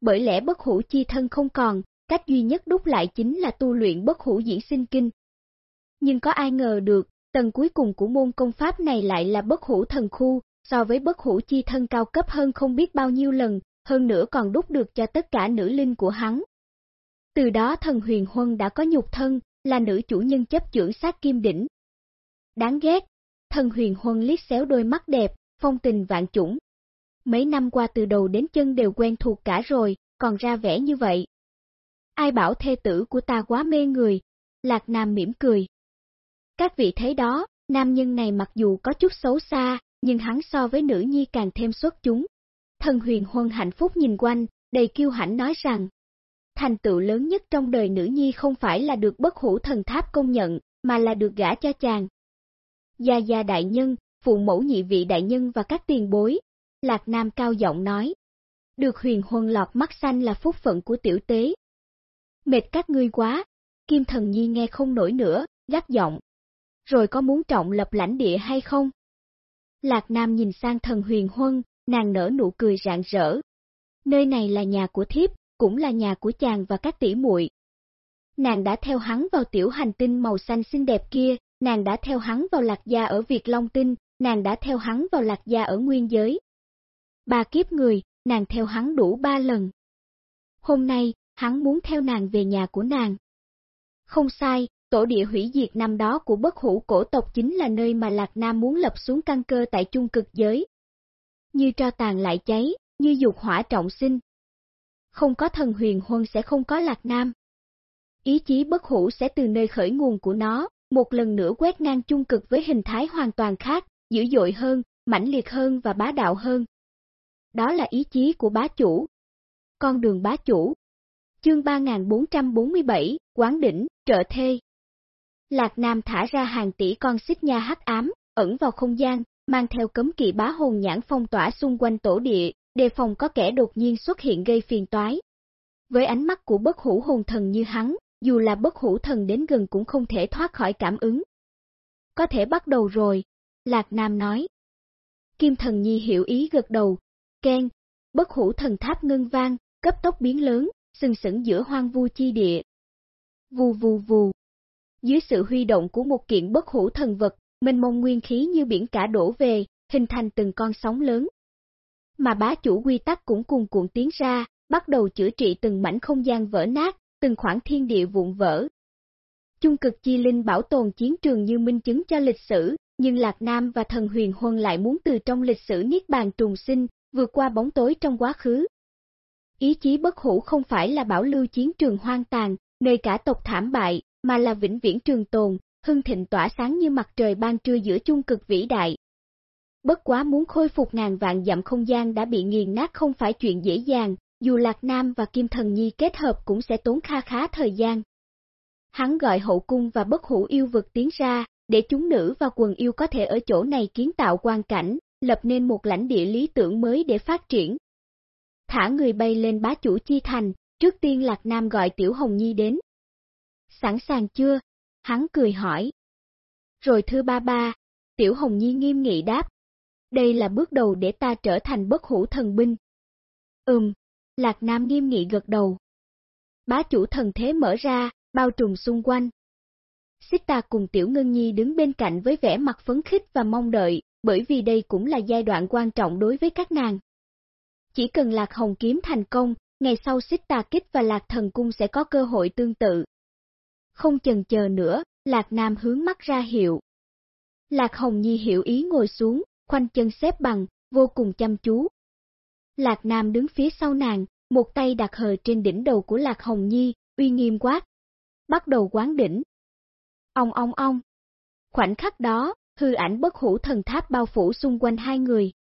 Bởi lẽ bất hủ chi thân không còn, cách duy nhất đúc lại chính là tu luyện bất hủ diễn sinh kinh. Nhưng có ai ngờ được, tầng cuối cùng của môn công pháp này lại là bất hủ thần khu, so với bất hủ chi thân cao cấp hơn không biết bao nhiêu lần, hơn nữa còn đúc được cho tất cả nữ linh của hắn. Từ đó thần huyền huân đã có nhục thân, là nữ chủ nhân chấp trưởng sát kim đỉnh. Đáng ghét, thần huyền huân liếc xéo đôi mắt đẹp, phong tình vạn chủng. Mấy năm qua từ đầu đến chân đều quen thuộc cả rồi, còn ra vẻ như vậy. Ai bảo thê tử của ta quá mê người, Lạc Nam mỉm cười. Các vị thấy đó, nam nhân này mặc dù có chút xấu xa, nhưng hắn so với nữ nhi càng thêm xuất chúng. Thần huyền huân hạnh phúc nhìn quanh, đầy kiêu hãnh nói rằng, thành tựu lớn nhất trong đời nữ nhi không phải là được bất hủ thần tháp công nhận, mà là được gả cho chàng. Gia Gia đại nhân, phụ mẫu nhị vị đại nhân và các tiền bối, Lạc Nam cao giọng nói. Được huyền huân lọt mắt xanh là phúc phận của tiểu tế. Mệt các ngươi quá, Kim Thần Nhi nghe không nổi nữa, gắt giọng. Rồi có muốn trọng lập lãnh địa hay không? Lạc Nam nhìn sang thần huyền huân, nàng nở nụ cười rạng rỡ. Nơi này là nhà của thiếp, cũng là nhà của chàng và các tỷ muội. Nàng đã theo hắn vào tiểu hành tinh màu xanh xinh đẹp kia, nàng đã theo hắn vào lạc gia ở Việt Long Tinh, nàng đã theo hắn vào lạc gia ở Nguyên Giới. Ba kiếp người, nàng theo hắn đủ ba lần. Hôm nay, hắn muốn theo nàng về nhà của nàng. Không sai, tổ địa hủy diệt năm đó của bất hủ cổ tộc chính là nơi mà Lạc Nam muốn lập xuống căn cơ tại chung cực giới. Như tro tàn lại cháy, như dục hỏa trọng sinh. Không có thần huyền huân sẽ không có Lạc Nam. Ý chí bất hủ sẽ từ nơi khởi nguồn của nó, một lần nữa quét ngang chung cực với hình thái hoàn toàn khác, dữ dội hơn, mãnh liệt hơn và bá đạo hơn. Đó là ý chí của bá chủ. Con đường bá chủ. Chương 3447, Quán đỉnh, trợ thê. Lạc Nam thả ra hàng tỷ con xích nha hắc ám, ẩn vào không gian, mang theo cấm kỵ bá hồn nhãn phong tỏa xung quanh tổ địa, đề phòng có kẻ đột nhiên xuất hiện gây phiền toái. Với ánh mắt của bất hủ hồn thần như hắn, dù là bất hủ thần đến gần cũng không thể thoát khỏi cảm ứng. Có thể bắt đầu rồi, Lạc Nam nói. Kim thần nhi hiểu ý gật đầu, khen. bất hủ thần tháp ngân vang, cấp tốc biến lớn, sừng sững giữa hoang vu chi địa. Vù vù vù. Dưới sự huy động của một kiện bất hủ thần vật, mênh mông nguyên khí như biển cả đổ về, hình thành từng con sóng lớn. Mà bá chủ quy tắc cũng cuồn cuộn tiến ra, bắt đầu chữa trị từng mảnh không gian vỡ nát, từng khoảng thiên địa vụn vỡ. Chung cực chi linh bảo tồn chiến trường như minh chứng cho lịch sử, nhưng Lạc Nam và thần huyền huân lại muốn từ trong lịch sử niết bàn trùng sinh, vượt qua bóng tối trong quá khứ. Ý chí bất hủ không phải là bảo lưu chiến trường hoang tàn, nơi cả tộc thảm bại, mà là vĩnh viễn trường tồn, hưng thịnh tỏa sáng như mặt trời ban trưa giữa chung cực vĩ đại. Bất quá muốn khôi phục ngàn vạn dặm không gian đã bị nghiền nát không phải chuyện dễ dàng, dù Lạc Nam và Kim Thần Nhi kết hợp cũng sẽ tốn kha khá thời gian. Hắn gọi hậu cung và bất hủ yêu vực tiến ra, để chúng nữ và quần yêu có thể ở chỗ này kiến tạo quan cảnh, lập nên một lãnh địa lý tưởng mới để phát triển. Thả người bay lên bá chủ chi thành, trước tiên Lạc Nam gọi Tiểu Hồng Nhi đến. Sẵn sàng chưa? Hắn cười hỏi. Rồi thưa ba ba, Tiểu Hồng Nhi nghiêm nghị đáp. Đây là bước đầu để ta trở thành bất hủ thần binh. Ừm, Lạc Nam nghiêm nghị gật đầu. Bá chủ thần thế mở ra, bao trùm xung quanh. Xích ta cùng Tiểu Ngân Nhi đứng bên cạnh với vẻ mặt phấn khích và mong đợi, bởi vì đây cũng là giai đoạn quan trọng đối với các nàng. Chỉ cần Lạc Hồng Kiếm thành công, ngày sau xích tà kích và Lạc Thần Cung sẽ có cơ hội tương tự. Không chần chờ nữa, Lạc Nam hướng mắt ra hiệu. Lạc Hồng Nhi hiểu ý ngồi xuống, khoanh chân xếp bằng, vô cùng chăm chú. Lạc Nam đứng phía sau nàng, một tay đặt hờ trên đỉnh đầu của Lạc Hồng Nhi, uy nghiêm quát. Bắt đầu quán đỉnh. Ông ong ong. Khoảnh khắc đó, hư ảnh bất hủ thần tháp bao phủ xung quanh hai người.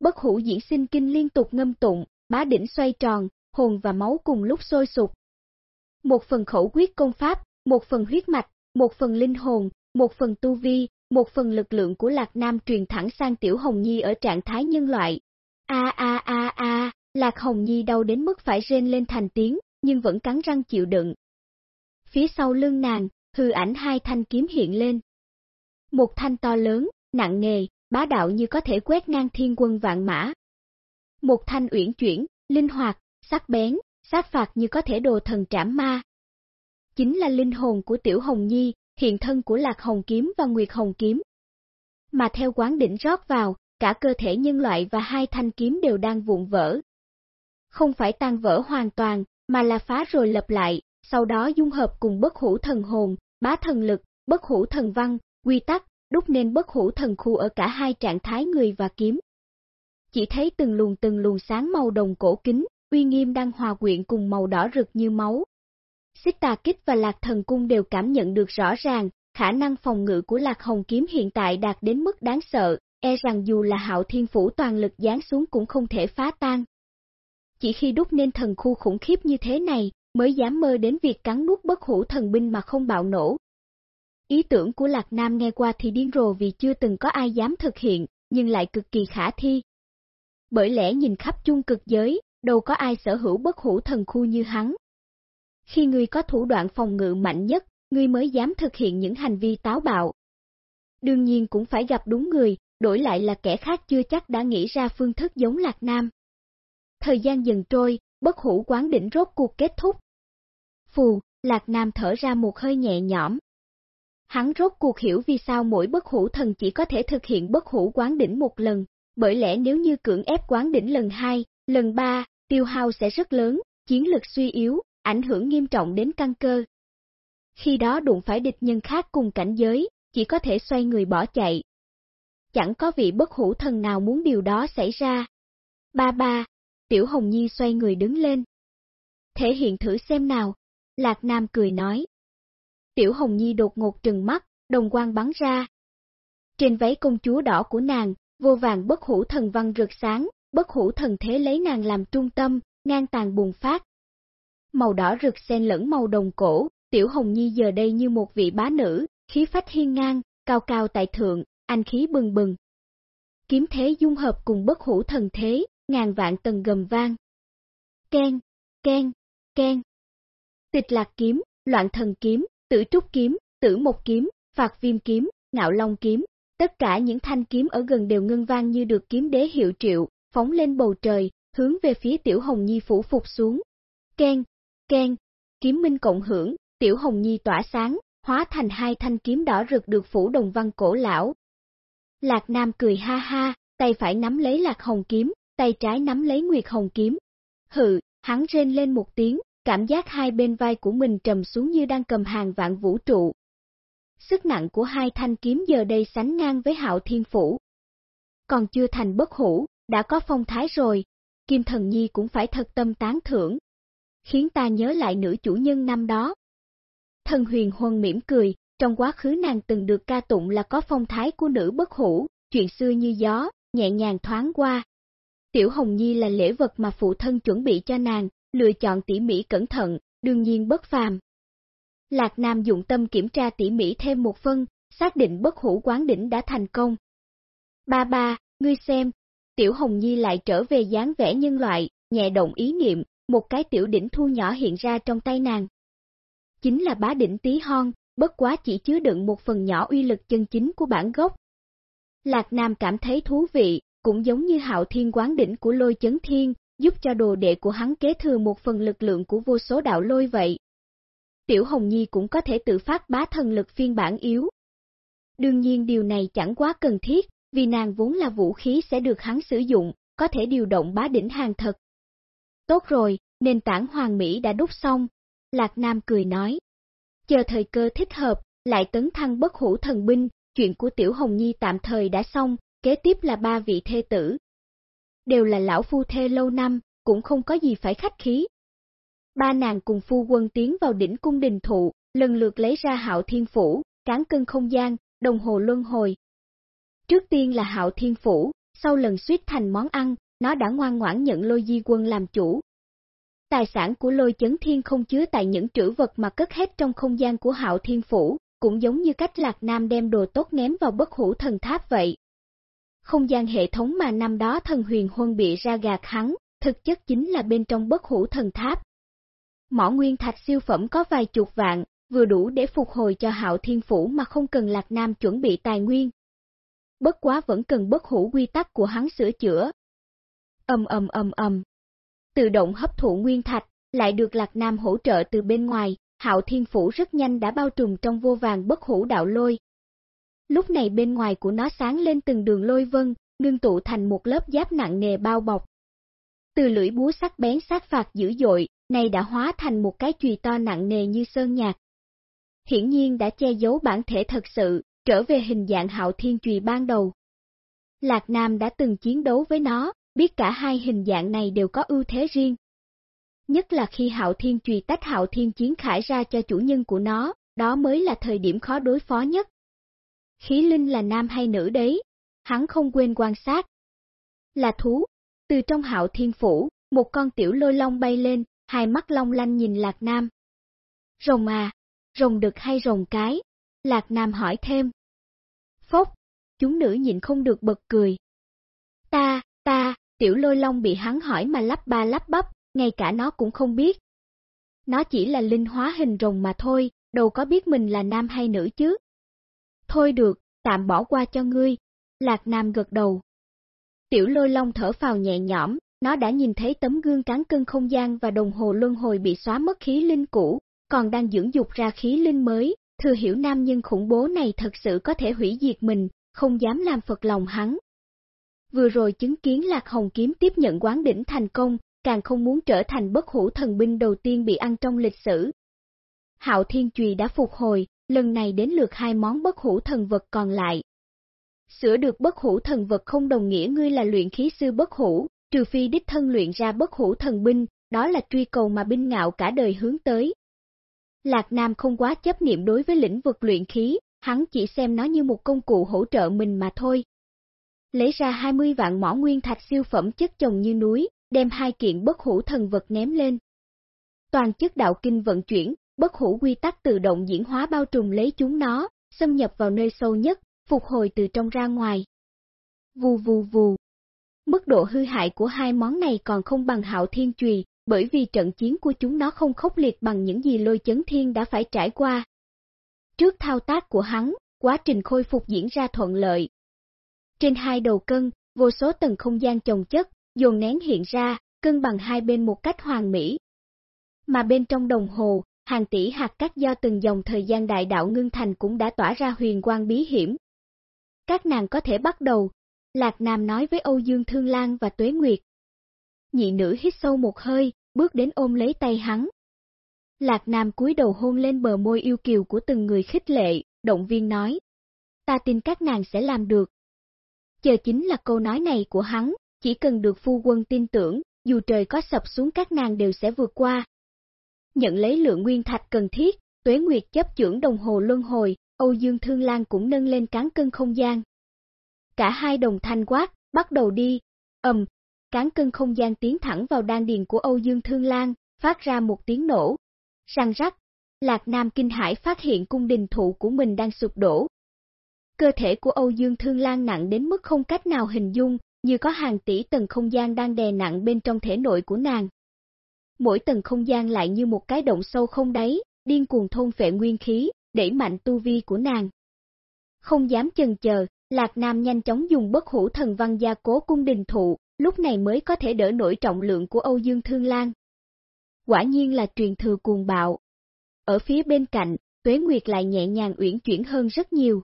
Bất hủ diễn sinh kinh liên tục ngâm tụng, bá đỉnh xoay tròn, hồn và máu cùng lúc sôi sụp. Một phần khẩu quyết công pháp, một phần huyết mạch, một phần linh hồn, một phần tu vi, một phần lực lượng của Lạc Nam truyền thẳng sang Tiểu Hồng Nhi ở trạng thái nhân loại. A a a a, Lạc Hồng Nhi đau đến mức phải rên lên thành tiếng, nhưng vẫn cắn răng chịu đựng. Phía sau lưng nàng, hư ảnh hai thanh kiếm hiện lên. Một thanh to lớn, nặng nề, bá đạo như có thể quét ngang thiên quân vạn mã. Một thanh uyển chuyển, linh hoạt, sắc bén, sát phạt như có thể đồ thần trảm ma. Chính là linh hồn của Tiểu Hồng Nhi, hiện thân của Lạc Hồng Kiếm và Nguyệt Hồng Kiếm. Mà theo quán đỉnh rót vào, cả cơ thể nhân loại và hai thanh kiếm đều đang vụn vỡ. Không phải tan vỡ hoàn toàn, mà là phá rồi lập lại, sau đó dung hợp cùng bất hủ thần hồn, bá thần lực, bất hủ thần văn, quy tắc, đúc nên bất hủ thần khu ở cả hai trạng thái người và kiếm. Chỉ thấy từng luồng từng luồng sáng màu đồng cổ kính, uy nghiêm đang hòa quyện cùng màu đỏ rực như máu. Xích tà kích và lạc thần cung đều cảm nhận được rõ ràng, khả năng phòng ngự của lạc hồng kiếm hiện tại đạt đến mức đáng sợ, e rằng dù là hạo thiên phủ toàn lực giáng xuống cũng không thể phá tan. Chỉ khi đúc nên thần khu khủng khiếp như thế này, mới dám mơ đến việc cắn nuốt bất hủ thần binh mà không bạo nổ. Ý tưởng của Lạc Nam nghe qua thì điên rồ vì chưa từng có ai dám thực hiện, nhưng lại cực kỳ khả thi. Bởi lẽ nhìn khắp chung cực giới, đâu có ai sở hữu bất hủ thần khu như hắn. Khi người có thủ đoạn phòng ngự mạnh nhất, người mới dám thực hiện những hành vi táo bạo. Đương nhiên cũng phải gặp đúng người, đổi lại là kẻ khác chưa chắc đã nghĩ ra phương thức giống Lạc Nam. Thời gian dần trôi, bất hủ quán đỉnh rốt cuộc kết thúc. Phù, Lạc Nam thở ra một hơi nhẹ nhõm. Hắn rốt cuộc hiểu vì sao mỗi bất hủ thần chỉ có thể thực hiện bất hủ quán đỉnh một lần, bởi lẽ nếu như cưỡng ép quán đỉnh lần hai, lần ba, tiêu hao sẽ rất lớn, chiến lực suy yếu, ảnh hưởng nghiêm trọng đến căn cơ. Khi đó đụng phải địch nhân khác cùng cảnh giới, chỉ có thể xoay người bỏ chạy. Chẳng có vị bất hủ thần nào muốn điều đó xảy ra. Ba ba, Tiểu Hồng Nhi xoay người đứng lên. Thể hiện thử xem nào, Lạc Nam cười nói. Tiểu Hồng Nhi đột ngột trừng mắt, đồng quang bắn ra. Trên váy công chúa đỏ của nàng, vô vàng bất hủ thần văn rực sáng, bất hủ thần thế lấy nàng làm trung tâm, ngang tàn bùng phát. Màu đỏ rực xen lẫn màu đồng cổ, Tiểu Hồng Nhi giờ đây như một vị bá nữ, khí phách hiên ngang, cao cao tại thượng, anh khí bừng bừng. Kiếm thế dung hợp cùng bất hủ thần thế, ngàn vạn tầng gầm vang. Ken, ken, ken. Tịch lạc kiếm, loạn thần kiếm, tử trúc kiếm, tử một kiếm, phạt viêm kiếm, ngạo long kiếm, tất cả những thanh kiếm ở gần đều ngân vang như được kiếm đế hiệu triệu, phóng lên bầu trời, hướng về phía tiểu hồng nhi phủ phục xuống. Ken, ken, kiếm minh cộng hưởng, tiểu hồng nhi tỏa sáng, hóa thành hai thanh kiếm đỏ rực được phủ đồng văn cổ lão. Lạc Nam cười ha ha, tay phải nắm lấy lạc hồng kiếm, tay trái nắm lấy Nguyệt Hồng kiếm. Hừ, hắn rên lên một tiếng, cảm giác hai bên vai của mình trầm xuống như đang cầm hàng vạn vũ trụ. Sức nặng của hai thanh kiếm giờ đây sánh ngang với hạo thiên phủ. Còn chưa thành bất hủ, đã có phong thái rồi, Kim Thần Nhi cũng phải thật tâm tán thưởng. Khiến ta nhớ lại nữ chủ nhân năm đó. Thần huyền huân mỉm cười, trong quá khứ nàng từng được ca tụng là có phong thái của nữ bất hủ, chuyện xưa như gió, nhẹ nhàng thoáng qua, Tiểu Hồng Nhi là lễ vật mà phụ thân chuẩn bị cho nàng, lựa chọn tỉ mỉ cẩn thận, đương nhiên bất phàm. Lạc Nam dụng tâm kiểm tra tỉ mỉ thêm một phân, xác định bất hủ quán đỉnh đã thành công. Ba ba, ngươi xem, Tiểu Hồng Nhi lại trở về dáng vẻ nhân loại, nhẹ động ý niệm, một cái tiểu đỉnh thu nhỏ hiện ra trong tay nàng. Chính là bá đỉnh tí hon, bất quá chỉ chứa đựng một phần nhỏ uy lực chân chính của bản gốc. Lạc Nam cảm thấy thú vị, cũng giống như hạo thiên quán đỉnh của lôi chấn thiên, giúp cho đồ đệ của hắn kế thừa một phần lực lượng của vô số đạo lôi vậy. Tiểu Hồng Nhi cũng có thể tự phát bá thần lực phiên bản yếu. Đương nhiên điều này chẳng quá cần thiết, vì nàng vốn là vũ khí sẽ được hắn sử dụng, có thể điều động bá đỉnh hàng thật. Tốt rồi, nền tảng hoàng mỹ đã đúc xong, Lạc Nam cười nói. Chờ thời cơ thích hợp, lại tấn thăng bất hủ thần binh, chuyện của Tiểu Hồng Nhi tạm thời đã xong, kế tiếp là ba vị thê tử. Đều là lão phu thê lâu năm, cũng không có gì phải khách khí. Ba nàng cùng phu quân tiến vào đỉnh cung đình thụ, lần lượt lấy ra hạo thiên phủ, cán cân không gian, đồng hồ luân hồi. Trước tiên là hạo thiên phủ, sau lần suýt thành món ăn, nó đã ngoan ngoãn nhận lôi di quân làm chủ. Tài sản của lôi chấn thiên không chứa tại những trữ vật mà cất hết trong không gian của hạo thiên phủ, cũng giống như cách Lạc Nam đem đồ tốt ném vào bất hủ thần tháp vậy. Không gian hệ thống mà năm đó thần huyền huân bị ra gạt hắn, thực chất chính là bên trong bất hủ thần tháp. Mỏ nguyên thạch siêu phẩm có vài chục vạn, vừa đủ để phục hồi cho hạo thiên phủ mà không cần lạc nam chuẩn bị tài nguyên. Bất quá vẫn cần bất hủ quy tắc của hắn sửa chữa. Âm âm âm âm. Tự động hấp thụ nguyên thạch, lại được lạc nam hỗ trợ từ bên ngoài, hạo thiên phủ rất nhanh đã bao trùm trong vô vàng bất hủ đạo lôi, Lúc này bên ngoài của nó sáng lên từng đường lôi vân, ngưng tụ thành một lớp giáp nặng nề bao bọc. Từ lưỡi búa sắc bén sát phạt dữ dội, này đã hóa thành một cái chùy to nặng nề như sơn nhạc. Hiển nhiên đã che giấu bản thể thật sự, trở về hình dạng hạo thiên chùy ban đầu. Lạc Nam đã từng chiến đấu với nó, biết cả hai hình dạng này đều có ưu thế riêng. Nhất là khi hạo thiên trùy tách hạo thiên chiến khải ra cho chủ nhân của nó, đó mới là thời điểm khó đối phó nhất. Khí linh là nam hay nữ đấy, hắn không quên quan sát. Là thú, từ trong hạo thiên phủ, một con tiểu lôi long bay lên, hai mắt long lanh nhìn Lạc Nam. Rồng à, rồng đực hay rồng cái? Lạc Nam hỏi thêm. Phốc, chúng nữ nhịn không được bật cười. Ta, ta, tiểu lôi long bị hắn hỏi mà lắp ba lắp bắp, ngay cả nó cũng không biết. Nó chỉ là linh hóa hình rồng mà thôi, đâu có biết mình là nam hay nữ chứ. Thôi được, tạm bỏ qua cho ngươi. Lạc Nam gật đầu. Tiểu lôi long thở phào nhẹ nhõm, nó đã nhìn thấy tấm gương cán cân không gian và đồng hồ luân hồi bị xóa mất khí linh cũ, còn đang dưỡng dục ra khí linh mới, thừa hiểu nam nhân khủng bố này thật sự có thể hủy diệt mình, không dám làm phật lòng hắn. Vừa rồi chứng kiến Lạc Hồng Kiếm tiếp nhận quán đỉnh thành công, càng không muốn trở thành bất hủ thần binh đầu tiên bị ăn trong lịch sử. Hạo Thiên Chùy đã phục hồi, lần này đến lượt hai món bất hủ thần vật còn lại. Sửa được bất hủ thần vật không đồng nghĩa ngươi là luyện khí sư bất hủ, trừ phi đích thân luyện ra bất hủ thần binh, đó là truy cầu mà binh ngạo cả đời hướng tới. Lạc Nam không quá chấp niệm đối với lĩnh vực luyện khí, hắn chỉ xem nó như một công cụ hỗ trợ mình mà thôi. Lấy ra 20 vạn mỏ nguyên thạch siêu phẩm chất chồng như núi, đem hai kiện bất hủ thần vật ném lên. Toàn chất đạo kinh vận chuyển, bất hủ quy tắc tự động diễn hóa bao trùm lấy chúng nó, xâm nhập vào nơi sâu nhất, phục hồi từ trong ra ngoài. Vù vù vù. Mức độ hư hại của hai món này còn không bằng hạo thiên trùy, bởi vì trận chiến của chúng nó không khốc liệt bằng những gì lôi chấn thiên đã phải trải qua. Trước thao tác của hắn, quá trình khôi phục diễn ra thuận lợi. Trên hai đầu cân, vô số tầng không gian chồng chất, dồn nén hiện ra, cân bằng hai bên một cách hoàn mỹ. Mà bên trong đồng hồ, hàng tỷ hạt cát do từng dòng thời gian đại đạo ngưng thành cũng đã tỏa ra huyền quang bí hiểm. Các nàng có thể bắt đầu, Lạc Nam nói với Âu Dương Thương Lan và Tuế Nguyệt. Nhị nữ hít sâu một hơi, bước đến ôm lấy tay hắn. Lạc Nam cúi đầu hôn lên bờ môi yêu kiều của từng người khích lệ, động viên nói. Ta tin các nàng sẽ làm được. Chờ chính là câu nói này của hắn, chỉ cần được phu quân tin tưởng, dù trời có sập xuống các nàng đều sẽ vượt qua. Nhận lấy lượng nguyên thạch cần thiết, Tuế Nguyệt chấp trưởng đồng hồ luân hồi, Âu Dương Thương Lan cũng nâng lên cán cân không gian. Cả hai đồng thanh quát, bắt đầu đi, ầm, cán cân không gian tiến thẳng vào đan điền của Âu Dương Thương Lan, phát ra một tiếng nổ. Sang rắc, Lạc Nam kinh hải phát hiện cung đình thụ của mình đang sụp đổ. Cơ thể của Âu Dương Thương Lan nặng đến mức không cách nào hình dung, như có hàng tỷ tầng không gian đang đè nặng bên trong thể nội của nàng. Mỗi tầng không gian lại như một cái động sâu không đáy, điên cuồng thôn phệ nguyên khí, đẩy mạnh tu vi của nàng. Không dám chần chờ, Lạc Nam nhanh chóng dùng bất hủ thần văn gia cố cung đình thụ, lúc này mới có thể đỡ nổi trọng lượng của Âu Dương Thương Lan. Quả nhiên là truyền thừa cuồng bạo. Ở phía bên cạnh, Tuế Nguyệt lại nhẹ nhàng uyển chuyển hơn rất nhiều.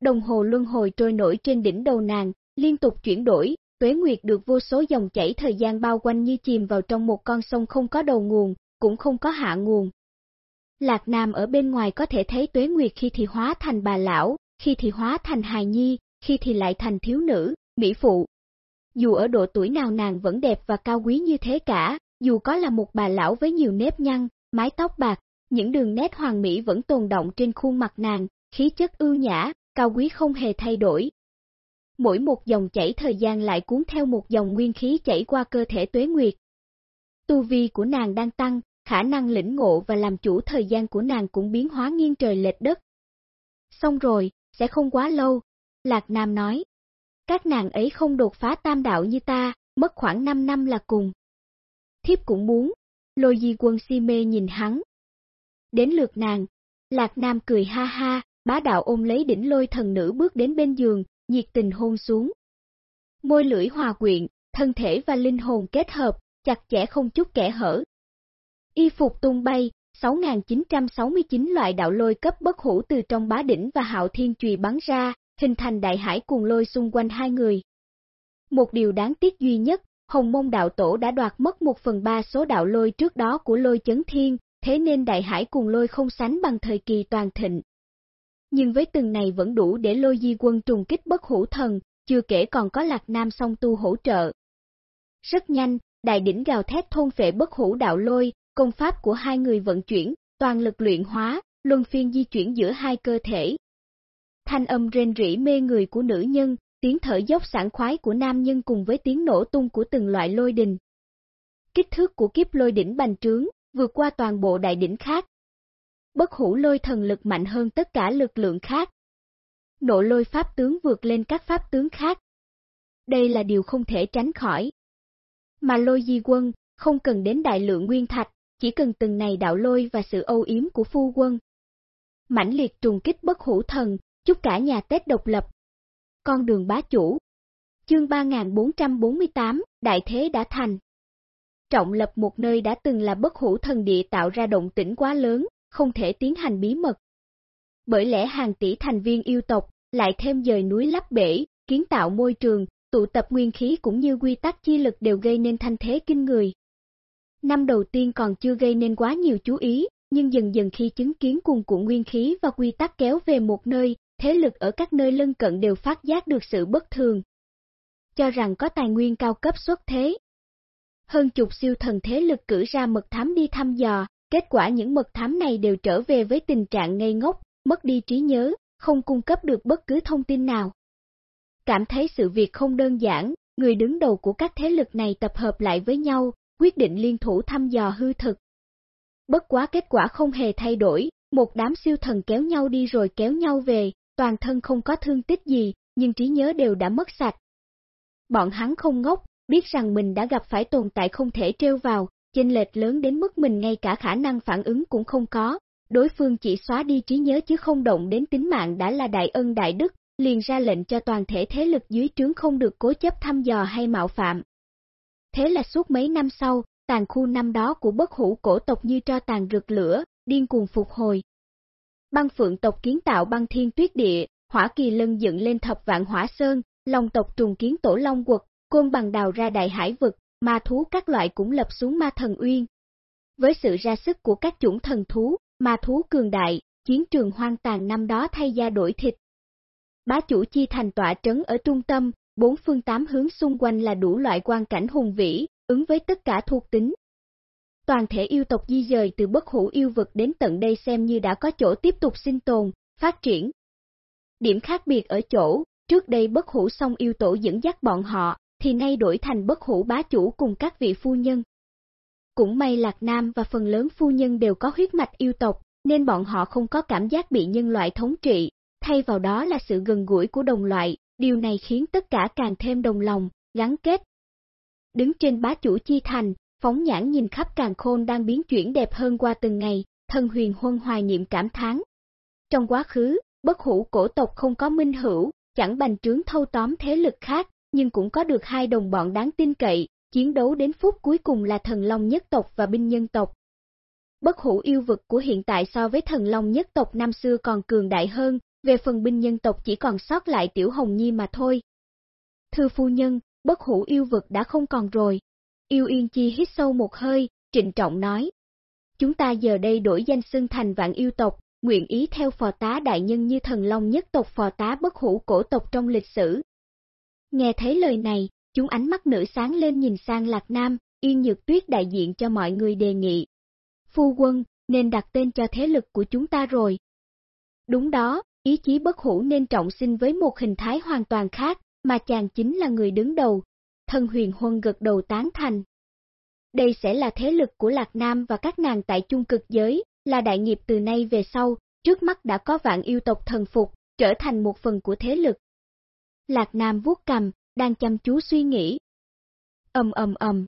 Đồng hồ luân hồi trôi nổi trên đỉnh đầu nàng, liên tục chuyển đổi, Tuế Nguyệt được vô số dòng chảy thời gian bao quanh như chìm vào trong một con sông không có đầu nguồn, cũng không có hạ nguồn. Lạc Nam ở bên ngoài có thể thấy Tuế Nguyệt khi thì hóa thành bà lão, khi thì hóa thành hài nhi, khi thì lại thành thiếu nữ, mỹ phụ. Dù ở độ tuổi nào nàng vẫn đẹp và cao quý như thế cả, dù có là một bà lão với nhiều nếp nhăn, mái tóc bạc, những đường nét hoàng mỹ vẫn tồn động trên khuôn mặt nàng, khí chất ưu nhã, cao quý không hề thay đổi. Mỗi một dòng chảy thời gian lại cuốn theo một dòng nguyên khí chảy qua cơ thể tuế nguyệt. Tu vi của nàng đang tăng, khả năng lĩnh ngộ và làm chủ thời gian của nàng cũng biến hóa nghiêng trời lệch đất. Xong rồi, sẽ không quá lâu, Lạc Nam nói. Các nàng ấy không đột phá tam đạo như ta, mất khoảng 5 năm là cùng. Thiếp cũng muốn, lôi di quân si mê nhìn hắn. Đến lượt nàng, Lạc Nam cười ha ha, bá đạo ôm lấy đỉnh lôi thần nữ bước đến bên giường, nhiệt tình hôn xuống. Môi lưỡi hòa quyện, thân thể và linh hồn kết hợp, chặt chẽ không chút kẻ hở. Y phục tung bay, 6.969 loại đạo lôi cấp bất hủ từ trong bá đỉnh và hạo thiên trùy bắn ra, hình thành đại hải cuồng lôi xung quanh hai người. Một điều đáng tiếc duy nhất, Hồng Mông Đạo Tổ đã đoạt mất một phần ba số đạo lôi trước đó của lôi chấn thiên, thế nên đại hải cuồng lôi không sánh bằng thời kỳ toàn thịnh. Nhưng với từng này vẫn đủ để lôi di quân trùng kích bất hủ thần, chưa kể còn có lạc nam song tu hỗ trợ. Rất nhanh, đại đỉnh gào thét thôn phệ bất hủ đạo lôi, công pháp của hai người vận chuyển, toàn lực luyện hóa, luân phiên di chuyển giữa hai cơ thể. Thanh âm rên rỉ mê người của nữ nhân, tiếng thở dốc sảng khoái của nam nhân cùng với tiếng nổ tung của từng loại lôi đình. Kích thước của kiếp lôi đỉnh bành trướng, vượt qua toàn bộ đại đỉnh khác. Bất hủ lôi thần lực mạnh hơn tất cả lực lượng khác. Nộ lôi pháp tướng vượt lên các pháp tướng khác. Đây là điều không thể tránh khỏi. Mà lôi di quân, không cần đến đại lượng nguyên thạch, chỉ cần từng này đạo lôi và sự âu yếm của phu quân. Mãnh liệt trùng kích bất hủ thần, chúc cả nhà Tết độc lập. Con đường bá chủ. Chương 3448, Đại Thế đã thành. Trọng lập một nơi đã từng là bất hủ thần địa tạo ra động tĩnh quá lớn, không thể tiến hành bí mật. Bởi lẽ hàng tỷ thành viên yêu tộc, lại thêm dời núi lắp bể, kiến tạo môi trường, tụ tập nguyên khí cũng như quy tắc chi lực đều gây nên thanh thế kinh người. Năm đầu tiên còn chưa gây nên quá nhiều chú ý, nhưng dần dần khi chứng kiến cuồng cuộn nguyên khí và quy tắc kéo về một nơi, thế lực ở các nơi lân cận đều phát giác được sự bất thường. Cho rằng có tài nguyên cao cấp xuất thế. Hơn chục siêu thần thế lực cử ra mật thám đi thăm dò, kết quả những mật thám này đều trở về với tình trạng ngây ngốc, mất đi trí nhớ, không cung cấp được bất cứ thông tin nào. Cảm thấy sự việc không đơn giản, người đứng đầu của các thế lực này tập hợp lại với nhau, quyết định liên thủ thăm dò hư thực. Bất quá kết quả không hề thay đổi, một đám siêu thần kéo nhau đi rồi kéo nhau về, toàn thân không có thương tích gì, nhưng trí nhớ đều đã mất sạch. Bọn hắn không ngốc, biết rằng mình đã gặp phải tồn tại không thể treo vào, chênh lệch lớn đến mức mình ngay cả khả năng phản ứng cũng không có. Đối phương chỉ xóa đi trí nhớ chứ không động đến tính mạng đã là đại ân đại đức, liền ra lệnh cho toàn thể thế lực dưới trướng không được cố chấp thăm dò hay mạo phạm. Thế là suốt mấy năm sau, tàn khu năm đó của bất hủ cổ tộc như cho tàn rực lửa, điên cuồng phục hồi. Băng phượng tộc kiến tạo băng thiên tuyết địa, hỏa kỳ lân dựng lên thập vạn hỏa sơn, lòng tộc trùng kiến tổ long quật, côn bằng đào ra đại hải vực, ma thú các loại cũng lập xuống ma thần uyên. Với sự ra sức của các chủng thần thú, ma thú cường đại, chiến trường hoang tàn năm đó thay da đổi thịt. Bá chủ chi thành tọa trấn ở trung tâm, bốn phương tám hướng xung quanh là đủ loại quan cảnh hùng vĩ, ứng với tất cả thuộc tính. Toàn thể yêu tộc di dời từ bất hủ yêu vực đến tận đây xem như đã có chỗ tiếp tục sinh tồn, phát triển. Điểm khác biệt ở chỗ, trước đây bất hủ song yêu tổ dẫn dắt bọn họ, thì nay đổi thành bất hủ bá chủ cùng các vị phu nhân. Cũng may Lạc Nam và phần lớn phu nhân đều có huyết mạch yêu tộc, nên bọn họ không có cảm giác bị nhân loại thống trị, thay vào đó là sự gần gũi của đồng loại, điều này khiến tất cả càng thêm đồng lòng, gắn kết. Đứng trên bá chủ chi thành, phóng nhãn nhìn khắp càng khôn đang biến chuyển đẹp hơn qua từng ngày, thân huyền huân hoài niệm cảm thán. Trong quá khứ, bất hủ cổ tộc không có minh hữu, chẳng bành trướng thâu tóm thế lực khác, nhưng cũng có được hai đồng bọn đáng tin cậy, chiến đấu đến phút cuối cùng là thần long nhất tộc và binh nhân tộc. Bất hủ yêu vực của hiện tại so với thần long nhất tộc năm xưa còn cường đại hơn, về phần binh nhân tộc chỉ còn sót lại tiểu hồng nhi mà thôi. Thưa phu nhân, bất hủ yêu vực đã không còn rồi. Yêu Yên Chi hít sâu một hơi, trịnh trọng nói. Chúng ta giờ đây đổi danh xưng thành vạn yêu tộc, nguyện ý theo phò tá đại nhân như thần long nhất tộc phò tá bất hủ cổ tộc trong lịch sử. Nghe thấy lời này, chúng ánh mắt nữ sáng lên nhìn sang Lạc Nam, Yên Nhược Tuyết đại diện cho mọi người đề nghị. Phu quân, nên đặt tên cho thế lực của chúng ta rồi. Đúng đó, ý chí bất hủ nên trọng sinh với một hình thái hoàn toàn khác, mà chàng chính là người đứng đầu. Thân huyền huân gật đầu tán thành. Đây sẽ là thế lực của Lạc Nam và các nàng tại chung cực giới, là đại nghiệp từ nay về sau, trước mắt đã có vạn yêu tộc thần phục, trở thành một phần của thế lực. Lạc Nam vuốt cầm, đang chăm chú suy nghĩ. ầm ầm ầm.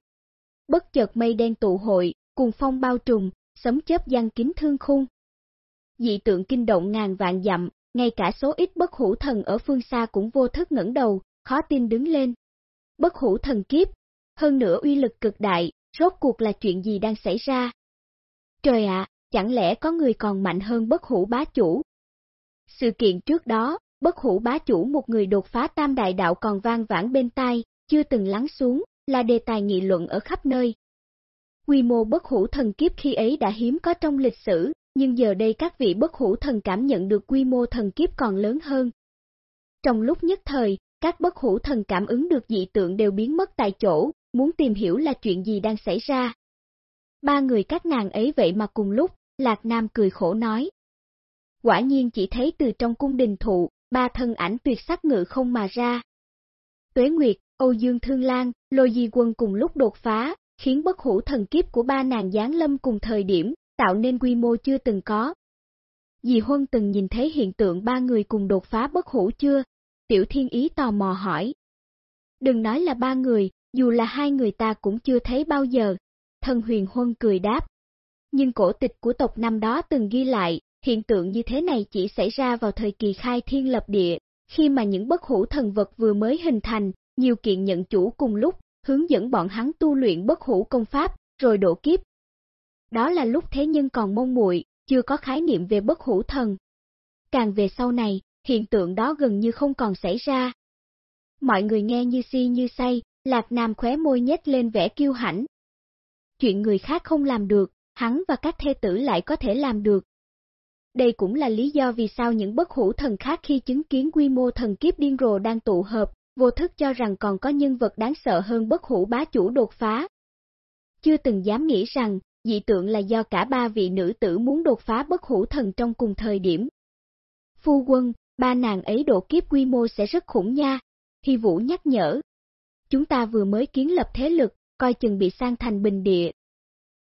Bất chợt mây đen tụ hội, cùng phong bao trùm, sấm chớp giăng kín thương khung. Dị tượng kinh động ngàn vạn dặm, ngay cả số ít bất hủ thần ở phương xa cũng vô thức ngẩng đầu, khó tin đứng lên. Bất hủ thần kiếp, hơn nữa uy lực cực đại, rốt cuộc là chuyện gì đang xảy ra? Trời ạ, chẳng lẽ có người còn mạnh hơn bất hủ bá chủ? Sự kiện trước đó, bất hủ bá chủ một người đột phá tam đại đạo còn vang vãn bên tai, chưa từng lắng xuống, là đề tài nghị luận ở khắp nơi. Quy mô bất hủ thần kiếp khi ấy đã hiếm có trong lịch sử, nhưng giờ đây các vị bất hủ thần cảm nhận được quy mô thần kiếp còn lớn hơn. Trong lúc nhất thời, các bất hủ thần cảm ứng được dị tượng đều biến mất tại chỗ, muốn tìm hiểu là chuyện gì đang xảy ra. Ba người các nàng ấy vậy mà cùng lúc, Lạc Nam cười khổ nói. Quả nhiên chỉ thấy từ trong cung đình thụ, ba thân ảnh tuyệt sắc ngự không mà ra. Tuế Nguyệt, Âu Dương Thương Lan, Lôi Di Quân cùng lúc đột phá, khiến bất hủ thần kiếp của ba nàng giáng lâm cùng thời điểm, tạo nên quy mô chưa từng có. Dì Huân từng nhìn thấy hiện tượng ba người cùng đột phá bất hủ chưa? Tiểu Thiên Ý tò mò hỏi. Đừng nói là ba người, dù là hai người ta cũng chưa thấy bao giờ. Thần huyền Huân cười đáp. Nhưng cổ tịch của tộc năm đó từng ghi lại, hiện tượng như thế này chỉ xảy ra vào thời kỳ khai thiên lập địa, khi mà những bất hủ thần vật vừa mới hình thành, nhiều kiện nhận chủ cùng lúc, hướng dẫn bọn hắn tu luyện bất hủ công pháp, rồi độ kiếp. Đó là lúc thế nhân còn mông muội, chưa có khái niệm về bất hủ thần. Càng về sau này, hiện tượng đó gần như không còn xảy ra. Mọi người nghe như si như say, Lạc Nam khóe môi nhếch lên vẻ kiêu hãnh. Chuyện người khác không làm được, hắn và các thê tử lại có thể làm được. Đây cũng là lý do vì sao những bất hủ thần khác khi chứng kiến quy mô thần kiếp điên rồ đang tụ hợp, vô thức cho rằng còn có nhân vật đáng sợ hơn bất hủ bá chủ đột phá. Chưa từng dám nghĩ rằng, dị tượng là do cả ba vị nữ tử muốn đột phá bất hủ thần trong cùng thời điểm. Phu quân, ba nàng ấy độ kiếp quy mô sẽ rất khủng nha, Hy Vũ nhắc nhở. Chúng ta vừa mới kiến lập thế lực, coi chừng bị sang thành bình địa.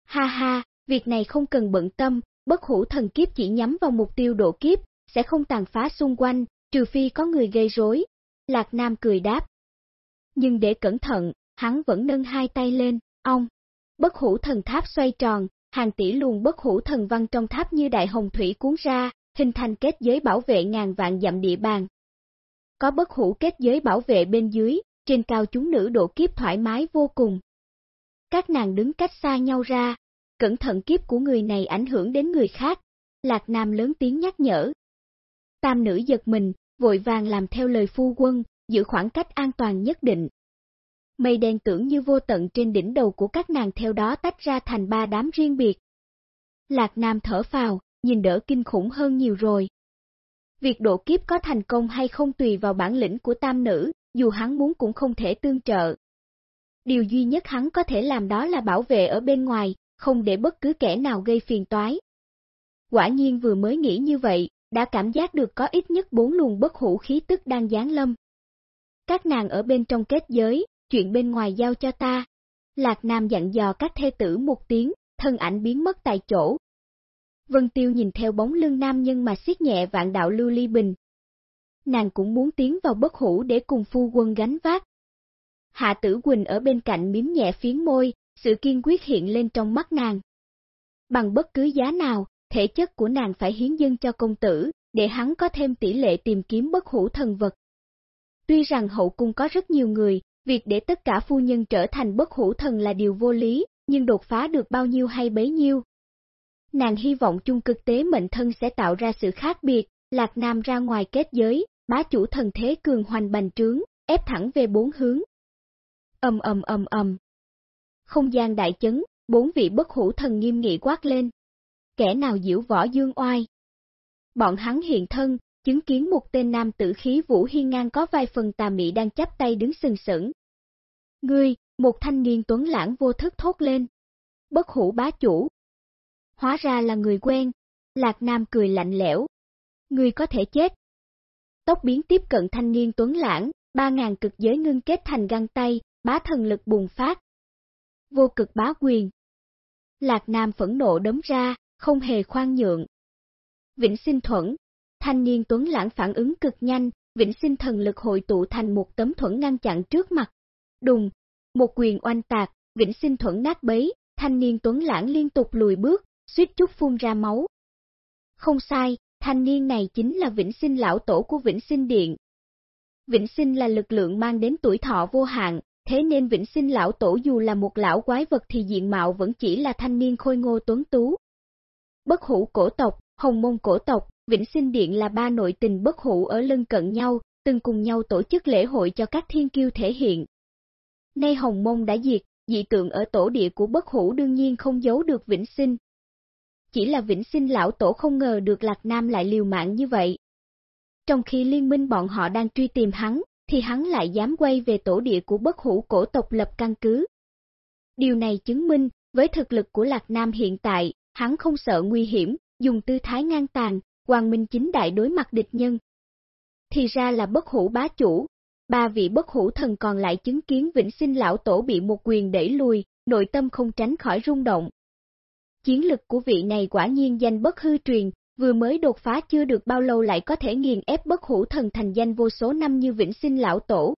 Ha ha, việc này không cần bận tâm, bất hủ thần kiếp chỉ nhắm vào mục tiêu độ kiếp, sẽ không tàn phá xung quanh, trừ phi có người gây rối. Lạc Nam cười đáp. Nhưng để cẩn thận, hắn vẫn nâng hai tay lên, ông. Bất hủ thần tháp xoay tròn, hàng tỷ luồng bất hủ thần văn trong tháp như đại hồng thủy cuốn ra, hình thành kết giới bảo vệ ngàn vạn dặm địa bàn. Có bất hủ kết giới bảo vệ bên dưới, trên cao chúng nữ độ kiếp thoải mái vô cùng. Các nàng đứng cách xa nhau ra, cẩn thận kiếp của người này ảnh hưởng đến người khác. Lạc Nam lớn tiếng nhắc nhở. Tam nữ giật mình, vội vàng làm theo lời phu quân, giữ khoảng cách an toàn nhất định. Mây đen tưởng như vô tận trên đỉnh đầu của các nàng theo đó tách ra thành ba đám riêng biệt. Lạc Nam thở phào, nhìn đỡ kinh khủng hơn nhiều rồi. Việc độ kiếp có thành công hay không tùy vào bản lĩnh của tam nữ, dù hắn muốn cũng không thể tương trợ. Điều duy nhất hắn có thể làm đó là bảo vệ ở bên ngoài, không để bất cứ kẻ nào gây phiền toái. Quả nhiên vừa mới nghĩ như vậy, đã cảm giác được có ít nhất bốn luồng bất hủ khí tức đang giáng lâm. Các nàng ở bên trong kết giới, chuyện bên ngoài giao cho ta. Lạc Nam dặn dò các thê tử một tiếng, thân ảnh biến mất tại chỗ. Vân Tiêu nhìn theo bóng lưng nam nhân mà siết nhẹ vạn đạo lưu ly bình. Nàng cũng muốn tiến vào bất hủ để cùng phu quân gánh vác. Hạ tử Quỳnh ở bên cạnh miếm nhẹ phiến môi, sự kiên quyết hiện lên trong mắt nàng. Bằng bất cứ giá nào, thể chất của nàng phải hiến dân cho công tử, để hắn có thêm tỷ lệ tìm kiếm bất hủ thần vật. Tuy rằng hậu cung có rất nhiều người, việc để tất cả phu nhân trở thành bất hủ thần là điều vô lý, nhưng đột phá được bao nhiêu hay bấy nhiêu. Nàng hy vọng chung cực tế mệnh thân sẽ tạo ra sự khác biệt, Lạc Nam ra ngoài kết giới, bá chủ thần thế cường hoành bành trướng, ép thẳng về bốn hướng. Ầm ầm ầm ầm. Không gian đại chấn, bốn vị bất hủ thần nghiêm nghị quát lên. Kẻ nào diễu võ dương oai? Bọn hắn hiện thân, chứng kiến một tên nam tử khí vũ hiên ngang có vài phần tà mị đang chắp tay đứng sừng sững. Ngươi, một thanh niên tuấn lãng vô thức thốt lên. Bất hủ bá chủ. Hóa ra là người quen. Lạc Nam cười lạnh lẽo. Ngươi có thể chết. Tốc biến tiếp cận thanh niên tuấn lãng, ba ngàn cực giới ngưng kết thành găng tay, bá thần lực bùng phát. Vô cực bá quyền. Lạc Nam phẫn nộ đấm ra, không hề khoan nhượng. Vĩnh sinh thuẫn, thanh niên tuấn lãng phản ứng cực nhanh, vĩnh sinh thần lực hội tụ thành một tấm thuẫn ngăn chặn trước mặt. Đùng, một quyền oanh tạc, vĩnh sinh thuẫn nát bấy, thanh niên tuấn lãng liên tục lùi bước, suýt chút phun ra máu. Không sai, thanh niên này chính là vĩnh sinh lão tổ của vĩnh sinh điện. Vĩnh sinh là lực lượng mang đến tuổi thọ vô hạn, thế nên vĩnh sinh lão tổ dù là một lão quái vật thì diện mạo vẫn chỉ là thanh niên khôi ngô tuấn tú. Bất hủ cổ tộc, hồng môn cổ tộc, vĩnh sinh điện là ba nội tình bất hủ ở lân cận nhau, từng cùng nhau tổ chức lễ hội cho các thiên kiêu thể hiện. Nay hồng môn đã diệt, dị tượng ở tổ địa của bất hủ đương nhiên không giấu được vĩnh sinh. chỉ là vĩnh sinh lão tổ không ngờ được Lạc Nam lại liều mạng như vậy. Trong khi liên minh bọn họ đang truy tìm hắn, thì hắn lại dám quay về tổ địa của bất hủ cổ tộc lập căn cứ. Điều này chứng minh, với thực lực của Lạc Nam hiện tại, hắn không sợ nguy hiểm, dùng tư thái ngang tàn, hoàng minh chính đại đối mặt địch nhân. Thì ra là bất hủ bá chủ, ba vị bất hủ thần còn lại chứng kiến vĩnh sinh lão tổ bị một quyền đẩy lùi, nội tâm không tránh khỏi rung động. Chiến lực của vị này quả nhiên danh bất hư truyền, vừa mới đột phá chưa được bao lâu lại có thể nghiền ép bất hủ thần thành danh vô số năm như vĩnh sinh lão tổ.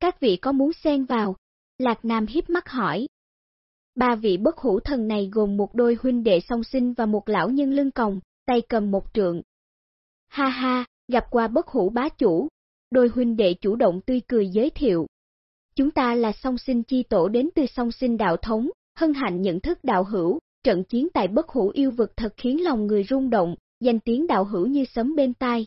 Các vị có muốn xen vào? Lạc Nam hiếp mắt hỏi. Ba vị bất hủ thần này gồm một đôi huynh đệ song sinh và một lão nhân lưng còng, tay cầm một trượng. Ha ha, gặp qua bất hủ bá chủ, đôi huynh đệ chủ động tươi cười giới thiệu. Chúng ta là song sinh chi tổ đến từ song sinh đạo thống, hân hạnh nhận thức đạo hữu, trận chiến tại bất hủ yêu vực thật khiến lòng người rung động, danh tiếng đạo hữu như sấm bên tai.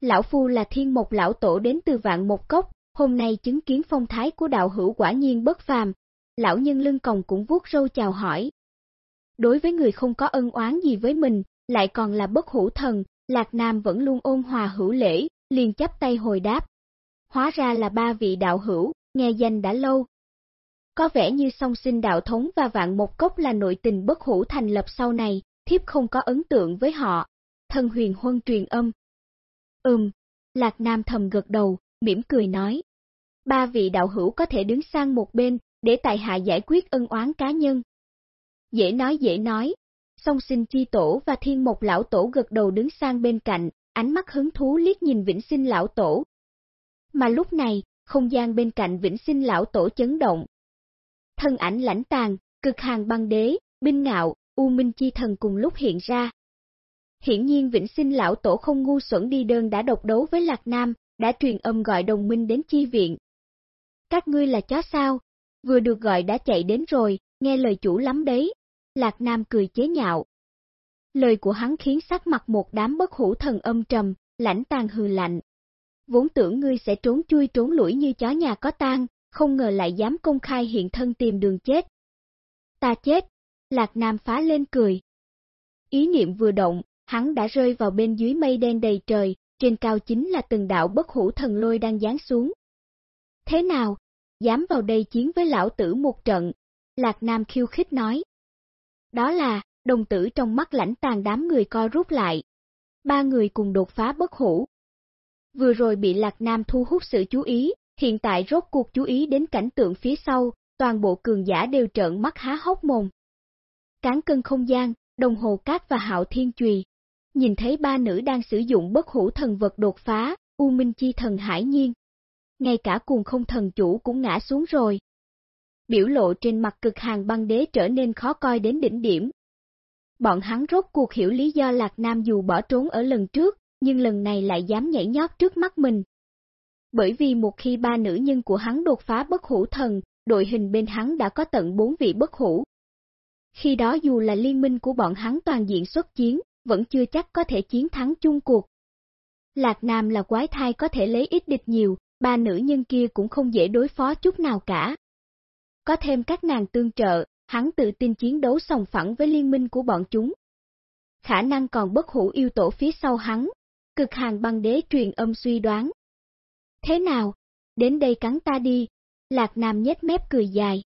Lão Phu là thiên mộc lão tổ đến từ vạn một cốc, hôm nay chứng kiến phong thái của đạo hữu quả nhiên bất phàm, lão nhân lưng còng cũng vuốt râu chào hỏi. Đối với người không có ân oán gì với mình, lại còn là bất hủ thần, Lạc Nam vẫn luôn ôn hòa hữu lễ, liền chấp tay hồi đáp. Hóa ra là ba vị đạo hữu, nghe danh đã lâu. Có vẻ như song sinh đạo thống và vạn một cốc là nội tình bất hủ thành lập sau này, thiếp không có ấn tượng với họ. Thân huyền huân truyền âm. Ừm, Lạc Nam thầm gật đầu, mỉm cười nói. Ba vị đạo hữu có thể đứng sang một bên, để tại hạ giải quyết ân oán cá nhân. Dễ nói dễ nói, song sinh chi tổ và thiên mộc lão tổ gật đầu đứng sang bên cạnh, ánh mắt hứng thú liếc nhìn vĩnh sinh lão tổ. Mà lúc này, không gian bên cạnh vĩnh sinh lão tổ chấn động. Thân ảnh lãnh tàn, cực hàng băng đế, binh ngạo, u minh chi thần cùng lúc hiện ra. Hiển nhiên vĩnh sinh lão tổ không ngu xuẩn đi đơn đã độc đấu với Lạc Nam, đã truyền âm gọi đồng minh đến chi viện. Các ngươi là chó sao? Vừa được gọi đã chạy đến rồi, nghe lời chủ lắm đấy. Lạc Nam cười chế nhạo. Lời của hắn khiến sắc mặt một đám bất hủ thần âm trầm, lãnh tàn hừ lạnh. Vốn tưởng ngươi sẽ trốn chui trốn lũi như chó nhà có tang, không ngờ lại dám công khai hiện thân tìm đường chết. Ta chết, Lạc Nam phá lên cười. Ý niệm vừa động, hắn đã rơi vào bên dưới mây đen đầy trời, trên cao chính là từng đạo bất hủ thần lôi đang giáng xuống. Thế nào? Dám vào đây chiến với lão tử một trận, Lạc Nam khiêu khích nói. Đó là, đồng tử trong mắt lãnh tàn đám người co rút lại. Ba người cùng đột phá bất hủ. Vừa rồi bị Lạc Nam thu hút sự chú ý, hiện tại rốt cuộc chú ý đến cảnh tượng phía sau, toàn bộ cường giả đều trợn mắt há hốc mồm. Cán cân không gian, đồng hồ cát và hạo thiên chùy. Nhìn thấy ba nữ đang sử dụng bất hủ thần vật đột phá, U Minh Chi thần hải nhiên. Ngay cả cuồng không thần chủ cũng ngã xuống rồi. Biểu lộ trên mặt cực hàng băng đế trở nên khó coi đến đỉnh điểm, bọn hắn rốt cuộc hiểu lý do Lạc Nam dù bỏ trốn ở lần trước, nhưng lần này lại dám nhảy nhót trước mắt mình. Bởi vì một khi ba nữ nhân của hắn đột phá bất hủ thần, đội hình bên hắn đã có tận bốn vị bất hủ. Khi đó dù là liên minh của bọn hắn toàn diện xuất chiến, vẫn chưa chắc có thể chiến thắng chung cuộc. Lạc Nam là quái thai có thể lấy ít địch nhiều, ba nữ nhân kia cũng không dễ đối phó chút nào cả. Có thêm các nàng tương trợ, hắn tự tin chiến đấu sòng phẳng với liên minh của bọn chúng. Khả năng còn bất hủ yêu tổ phía sau hắn, cực hàng băng đế truyền âm suy đoán. Thế nào? Đến đây cắn ta đi, Lạc Nam nhếch mép cười dài.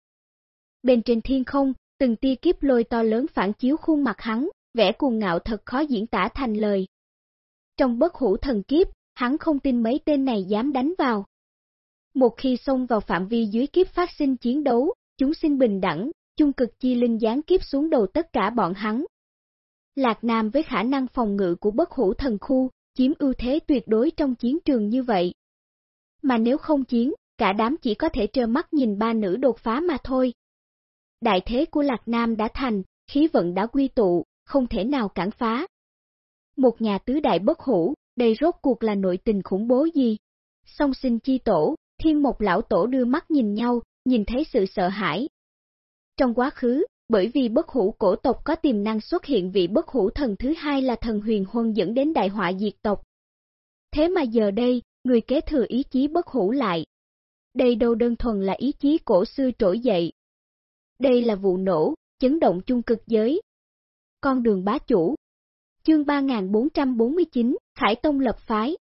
Bên trên thiên không, từng tia kiếp lôi to lớn phản chiếu khuôn mặt hắn, vẻ cuồng ngạo thật khó diễn tả thành lời. Trong bất hủ thần kiếp, hắn không tin mấy tên này dám đánh vào. Một khi xông vào phạm vi dưới kiếp phát sinh chiến đấu, chúng sinh bình đẳng, chung cực chi linh gián kiếp xuống đầu tất cả bọn hắn. Lạc Nam với khả năng phòng ngự của bất hủ thần khu, chiếm ưu thế tuyệt đối trong chiến trường như vậy. Mà nếu không chiến, cả đám chỉ có thể trơ mắt nhìn ba nữ đột phá mà thôi. Đại thế của Lạc Nam đã thành, khí vận đã quy tụ, không thể nào cản phá. Một nhà tứ đại bất hủ, đây rốt cuộc là nội tình khủng bố gì? Song sinh chi tổ, thiên một lão tổ đưa mắt nhìn nhau, nhìn thấy sự sợ hãi, trong quá khứ, bởi vì bất hủ cổ tộc có tiềm năng xuất hiện vị bất hủ thần thứ hai là thần huyền huân dẫn đến đại họa diệt tộc. Thế mà giờ đây, người kế thừa ý chí bất hủ lại. Đây đâu đơn thuần là ý chí cổ xưa trỗi dậy. Đây là vụ nổ, chấn động chung cực giới. con đường bá chủ. Chương 3449, Khải Tông lập phái.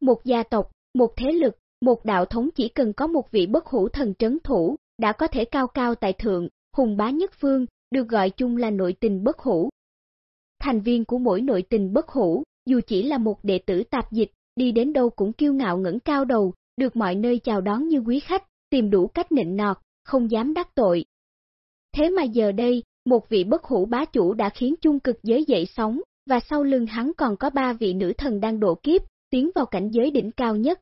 Một gia tộc, một thế lực, một đạo thống chỉ cần có một vị bất hủ thần trấn thủ, đã có thể cao cao tại thượng, hùng bá nhất phương, được gọi chung là nội tình bất hủ. Thành viên của mỗi nội tình bất hủ, dù chỉ là một đệ tử tạp dịch, đi đến đâu cũng kiêu ngạo ngẩng cao đầu, được mọi nơi chào đón như quý khách, tìm đủ cách nịnh nọt, không dám đắc tội. Thế mà giờ đây, một vị bất hủ bá chủ đã khiến chung cực giới dậy sóng, và sau lưng hắn còn có ba vị nữ thần đang độ kiếp, tiến vào cảnh giới đỉnh cao nhất.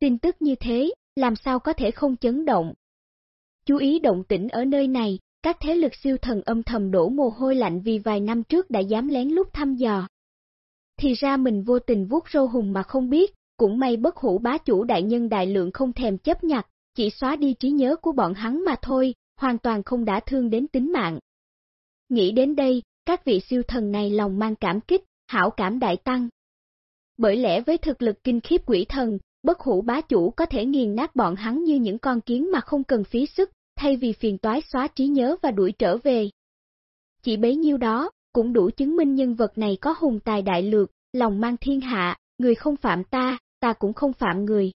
Tin tức như thế, làm sao có thể không chấn động? Chú ý động tĩnh ở nơi này, các thế lực siêu thần âm thầm đổ mồ hôi lạnh vì vài năm trước đã dám lén lút thăm dò. Thì ra mình vô tình vuốt râu hùng mà không biết, cũng may bất hủ bá chủ đại nhân đại lượng không thèm chấp nhặt, chỉ xóa đi trí nhớ của bọn hắn mà thôi, hoàn toàn không đã thương đến tính mạng. Nghĩ đến đây, các vị siêu thần này lòng mang cảm kích, hảo cảm đại tăng. Bởi lẽ với thực lực kinh khiếp quỷ thần, bất hủ bá chủ có thể nghiền nát bọn hắn như những con kiến mà không cần phí sức, thay vì phiền toái xóa trí nhớ và đuổi trở về. Chỉ bấy nhiêu đó, cũng đủ chứng minh nhân vật này có hùng tài đại lược, lòng mang thiên hạ, người không phạm ta, ta cũng không phạm người.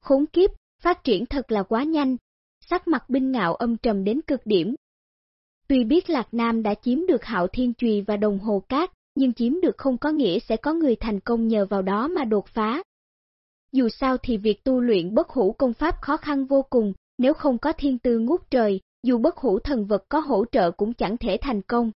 Khốn kiếp, phát triển thật là quá nhanh, sắc mặt binh ngạo âm trầm đến cực điểm. Tuy biết Lạc Nam đã chiếm được hạo thiên trùy và đồng hồ cát, nhưng chiếm được không có nghĩa sẽ có người thành công nhờ vào đó mà đột phá. Dù sao thì việc tu luyện bất hủ công pháp khó khăn vô cùng, nếu không có thiên tư ngút trời, dù bất hủ thần vật có hỗ trợ cũng chẳng thể thành công.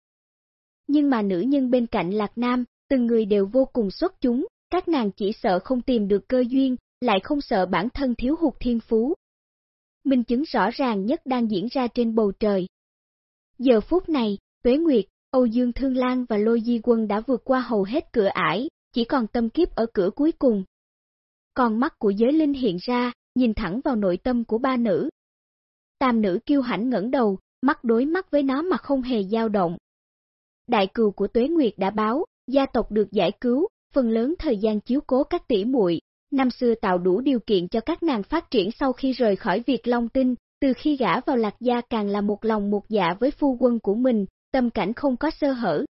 Nhưng mà nữ nhân bên cạnh Lạc Nam, từng người đều vô cùng xuất chúng, các nàng chỉ sợ không tìm được cơ duyên, lại không sợ bản thân thiếu hụt thiên phú. Minh chứng rõ ràng nhất đang diễn ra trên bầu trời. Giờ phút này, Tuế Nguyệt, Âu Dương Thương Lan và Lôi Di Quân đã vượt qua hầu hết cửa ải, chỉ còn tâm kiếp ở cửa cuối cùng. Còn mắt của giới linh hiện ra, nhìn thẳng vào nội tâm của ba nữ. Tam nữ kiêu hãnh ngẩng đầu, mắt đối mắt với nó mà không hề dao động. Đại cừu của Tuế Nguyệt đã báo, gia tộc được giải cứu, phần lớn thời gian chiếu cố các tỷ muội, năm xưa tạo đủ điều kiện cho các nàng phát triển sau khi rời khỏi việc Long Tinh, từ khi gã vào Lạc Gia càng là một lòng một dạ với phu quân của mình, tâm cảnh không có sơ hở.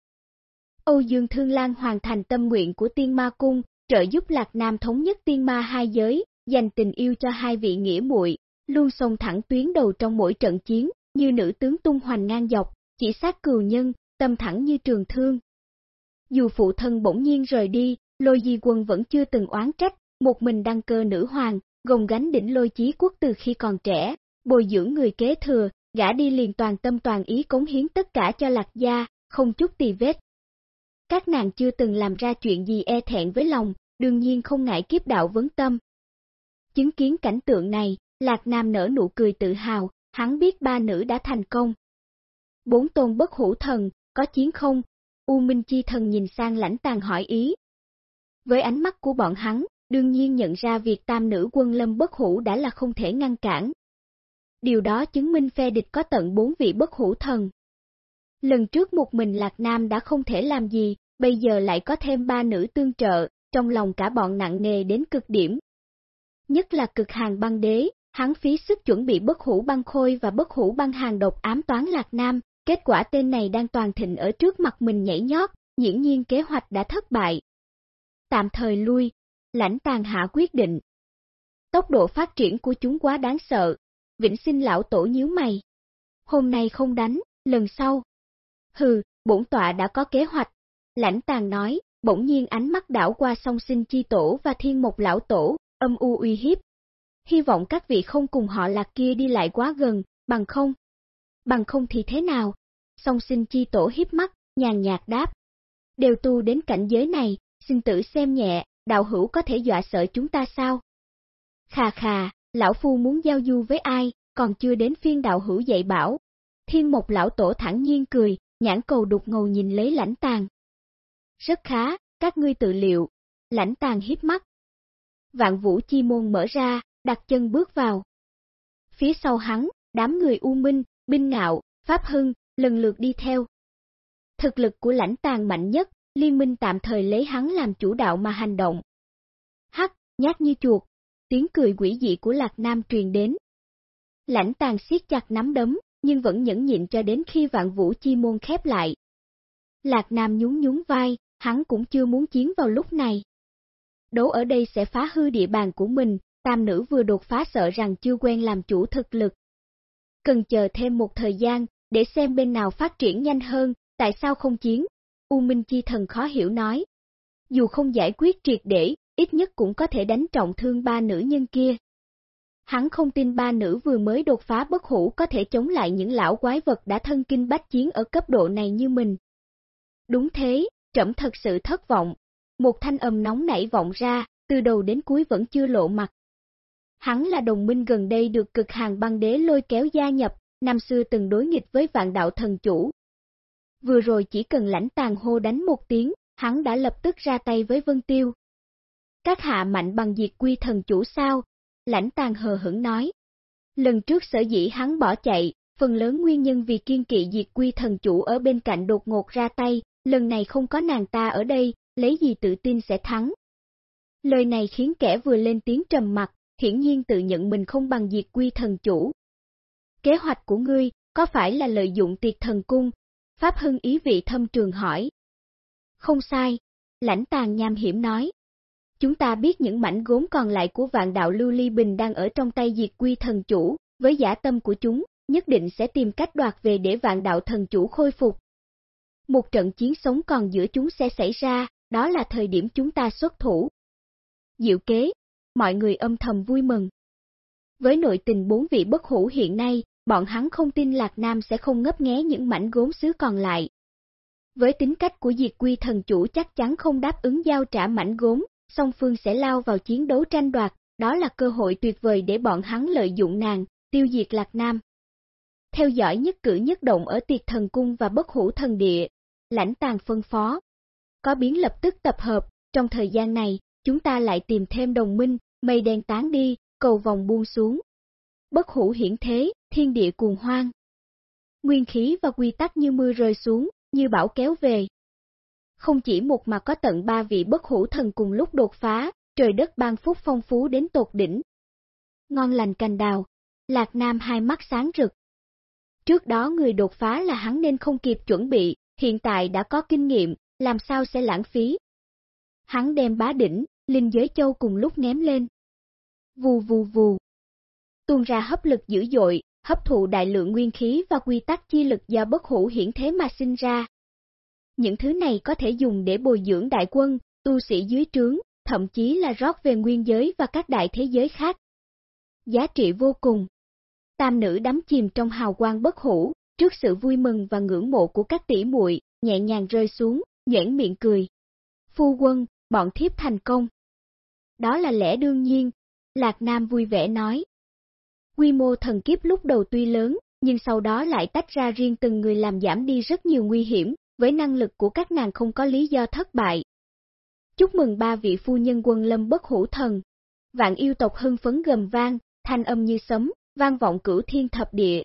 Âu Dương Thương Lan hoàn thành tâm nguyện của Tiên Ma Cung, trợ giúp Lạc Nam thống nhất Tiên Ma hai giới, dành tình yêu cho hai vị nghĩa muội, luôn xông thẳng tuyến đầu trong mỗi trận chiến, như nữ tướng tung hoành ngang dọc, chỉ sát cừu nhân, tâm thẳng như trường thương. Dù phụ thân bỗng nhiên rời đi, lôi di quân vẫn chưa từng oán trách, một mình đăng cơ nữ hoàng, gồng gánh đỉnh lôi chí quốc từ khi còn trẻ, bồi dưỡng người kế thừa, gã đi liền toàn tâm toàn ý cống hiến tất cả cho lạc gia, không chút tì vết. Các nàng chưa từng làm ra chuyện gì e thẹn với lòng, đương nhiên không ngại kiếp đạo vấn tâm. Chứng kiến cảnh tượng này, Lạc Nam nở nụ cười tự hào, hắn biết ba nữ đã thành công. Bốn tôn bất hủ thần, có chiến không? U Minh Chi thần nhìn sang lãnh tàng hỏi ý. Với ánh mắt của bọn hắn, đương nhiên nhận ra việc tam nữ quân lâm bất hủ đã là không thể ngăn cản. Điều đó chứng minh phe địch có tận bốn vị bất hủ thần. Lần trước một mình Lạc Nam đã không thể làm gì, bây giờ lại có thêm ba nữ tương trợ, trong lòng cả bọn nặng nề đến cực điểm. Nhất là cực hàng băng đế, hắn phí sức chuẩn bị bất hủ băng khôi và bất hủ băng hàng độc ám toán Lạc Nam, kết quả tên này đang toàn thịnh ở trước mặt mình nhảy nhót, hiển nhiên kế hoạch đã thất bại. Tạm thời lui, lãnh tàn hạ quyết định. Tốc độ phát triển của chúng quá đáng sợ, vĩnh sinh lão tổ nhíu mày. Hôm nay không đánh, lần sau. Hừ, bổn tọa đã có kế hoạch. Lãnh tàn nói, bỗng nhiên ánh mắt đảo qua song sinh chi tổ và thiên một lão tổ, âm u uy hiếp. Hy vọng các vị không cùng họ lạc kia đi lại quá gần, bằng không. Bằng không thì thế nào? Song sinh chi tổ hiếp mắt, nhàn nhạt đáp. Đều tu đến cảnh giới này, xin tử xem nhẹ, đạo hữu có thể dọa sợ chúng ta sao? Khà khà, lão phu muốn giao du với ai, còn chưa đến phiên đạo hữu dạy bảo. Thiên một lão tổ thẳng nhiên cười, nhãn cầu đục ngầu nhìn lấy lãnh tàng. Rất khá, các ngươi tự liệu. Lãnh tàng hiếp mắt. Vạn vũ chi môn mở ra, đặt chân bước vào. Phía sau hắn, đám người U Minh, Binh Ngạo, Pháp Hưng, lần lượt đi theo. Thực lực của lãnh tàn mạnh nhất, liên minh tạm thời lấy hắn làm chủ đạo mà hành động. Hắc, nhát như chuột, tiếng cười quỷ dị của Lạc Nam truyền đến. Lãnh tàn siết chặt nắm đấm, nhưng vẫn nhẫn nhịn cho đến khi vạn vũ chi môn khép lại. Lạc Nam nhún nhún vai, hắn cũng chưa muốn chiến vào lúc này. Đấu ở đây sẽ phá hư địa bàn của mình, tam nữ vừa đột phá sợ rằng chưa quen làm chủ thực lực. Cần chờ thêm một thời gian, để xem bên nào phát triển nhanh hơn, tại sao không chiến? U Minh Chi Thần khó hiểu nói. Dù không giải quyết triệt để, ít nhất cũng có thể đánh trọng thương ba nữ nhân kia. Hắn không tin ba nữ vừa mới đột phá bất hủ có thể chống lại những lão quái vật đã thân kinh bách chiến ở cấp độ này như mình. Đúng thế, trẫm thật sự thất vọng. Một thanh âm nóng nảy vọng ra, từ đầu đến cuối vẫn chưa lộ mặt. Hắn là đồng minh gần đây được cực hàng băng đế lôi kéo gia nhập, năm xưa từng đối nghịch với vạn đạo thần chủ. Vừa rồi chỉ cần lãnh tàn hô đánh một tiếng, hắn đã lập tức ra tay với Vân Tiêu. Các hạ mạnh bằng diệt quy thần chủ sao? Lãnh tàn hờ hững nói. Lần trước sở dĩ hắn bỏ chạy, phần lớn nguyên nhân vì kiên kỵ diệt quy thần chủ ở bên cạnh đột ngột ra tay, lần này không có nàng ta ở đây, lấy gì tự tin sẽ thắng. Lời này khiến kẻ vừa lên tiếng trầm mặt, hiển nhiên tự nhận mình không bằng diệt quy thần chủ. Kế hoạch của ngươi, có phải là lợi dụng tiệt thần cung? Pháp Hưng ý vị thâm trường hỏi. Không sai, lãnh tàng nham hiểm nói. Chúng ta biết những mảnh gốm còn lại của vạn đạo Lưu Ly Bình đang ở trong tay diệt quy thần chủ, với giả tâm của chúng, nhất định sẽ tìm cách đoạt về để vạn đạo thần chủ khôi phục. Một trận chiến sống còn giữa chúng sẽ xảy ra, đó là thời điểm chúng ta xuất thủ. Diệu kế, mọi người âm thầm vui mừng. Với nội tình bốn vị bất hủ hiện nay, bọn hắn không tin Lạc Nam sẽ không ngấp nghé những mảnh gốm xứ còn lại. Với tính cách của diệt quy thần chủ chắc chắn không đáp ứng giao trả mảnh gốm, song phương sẽ lao vào chiến đấu tranh đoạt, đó là cơ hội tuyệt vời để bọn hắn lợi dụng nàng, tiêu diệt Lạc Nam. Theo dõi nhất cử nhất động ở tiệt thần cung và bất hủ thần địa, lãnh tàng phân phó. Có biến lập tức tập hợp, trong thời gian này, chúng ta lại tìm thêm đồng minh, mây đen tán đi, cầu vòng buông xuống. Bất hủ hiển thế, thiên địa cuồng hoang. Nguyên khí và quy tắc như mưa rơi xuống, như bão kéo về. Không chỉ một mà có tận ba vị bất hủ thần cùng lúc đột phá, trời đất ban phúc phong phú đến tột đỉnh. Ngon lành cành đào, Lạc Nam hai mắt sáng rực. Trước đó người đột phá là hắn nên không kịp chuẩn bị, hiện tại đã có kinh nghiệm, làm sao sẽ lãng phí. Hắn đem bá đỉnh, linh giới châu cùng lúc ném lên. Vù vù vù. Tuôn ra hấp lực dữ dội, hấp thụ đại lượng nguyên khí và quy tắc chi lực do bất hủ hiển thế mà sinh ra. Những thứ này có thể dùng để bồi dưỡng đại quân, tu sĩ dưới trướng, thậm chí là rót về nguyên giới và các đại thế giới khác. Giá trị vô cùng. Tam nữ đắm chìm trong hào quang bất hủ, trước sự vui mừng và ngưỡng mộ của các tỷ muội, nhẹ nhàng rơi xuống, nhãn miệng cười. Phu quân, bọn thiếp thành công. Đó là lẽ đương nhiên, Lạc Nam vui vẻ nói. Quy mô thần kiếp lúc đầu tuy lớn, nhưng sau đó lại tách ra riêng từng người làm giảm đi rất nhiều nguy hiểm, với năng lực của các nàng không có lý do thất bại. Chúc mừng ba vị phu nhân quân lâm bất hủ thần. Vạn yêu tộc hưng phấn gầm vang, thanh âm như sấm, vang vọng cửu thiên thập địa.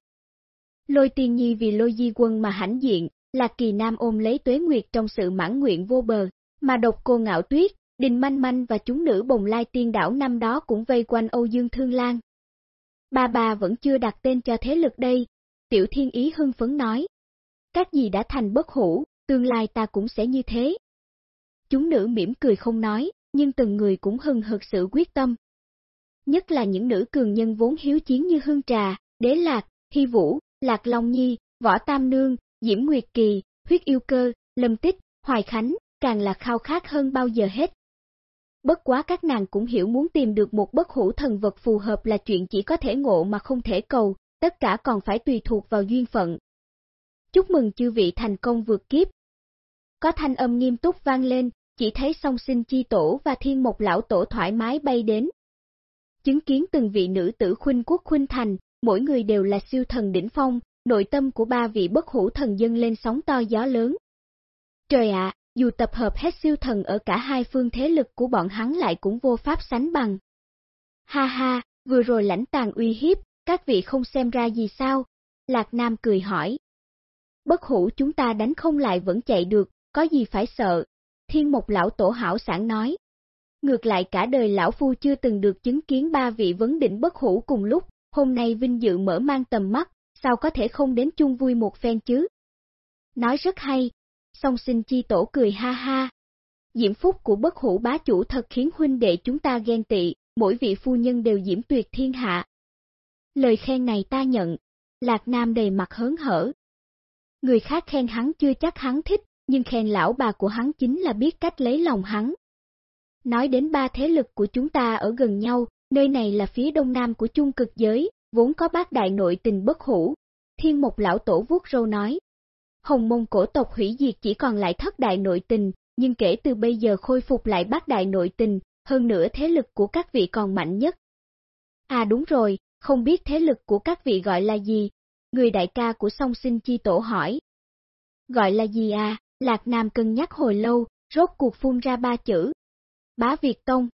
Lôi tiên nhi vì lôi di quân mà hãnh diện, là kỳ nam ôm lấy tuế nguyệt trong sự mãn nguyện vô bờ, mà độc cô ngạo tuyết, đình manh manh và chúng nữ bồng lai tiên đảo năm đó cũng vây quanh Âu Dương Thương Lan. Bà bà vẫn chưa đặt tên cho thế lực đây, tiểu thiên ý hưng phấn nói. Các gì đã thành bất hủ, tương lai ta cũng sẽ như thế. Chúng nữ mỉm cười không nói, nhưng từng người cũng hừng hực sự quyết tâm. Nhất là những nữ cường nhân vốn hiếu chiến như Hương Trà, Đế Lạc, Hy Vũ, Lạc Long Nhi, Võ Tam Nương, Diễm Nguyệt Kỳ, Huyết Yêu Cơ, Lâm Tích, Hoài Khánh, càng là khao khát hơn bao giờ hết. Bất quá các nàng cũng hiểu muốn tìm được một bất hủ thần vật phù hợp là chuyện chỉ có thể ngộ mà không thể cầu, tất cả còn phải tùy thuộc vào duyên phận. Chúc mừng chư vị thành công vượt kiếp. Có thanh âm nghiêm túc vang lên, chỉ thấy song sinh chi tổ và thiên mộc lão tổ thoải mái bay đến. Chứng kiến từng vị nữ tử khuynh quốc khuynh thành, mỗi người đều là siêu thần đỉnh phong, nội tâm của ba vị bất hủ thần dân lên sóng to gió lớn. Trời ạ, dù tập hợp hết siêu thần ở cả hai phương thế lực của bọn hắn lại cũng vô pháp sánh bằng. Ha ha, vừa rồi lãnh tàn uy hiếp, các vị không xem ra gì sao? Lạc Nam cười hỏi. Bất hủ chúng ta đánh không lại vẫn chạy được, có gì phải sợ? Thiên một lão tổ hảo sản nói. Ngược lại cả đời lão phu chưa từng được chứng kiến ba vị vấn đỉnh bất hủ cùng lúc, hôm nay vinh dự mở mang tầm mắt, sao có thể không đến chung vui một phen chứ? Nói rất hay, song sinh chi tổ cười ha ha. Diễm phúc của bất hủ bá chủ thật khiến huynh đệ chúng ta ghen tị, mỗi vị phu nhân đều diễm tuyệt thiên hạ. Lời khen này ta nhận, Lạc Nam đầy mặt hớn hở. Người khác khen hắn chưa chắc hắn thích, nhưng khen lão bà của hắn chính là biết cách lấy lòng hắn. Nói đến ba thế lực của chúng ta ở gần nhau, nơi này là phía đông nam của chung cực giới, vốn có bác đại nội tình bất hủ. Thiên Mộc lão tổ vuốt râu nói. Hồng mông cổ tộc hủy diệt chỉ còn lại thất đại nội tình, nhưng kể từ bây giờ khôi phục lại bác đại nội tình, hơn nữa thế lực của các vị còn mạnh nhất. À đúng rồi, không biết thế lực của các vị gọi là gì? Người đại ca của song sinh chi tổ hỏi. Gọi là gì à? Lạc Nam cân nhắc hồi lâu, rốt cuộc phun ra ba chữ. Bá Việt Tông.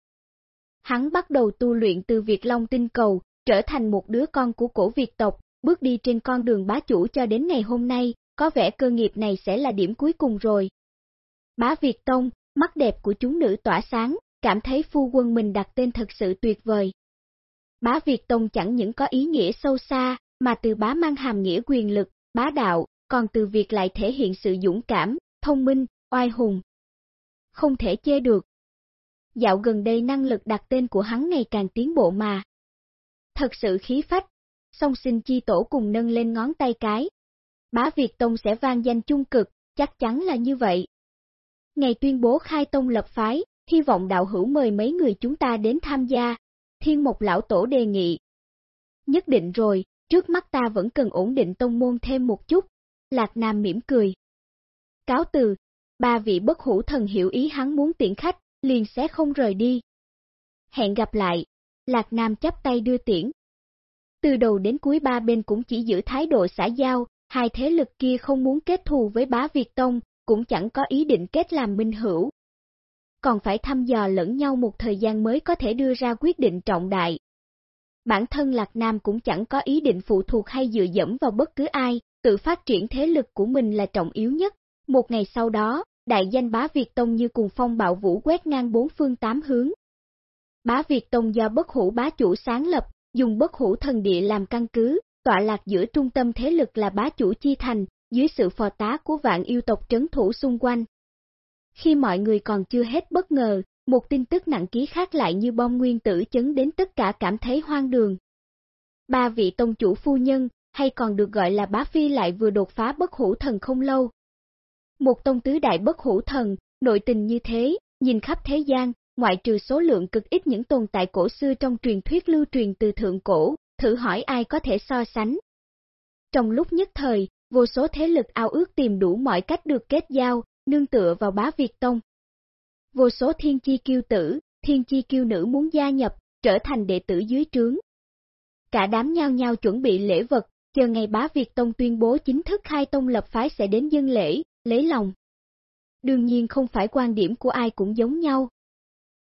Hắn bắt đầu tu luyện từ Việt Long tinh cầu, trở thành một đứa con của cổ Việt tộc, bước đi trên con đường bá chủ cho đến ngày hôm nay, có vẻ cơ nghiệp này sẽ là điểm cuối cùng rồi. Bá Việt Tông, mắt đẹp của chúng nữ tỏa sáng, cảm thấy phu quân mình đặt tên thật sự tuyệt vời. Bá Việt Tông chẳng những có ý nghĩa sâu xa, mà từ bá mang hàm nghĩa quyền lực, bá đạo, còn từ việc lại thể hiện sự dũng cảm, thông minh, oai hùng. Không thể chê được. Dạo gần đây năng lực đặt tên của hắn ngày càng tiến bộ mà. Thật sự khí phách, song sinh chi tổ cùng nâng lên ngón tay cái. Bá Việt Tông sẽ vang danh chung cực, chắc chắn là như vậy. Ngày tuyên bố khai tông lập phái, hy vọng đạo hữu mời mấy người chúng ta đến tham gia. Thiên Mộc Lão Tổ đề nghị. Nhất định rồi, trước mắt ta vẫn cần ổn định tông môn thêm một chút. Lạc Nam mỉm cười. Cáo từ, ba vị bất hủ thần hiểu ý hắn muốn tiện khách, liền sẽ không rời đi. Hẹn gặp lại, Lạc Nam chấp tay đưa tiễn. Từ đầu đến cuối ba bên cũng chỉ giữ thái độ xã giao, hai thế lực kia không muốn kết thù với bá Việt Tông, cũng chẳng có ý định kết làm minh hữu. Còn phải thăm dò lẫn nhau một thời gian mới có thể đưa ra quyết định trọng đại. Bản thân Lạc Nam cũng chẳng có ý định phụ thuộc hay dựa dẫm vào bất cứ ai, tự phát triển thế lực của mình là trọng yếu nhất. Một ngày sau đó, đại danh bá Việt Tông như cùng phong bạo vũ quét ngang bốn phương tám hướng. Bá Việt Tông do bất hủ bá chủ sáng lập, dùng bất hủ thần địa làm căn cứ, tọa lạc giữa trung tâm thế lực là bá chủ chi thành, dưới sự phò tá của vạn yêu tộc trấn thủ xung quanh. Khi mọi người còn chưa hết bất ngờ, một tin tức nặng ký khác lại như bom nguyên tử chấn đến tất cả cảm thấy hoang đường. Ba vị tông chủ phu nhân, hay còn được gọi là bá phi lại vừa đột phá bất hủ thần không lâu. Một tông tứ đại bất hủ thần, nội tình như thế, nhìn khắp thế gian, ngoại trừ số lượng cực ít những tồn tại cổ xưa trong truyền thuyết lưu truyền từ thượng cổ, thử hỏi ai có thể so sánh. Trong lúc nhất thời, vô số thế lực ao ước tìm đủ mọi cách được kết giao, nương tựa vào bá Việt Tông. Vô số thiên chi kiêu tử, thiên chi kiêu nữ muốn gia nhập, trở thành đệ tử dưới trướng. Cả đám nhau nhau chuẩn bị lễ vật, chờ ngày bá Việt Tông tuyên bố chính thức khai tông lập phái sẽ đến dân lễ, lấy lòng. Đương nhiên không phải quan điểm của ai cũng giống nhau.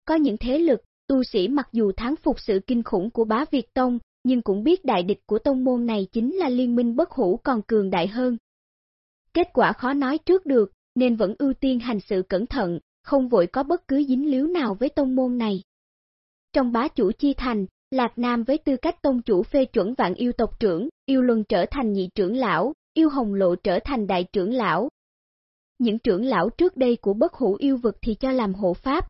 Có những thế lực, tu sĩ mặc dù thắng phục sự kinh khủng của bá Việt Tông, nhưng cũng biết đại địch của tông môn này chính là liên minh bất hủ còn cường đại hơn. Kết quả khó nói trước được, nên vẫn ưu tiên hành sự cẩn thận, không vội có bất cứ dính líu nào với tông môn này. Trong bá chủ chi thành, Lạc Nam với tư cách tông chủ phê chuẩn vạn yêu tộc trưởng, yêu luân trở thành nhị trưởng lão, yêu hồng lộ trở thành đại trưởng lão. Những trưởng lão trước đây của bất hủ yêu vực thì cho làm hộ pháp.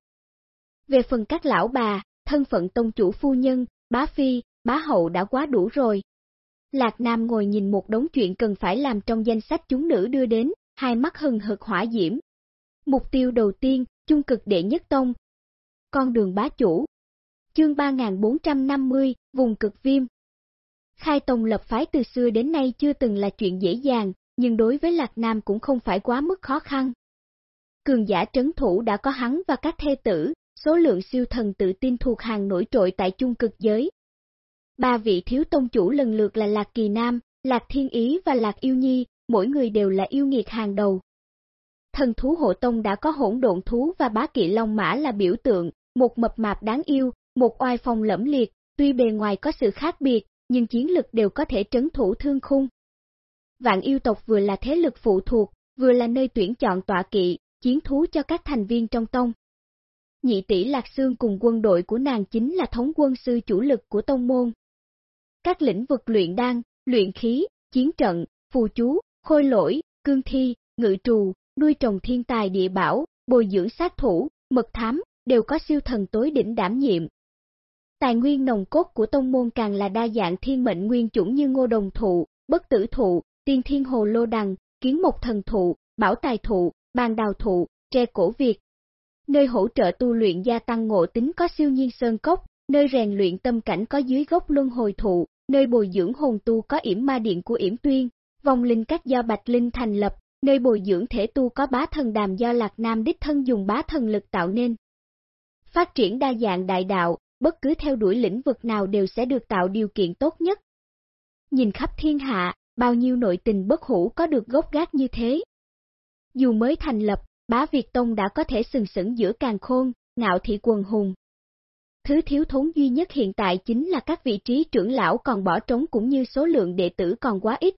Về phần các lão bà, thân phận tông chủ phu nhân, bá phi, bá hậu đã quá đủ rồi. Lạc Nam ngồi nhìn một đống chuyện cần phải làm trong danh sách chúng nữ đưa đến, hai mắt hừng hực hỏa diễm. Mục tiêu đầu tiên, chung cực đệ nhất tông. Con đường bá chủ. Chương 3450, vùng cực viêm. Khai tông lập phái từ xưa đến nay chưa từng là chuyện dễ dàng, nhưng đối với Lạc Nam cũng không phải quá mức khó khăn. Cường giả trấn thủ đã có hắn và các thê tử, số lượng siêu thần tự tin thuộc hàng nổi trội tại chung cực giới, Ba vị thiếu tông chủ lần lượt là Lạc Kỳ Nam, Lạc Thiên Ý và Lạc Yêu Nhi, mỗi người đều là yêu nghiệt hàng đầu. Thần thú hộ tông đã có hỗn độn thú và bá kỵ long mã là biểu tượng, một mập mạp đáng yêu, một oai phong lẫm liệt, tuy bề ngoài có sự khác biệt, nhưng chiến lực đều có thể trấn thủ thương khung. Vạn yêu tộc vừa là thế lực phụ thuộc, vừa là nơi tuyển chọn tọa kỵ, chiến thú cho các thành viên trong tông. Nhị tỷ Lạc Sương cùng quân đội của nàng chính là thống quân sư chủ lực của tông môn, các lĩnh vực luyện đan, luyện khí, chiến trận, phù chú, khôi lỗi, cương thi, ngự trù, nuôi trồng thiên tài địa bảo, bồi dưỡng sát thủ, mật thám, đều có siêu thần tối đỉnh đảm nhiệm. Tài nguyên nồng cốt của tông môn càng là đa dạng thiên mệnh nguyên chủng như ngô đồng thụ, bất tử thụ, tiên thiên hồ lô đằng, kiến mộc thần thụ, bảo tài thụ, bàn đào thụ, tre cổ Việt. Nơi hỗ trợ tu luyện gia tăng ngộ tính có siêu nhiên sơn cốc, nơi rèn luyện tâm cảnh có dưới gốc luân hồi thụ, nơi bồi dưỡng hồn tu có yểm ma điện của yểm tuyên, vòng linh các do Bạch Linh thành lập, nơi bồi dưỡng thể tu có bá thần đàm do Lạc Nam đích thân dùng bá thần lực tạo nên. Phát triển đa dạng đại đạo, bất cứ theo đuổi lĩnh vực nào đều sẽ được tạo điều kiện tốt nhất. Nhìn khắp thiên hạ, bao nhiêu nội tình bất hủ có được gốc gác như thế. Dù mới thành lập, bá Việt Tông đã có thể sừng sững giữa càng khôn, ngạo thị quần hùng. Thứ thiếu thốn duy nhất hiện tại chính là các vị trí trưởng lão còn bỏ trống cũng như số lượng đệ tử còn quá ít.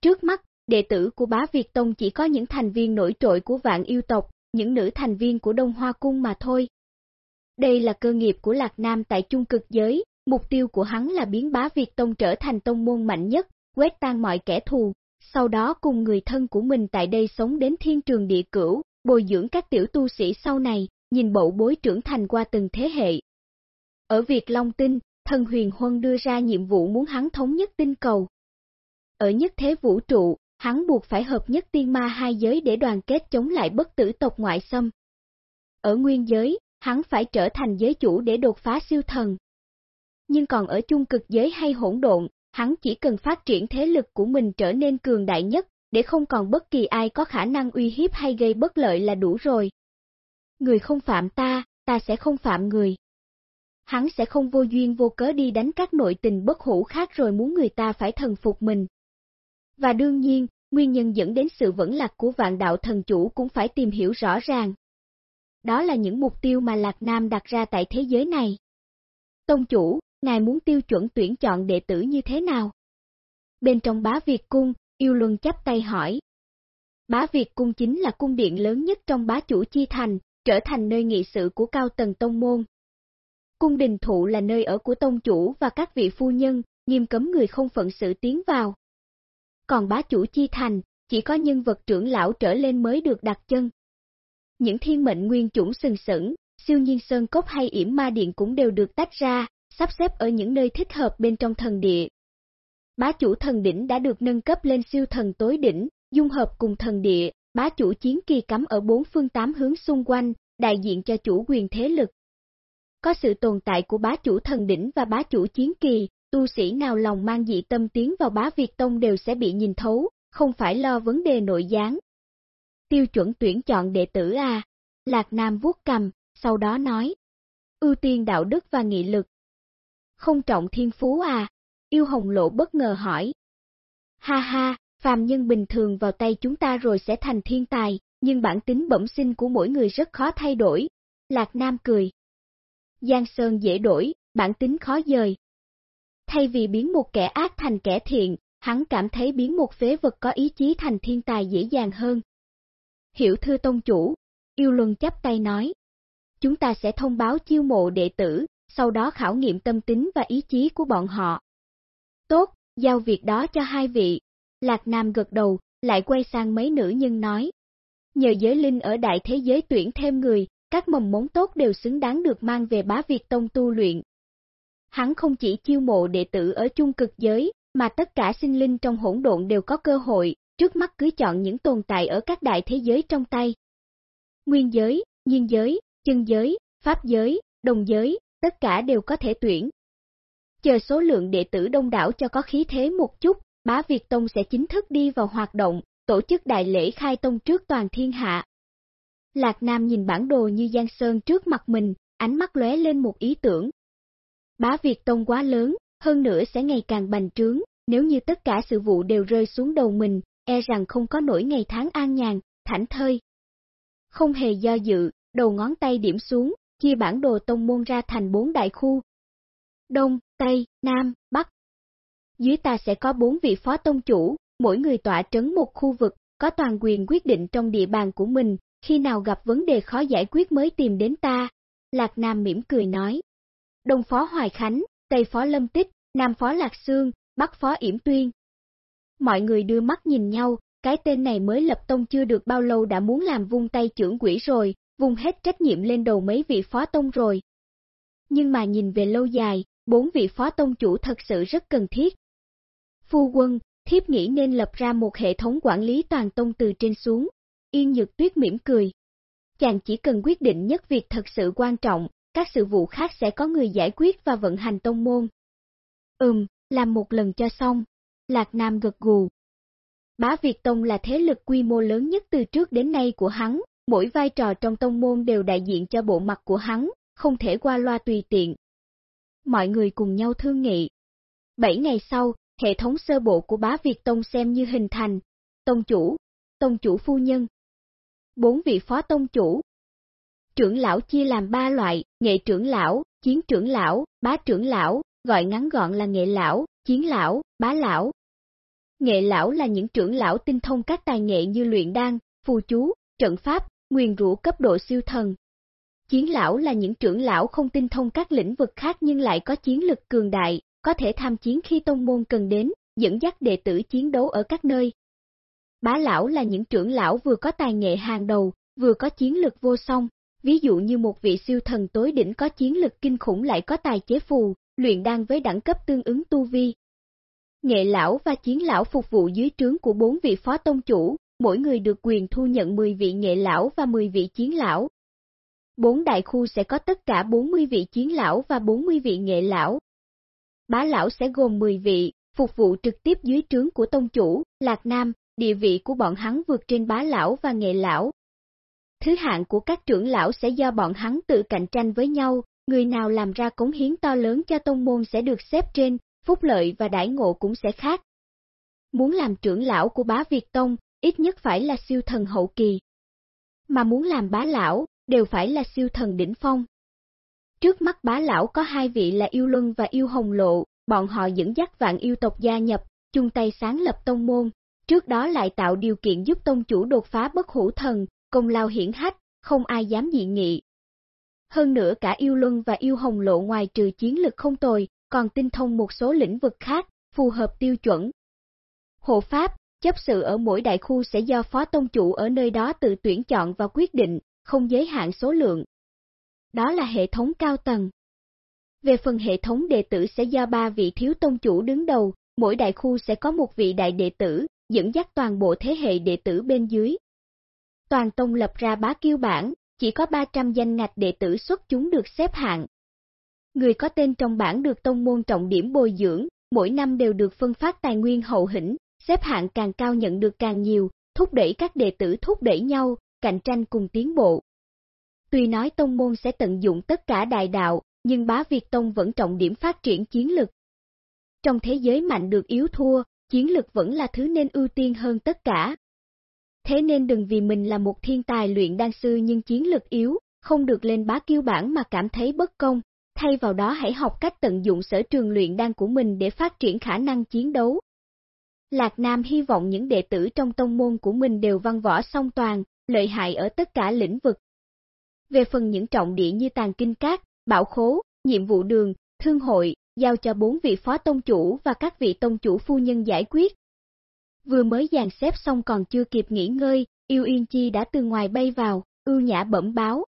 Trước mắt, đệ tử của bá Việt Tông chỉ có những thành viên nổi trội của vạn yêu tộc, những nữ thành viên của Đông Hoa Cung mà thôi. Đây là cơ nghiệp của Lạc Nam tại trung cực giới, mục tiêu của hắn là biến bá Việt Tông trở thành tông môn mạnh nhất, quét tan mọi kẻ thù, sau đó cùng người thân của mình tại đây sống đến thiên trường địa cửu, bồi dưỡng các tiểu tu sĩ sau này, nhìn bậu bối trưởng thành qua từng thế hệ. Ở Việt Long Tinh, thần huyền huân đưa ra nhiệm vụ muốn hắn thống nhất tinh cầu. Ở nhất thế vũ trụ, hắn buộc phải hợp nhất tiên ma hai giới để đoàn kết chống lại bất tử tộc ngoại xâm. Ở nguyên giới, hắn phải trở thành giới chủ để đột phá siêu thần. Nhưng còn ở chung cực giới hay hỗn độn, hắn chỉ cần phát triển thế lực của mình trở nên cường đại nhất, để không còn bất kỳ ai có khả năng uy hiếp hay gây bất lợi là đủ rồi. Người không phạm ta, ta sẽ không phạm người. Hắn sẽ không vô duyên vô cớ đi đánh các nội tình bất hủ khác rồi muốn người ta phải thần phục mình. Và đương nhiên, nguyên nhân dẫn đến sự vẫn lạc của vạn đạo thần chủ cũng phải tìm hiểu rõ ràng. Đó là những mục tiêu mà Lạc Nam đặt ra tại thế giới này. Tông chủ, ngài muốn tiêu chuẩn tuyển chọn đệ tử như thế nào? Bên trong bá Việt cung, yêu luân chắp tay hỏi. Bá Việt cung chính là cung điện lớn nhất trong bá chủ chi thành, trở thành nơi nghị sự của cao tầng tông môn. Cung đình thụ là nơi ở của tông chủ và các vị phu nhân, nghiêm cấm người không phận sự tiến vào. Còn bá chủ chi thành, chỉ có nhân vật trưởng lão trở lên mới được đặt chân. Những thiên mệnh nguyên chủng sừng sững, siêu nhiên sơn cốc hay yểm ma điện cũng đều được tách ra, sắp xếp ở những nơi thích hợp bên trong thần địa. Bá chủ thần đỉnh đã được nâng cấp lên siêu thần tối đỉnh, dung hợp cùng thần địa, bá chủ chiến kỳ cắm ở bốn phương tám hướng xung quanh, đại diện cho chủ quyền thế lực. Có sự tồn tại của bá chủ thần đỉnh và bá chủ chiến kỳ, tu sĩ nào lòng mang dị tâm tiến vào bá Việt Tông đều sẽ bị nhìn thấu, không phải lo vấn đề nội gián. Tiêu chuẩn tuyển chọn đệ tử à? Lạc Nam vuốt cầm, sau đó nói. Ưu tiên đạo đức và nghị lực, không trọng thiên phú à? Yêu hồng lộ bất ngờ hỏi. Ha ha, phàm nhân bình thường vào tay chúng ta rồi sẽ thành thiên tài, nhưng bản tính bẩm sinh của mỗi người rất khó thay đổi. Lạc Nam cười. Giang Sơn dễ đổi, bản tính khó dời. Thay vì biến một kẻ ác thành kẻ thiện, hắn cảm thấy biến một phế vật có ý chí thành thiên tài dễ dàng hơn. Hiểu thưa tông chủ, yêu luân chắp tay nói. Chúng ta sẽ thông báo chiêu mộ đệ tử, sau đó khảo nghiệm tâm tính và ý chí của bọn họ. Tốt, giao việc đó cho hai vị. Lạc Nam gật đầu, lại quay sang mấy nữ nhân nói. Nhờ giới linh ở đại thế giới tuyển thêm người, các mầm mống tốt đều xứng đáng được mang về bá Việt Tông tu luyện. Hắn không chỉ chiêu mộ đệ tử ở chung cực giới, mà tất cả sinh linh trong hỗn độn đều có cơ hội, trước mắt cứ chọn những tồn tại ở các đại thế giới trong tay. Nguyên giới, nhiên giới, chân giới, pháp giới, đồng giới, tất cả đều có thể tuyển. Chờ số lượng đệ tử đông đảo cho có khí thế một chút, bá Việt Tông sẽ chính thức đi vào hoạt động, tổ chức đại lễ khai tông trước toàn thiên hạ. Lạc Nam nhìn bản đồ như Giang Sơn trước mặt mình, ánh mắt lóe lên một ý tưởng. Bá Việt Tông quá lớn, hơn nữa sẽ ngày càng bành trướng, nếu như tất cả sự vụ đều rơi xuống đầu mình, e rằng không có nổi ngày tháng an nhàn, thảnh thơi. Không hề do dự, đầu ngón tay điểm xuống, chia bản đồ tông môn ra thành bốn đại khu. Đông, Tây, Nam, Bắc. Dưới ta sẽ có bốn vị phó tông chủ, mỗi người tọa trấn một khu vực, có toàn quyền quyết định trong địa bàn của mình, khi nào gặp vấn đề khó giải quyết mới tìm đến ta. Lạc Nam mỉm cười nói. Đông phó Hoài Khánh, Tây phó Lâm Tích, Nam phó Lạc Sương, Bắc phó Yểm Tuyên. Mọi người đưa mắt nhìn nhau, cái tên này mới lập tông chưa được bao lâu đã muốn làm vung tay trưởng quỷ rồi, vung hết trách nhiệm lên đầu mấy vị phó tông rồi. Nhưng mà nhìn về lâu dài, bốn vị phó tông chủ thật sự rất cần thiết. Phu quân, thiếp nghĩ nên lập ra một hệ thống quản lý toàn tông từ trên xuống. Yên Nhược Tuyết mỉm cười. Chàng chỉ cần quyết định nhất việc thật sự quan trọng, các sự vụ khác sẽ có người giải quyết và vận hành tông môn. Ừm, làm một lần cho xong. Lạc Nam gật gù. Bá Việt Tông là thế lực quy mô lớn nhất từ trước đến nay của hắn, mỗi vai trò trong tông môn đều đại diện cho bộ mặt của hắn, không thể qua loa tùy tiện. Mọi người cùng nhau thương nghị. Bảy ngày sau, hệ thống sơ bộ của bá Việt Tông xem như hình thành. Tông chủ, tông chủ phu nhân. Bốn vị phó tông chủ. Trưởng lão chia làm ba loại, nghệ trưởng lão, chiến trưởng lão, bá trưởng lão, gọi ngắn gọn là nghệ lão, chiến lão, bá lão. Nghệ lão là những trưởng lão tinh thông các tài nghệ như luyện đan, phù chú, trận pháp, nguyền rũ cấp độ siêu thần. Chiến lão là những trưởng lão không tinh thông các lĩnh vực khác nhưng lại có chiến lực cường đại, có thể tham chiến khi tông môn cần đến, dẫn dắt đệ tử chiến đấu ở các nơi. Bá lão là những trưởng lão vừa có tài nghệ hàng đầu, vừa có chiến lực vô song, ví dụ như một vị siêu thần tối đỉnh có chiến lực kinh khủng lại có tài chế phù, luyện đan với đẳng cấp tương ứng tu vi. Nghệ lão và chiến lão phục vụ dưới trướng của bốn vị phó tông chủ, mỗi người được quyền thu nhận 10 vị nghệ lão và 10 vị chiến lão. Bốn đại khu sẽ có tất cả 40 vị chiến lão và 40 vị nghệ lão. Bá lão sẽ gồm 10 vị, phục vụ trực tiếp dưới trướng của tông chủ, Lạc Nam, địa vị của bọn hắn vượt trên bá lão và nghệ lão. Thứ hạng của các trưởng lão sẽ do bọn hắn tự cạnh tranh với nhau, người nào làm ra cống hiến to lớn cho tông môn sẽ được xếp trên, phúc lợi và đãi ngộ cũng sẽ khác. Muốn làm trưởng lão của bá Việt Tông, ít nhất phải là siêu thần hậu kỳ. Mà muốn làm bá lão, đều phải là siêu thần đỉnh phong. Trước mắt bá lão có hai vị là yêu luân và yêu hồng lộ, bọn họ dẫn dắt vạn yêu tộc gia nhập, chung tay sáng lập tông môn, trước đó lại tạo điều kiện giúp tông chủ đột phá bất hủ thần, công lao hiển hách, không ai dám dị nghị. Hơn nữa cả yêu luân và yêu hồng lộ ngoài trừ chiến lực không tồi, còn tinh thông một số lĩnh vực khác, phù hợp tiêu chuẩn. Hộ pháp, chấp sự ở mỗi đại khu sẽ do phó tông chủ ở nơi đó tự tuyển chọn và quyết định, không giới hạn số lượng. Đó là hệ thống cao tầng. Về phần hệ thống đệ tử sẽ do ba vị thiếu tông chủ đứng đầu, mỗi đại khu sẽ có một vị đại đệ tử, dẫn dắt toàn bộ thế hệ đệ tử bên dưới. Toàn tông lập ra bá kiêu bản, chỉ có 300 danh ngạch đệ tử xuất chúng được xếp hạng. Người có tên trong bảng được tông môn trọng điểm bồi dưỡng, mỗi năm đều được phân phát tài nguyên hậu hĩnh, xếp hạng càng cao nhận được càng nhiều, thúc đẩy các đệ tử thúc đẩy nhau, cạnh tranh cùng tiến bộ. Tuy nói tông môn sẽ tận dụng tất cả đại đạo, nhưng bá Việt Tông vẫn trọng điểm phát triển chiến lực. Trong thế giới mạnh được yếu thua, chiến lực vẫn là thứ nên ưu tiên hơn tất cả. Thế nên đừng vì mình là một thiên tài luyện đan sư nhưng chiến lực yếu, không được lên bá kiêu bản mà cảm thấy bất công, thay vào đó hãy học cách tận dụng sở trường luyện đan của mình để phát triển khả năng chiến đấu. Lạc Nam hy vọng những đệ tử trong tông môn của mình đều văn võ song toàn, lợi hại ở tất cả lĩnh vực. Về phần những trọng địa như tàn kinh cát, bảo khố, nhiệm vụ đường, thương hội, giao cho bốn vị phó tông chủ và các vị tông chủ phu nhân giải quyết. Vừa mới dàn xếp xong còn chưa kịp nghỉ ngơi, yêu yên chi đã từ ngoài bay vào, ưu nhã bẩm báo.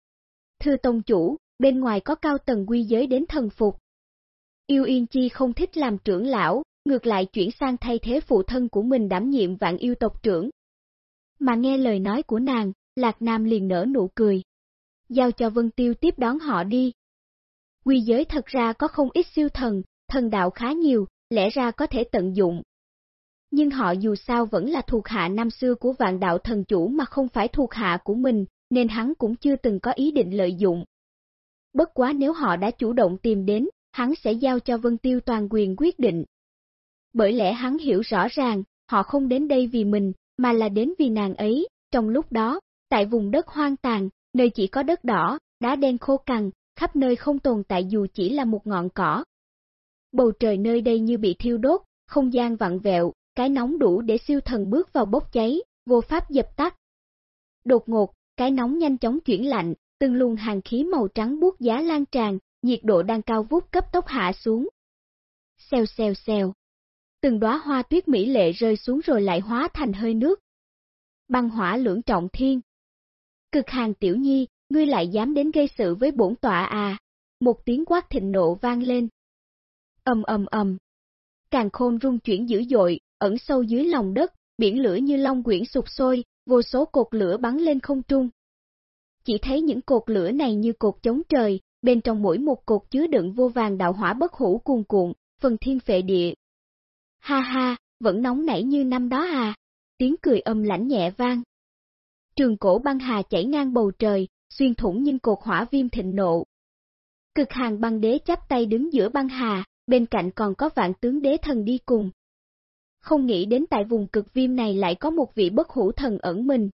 Thưa tông chủ, bên ngoài có cao tầng quy giới đến thần phục. Yêu yên chi không thích làm trưởng lão, ngược lại chuyển sang thay thế phụ thân của mình đảm nhiệm vạn yêu tộc trưởng. Mà nghe lời nói của nàng, Lạc Nam liền nở nụ cười. Giao cho Vân Tiêu tiếp đón họ đi. Quy giới thật ra có không ít siêu thần, thần đạo khá nhiều, lẽ ra có thể tận dụng. Nhưng họ dù sao vẫn là thuộc hạ năm xưa của vạn đạo thần chủ mà không phải thuộc hạ của mình, nên hắn cũng chưa từng có ý định lợi dụng. Bất quá nếu họ đã chủ động tìm đến, hắn sẽ giao cho Vân Tiêu toàn quyền quyết định bởi lẽ hắn hiểu rõ ràng, họ không đến đây vì mình, mà là đến vì nàng ấy, trong lúc đó, tại vùng đất hoang tàn, nơi chỉ có đất đỏ, đá đen khô cằn, khắp nơi không tồn tại dù chỉ là một ngọn cỏ. Bầu trời nơi đây như bị thiêu đốt, không gian vặn vẹo, cái nóng đủ để siêu thần bước vào bốc cháy, vô pháp dập tắt. Đột ngột, cái nóng nhanh chóng chuyển lạnh, từng luồng hàng khí màu trắng buốt giá lan tràn, nhiệt độ đang cao vút cấp tốc hạ xuống. Xèo xèo xèo từng đóa hoa tuyết mỹ lệ rơi xuống rồi lại hóa thành hơi nước. Băng hỏa lưỡng trọng thiên. Cực hàng tiểu nhi, ngươi lại dám đến gây sự với bổn tọa à? Một tiếng quát thịnh nộ vang lên. ầm ầm ầm. Càng khôn rung chuyển dữ dội, ẩn sâu dưới lòng đất, biển lửa như long quyển sụp sôi, vô số cột lửa bắn lên không trung. Chỉ thấy những cột lửa này như cột chống trời, bên trong mỗi một cột chứa đựng vô vàng đạo hỏa bất hủ cuồn cuộn, phần thiên phệ địa. Ha ha, vẫn nóng nảy như năm đó à, tiếng cười âm lãnh nhẹ vang. Trường cổ băng hà chảy ngang bầu trời, xuyên thủng nhưng cột hỏa viêm thịnh nộ. Cực hàng băng đế chắp tay đứng giữa băng hà, bên cạnh còn có vạn tướng đế thần đi cùng. Không nghĩ đến tại vùng cực viêm này lại có một vị bất hủ thần ẩn mình.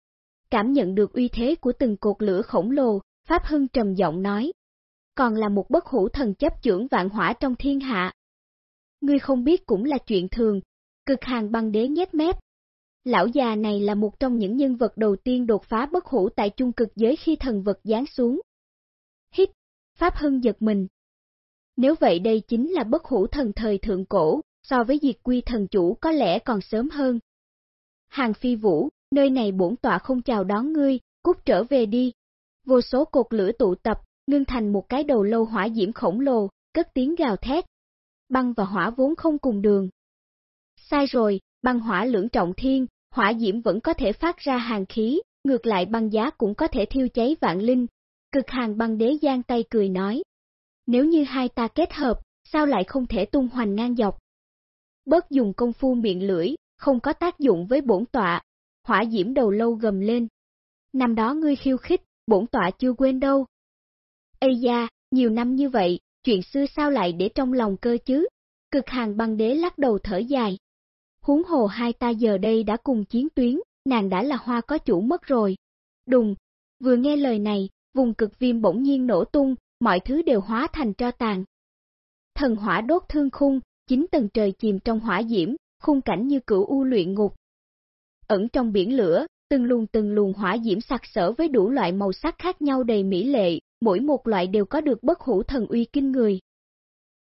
Cảm nhận được uy thế của từng cột lửa khổng lồ, Pháp Hưng trầm giọng nói. Còn là một bất hủ thần chấp trưởng vạn hỏa trong thiên hạ. Ngươi không biết cũng là chuyện thường, cực hàng băng đế nhét mép. Lão già này là một trong những nhân vật đầu tiên đột phá bất hủ tại trung cực giới khi thần vật giáng xuống. Hít, Pháp Hưng giật mình. Nếu vậy đây chính là bất hủ thần thời thượng cổ, so với diệt quy thần chủ có lẽ còn sớm hơn. Hàng phi vũ, nơi này bổn tọa không chào đón ngươi, cút trở về đi. Vô số cột lửa tụ tập, ngưng thành một cái đầu lâu hỏa diễm khổng lồ, cất tiếng gào thét. Băng và hỏa vốn không cùng đường. Sai rồi, băng hỏa lưỡng trọng thiên, hỏa diễm vẫn có thể phát ra hàng khí, ngược lại băng giá cũng có thể thiêu cháy vạn linh. Cực hàng băng đế giang tay cười nói. Nếu như hai ta kết hợp, sao lại không thể tung hoành ngang dọc? Bớt dùng công phu miệng lưỡi, không có tác dụng với bổn tọa. Hỏa diễm đầu lâu gầm lên. Năm đó ngươi khiêu khích, bổn tọa chưa quên đâu. Ây da, nhiều năm như vậy, chuyện xưa sao lại để trong lòng cơ chứ? Cực hàng băng đế lắc đầu thở dài. Huống hồ hai ta giờ đây đã cùng chiến tuyến, nàng đã là hoa có chủ mất rồi. Đùng, vừa nghe lời này, vùng cực viêm bỗng nhiên nổ tung, mọi thứ đều hóa thành tro tàn. Thần hỏa đốt thương khung, chín tầng trời chìm trong hỏa diễm, khung cảnh như cửu u luyện ngục. Ẩn trong biển lửa, từng luồng từng luồng hỏa diễm sặc sỡ với đủ loại màu sắc khác nhau đầy mỹ lệ, mỗi một loại đều có được bất hủ thần uy kinh người.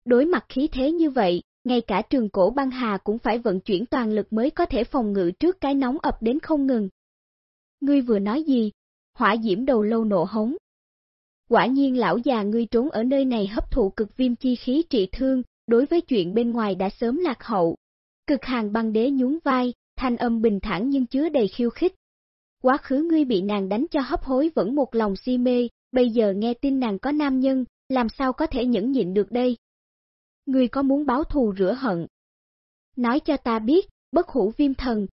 Đối mặt khí thế như vậy, ngay cả trường cổ băng hà cũng phải vận chuyển toàn lực mới có thể phòng ngự trước cái nóng ập đến không ngừng. Ngươi vừa nói gì? Hỏa diễm đầu lâu nộ hống. Quả nhiên lão già ngươi trốn ở nơi này hấp thụ cực viêm chi khí trị thương, đối với chuyện bên ngoài đã sớm lạc hậu. Cực hàng băng đế nhún vai, thanh âm bình thản nhưng chứa đầy khiêu khích. Quá khứ ngươi bị nàng đánh cho hấp hối vẫn một lòng si mê, bây giờ nghe tin nàng có nam nhân, làm sao có thể nhẫn nhịn được đây? Ngươi có muốn báo thù rửa hận? Nói cho ta biết, bất hủ viêm thần,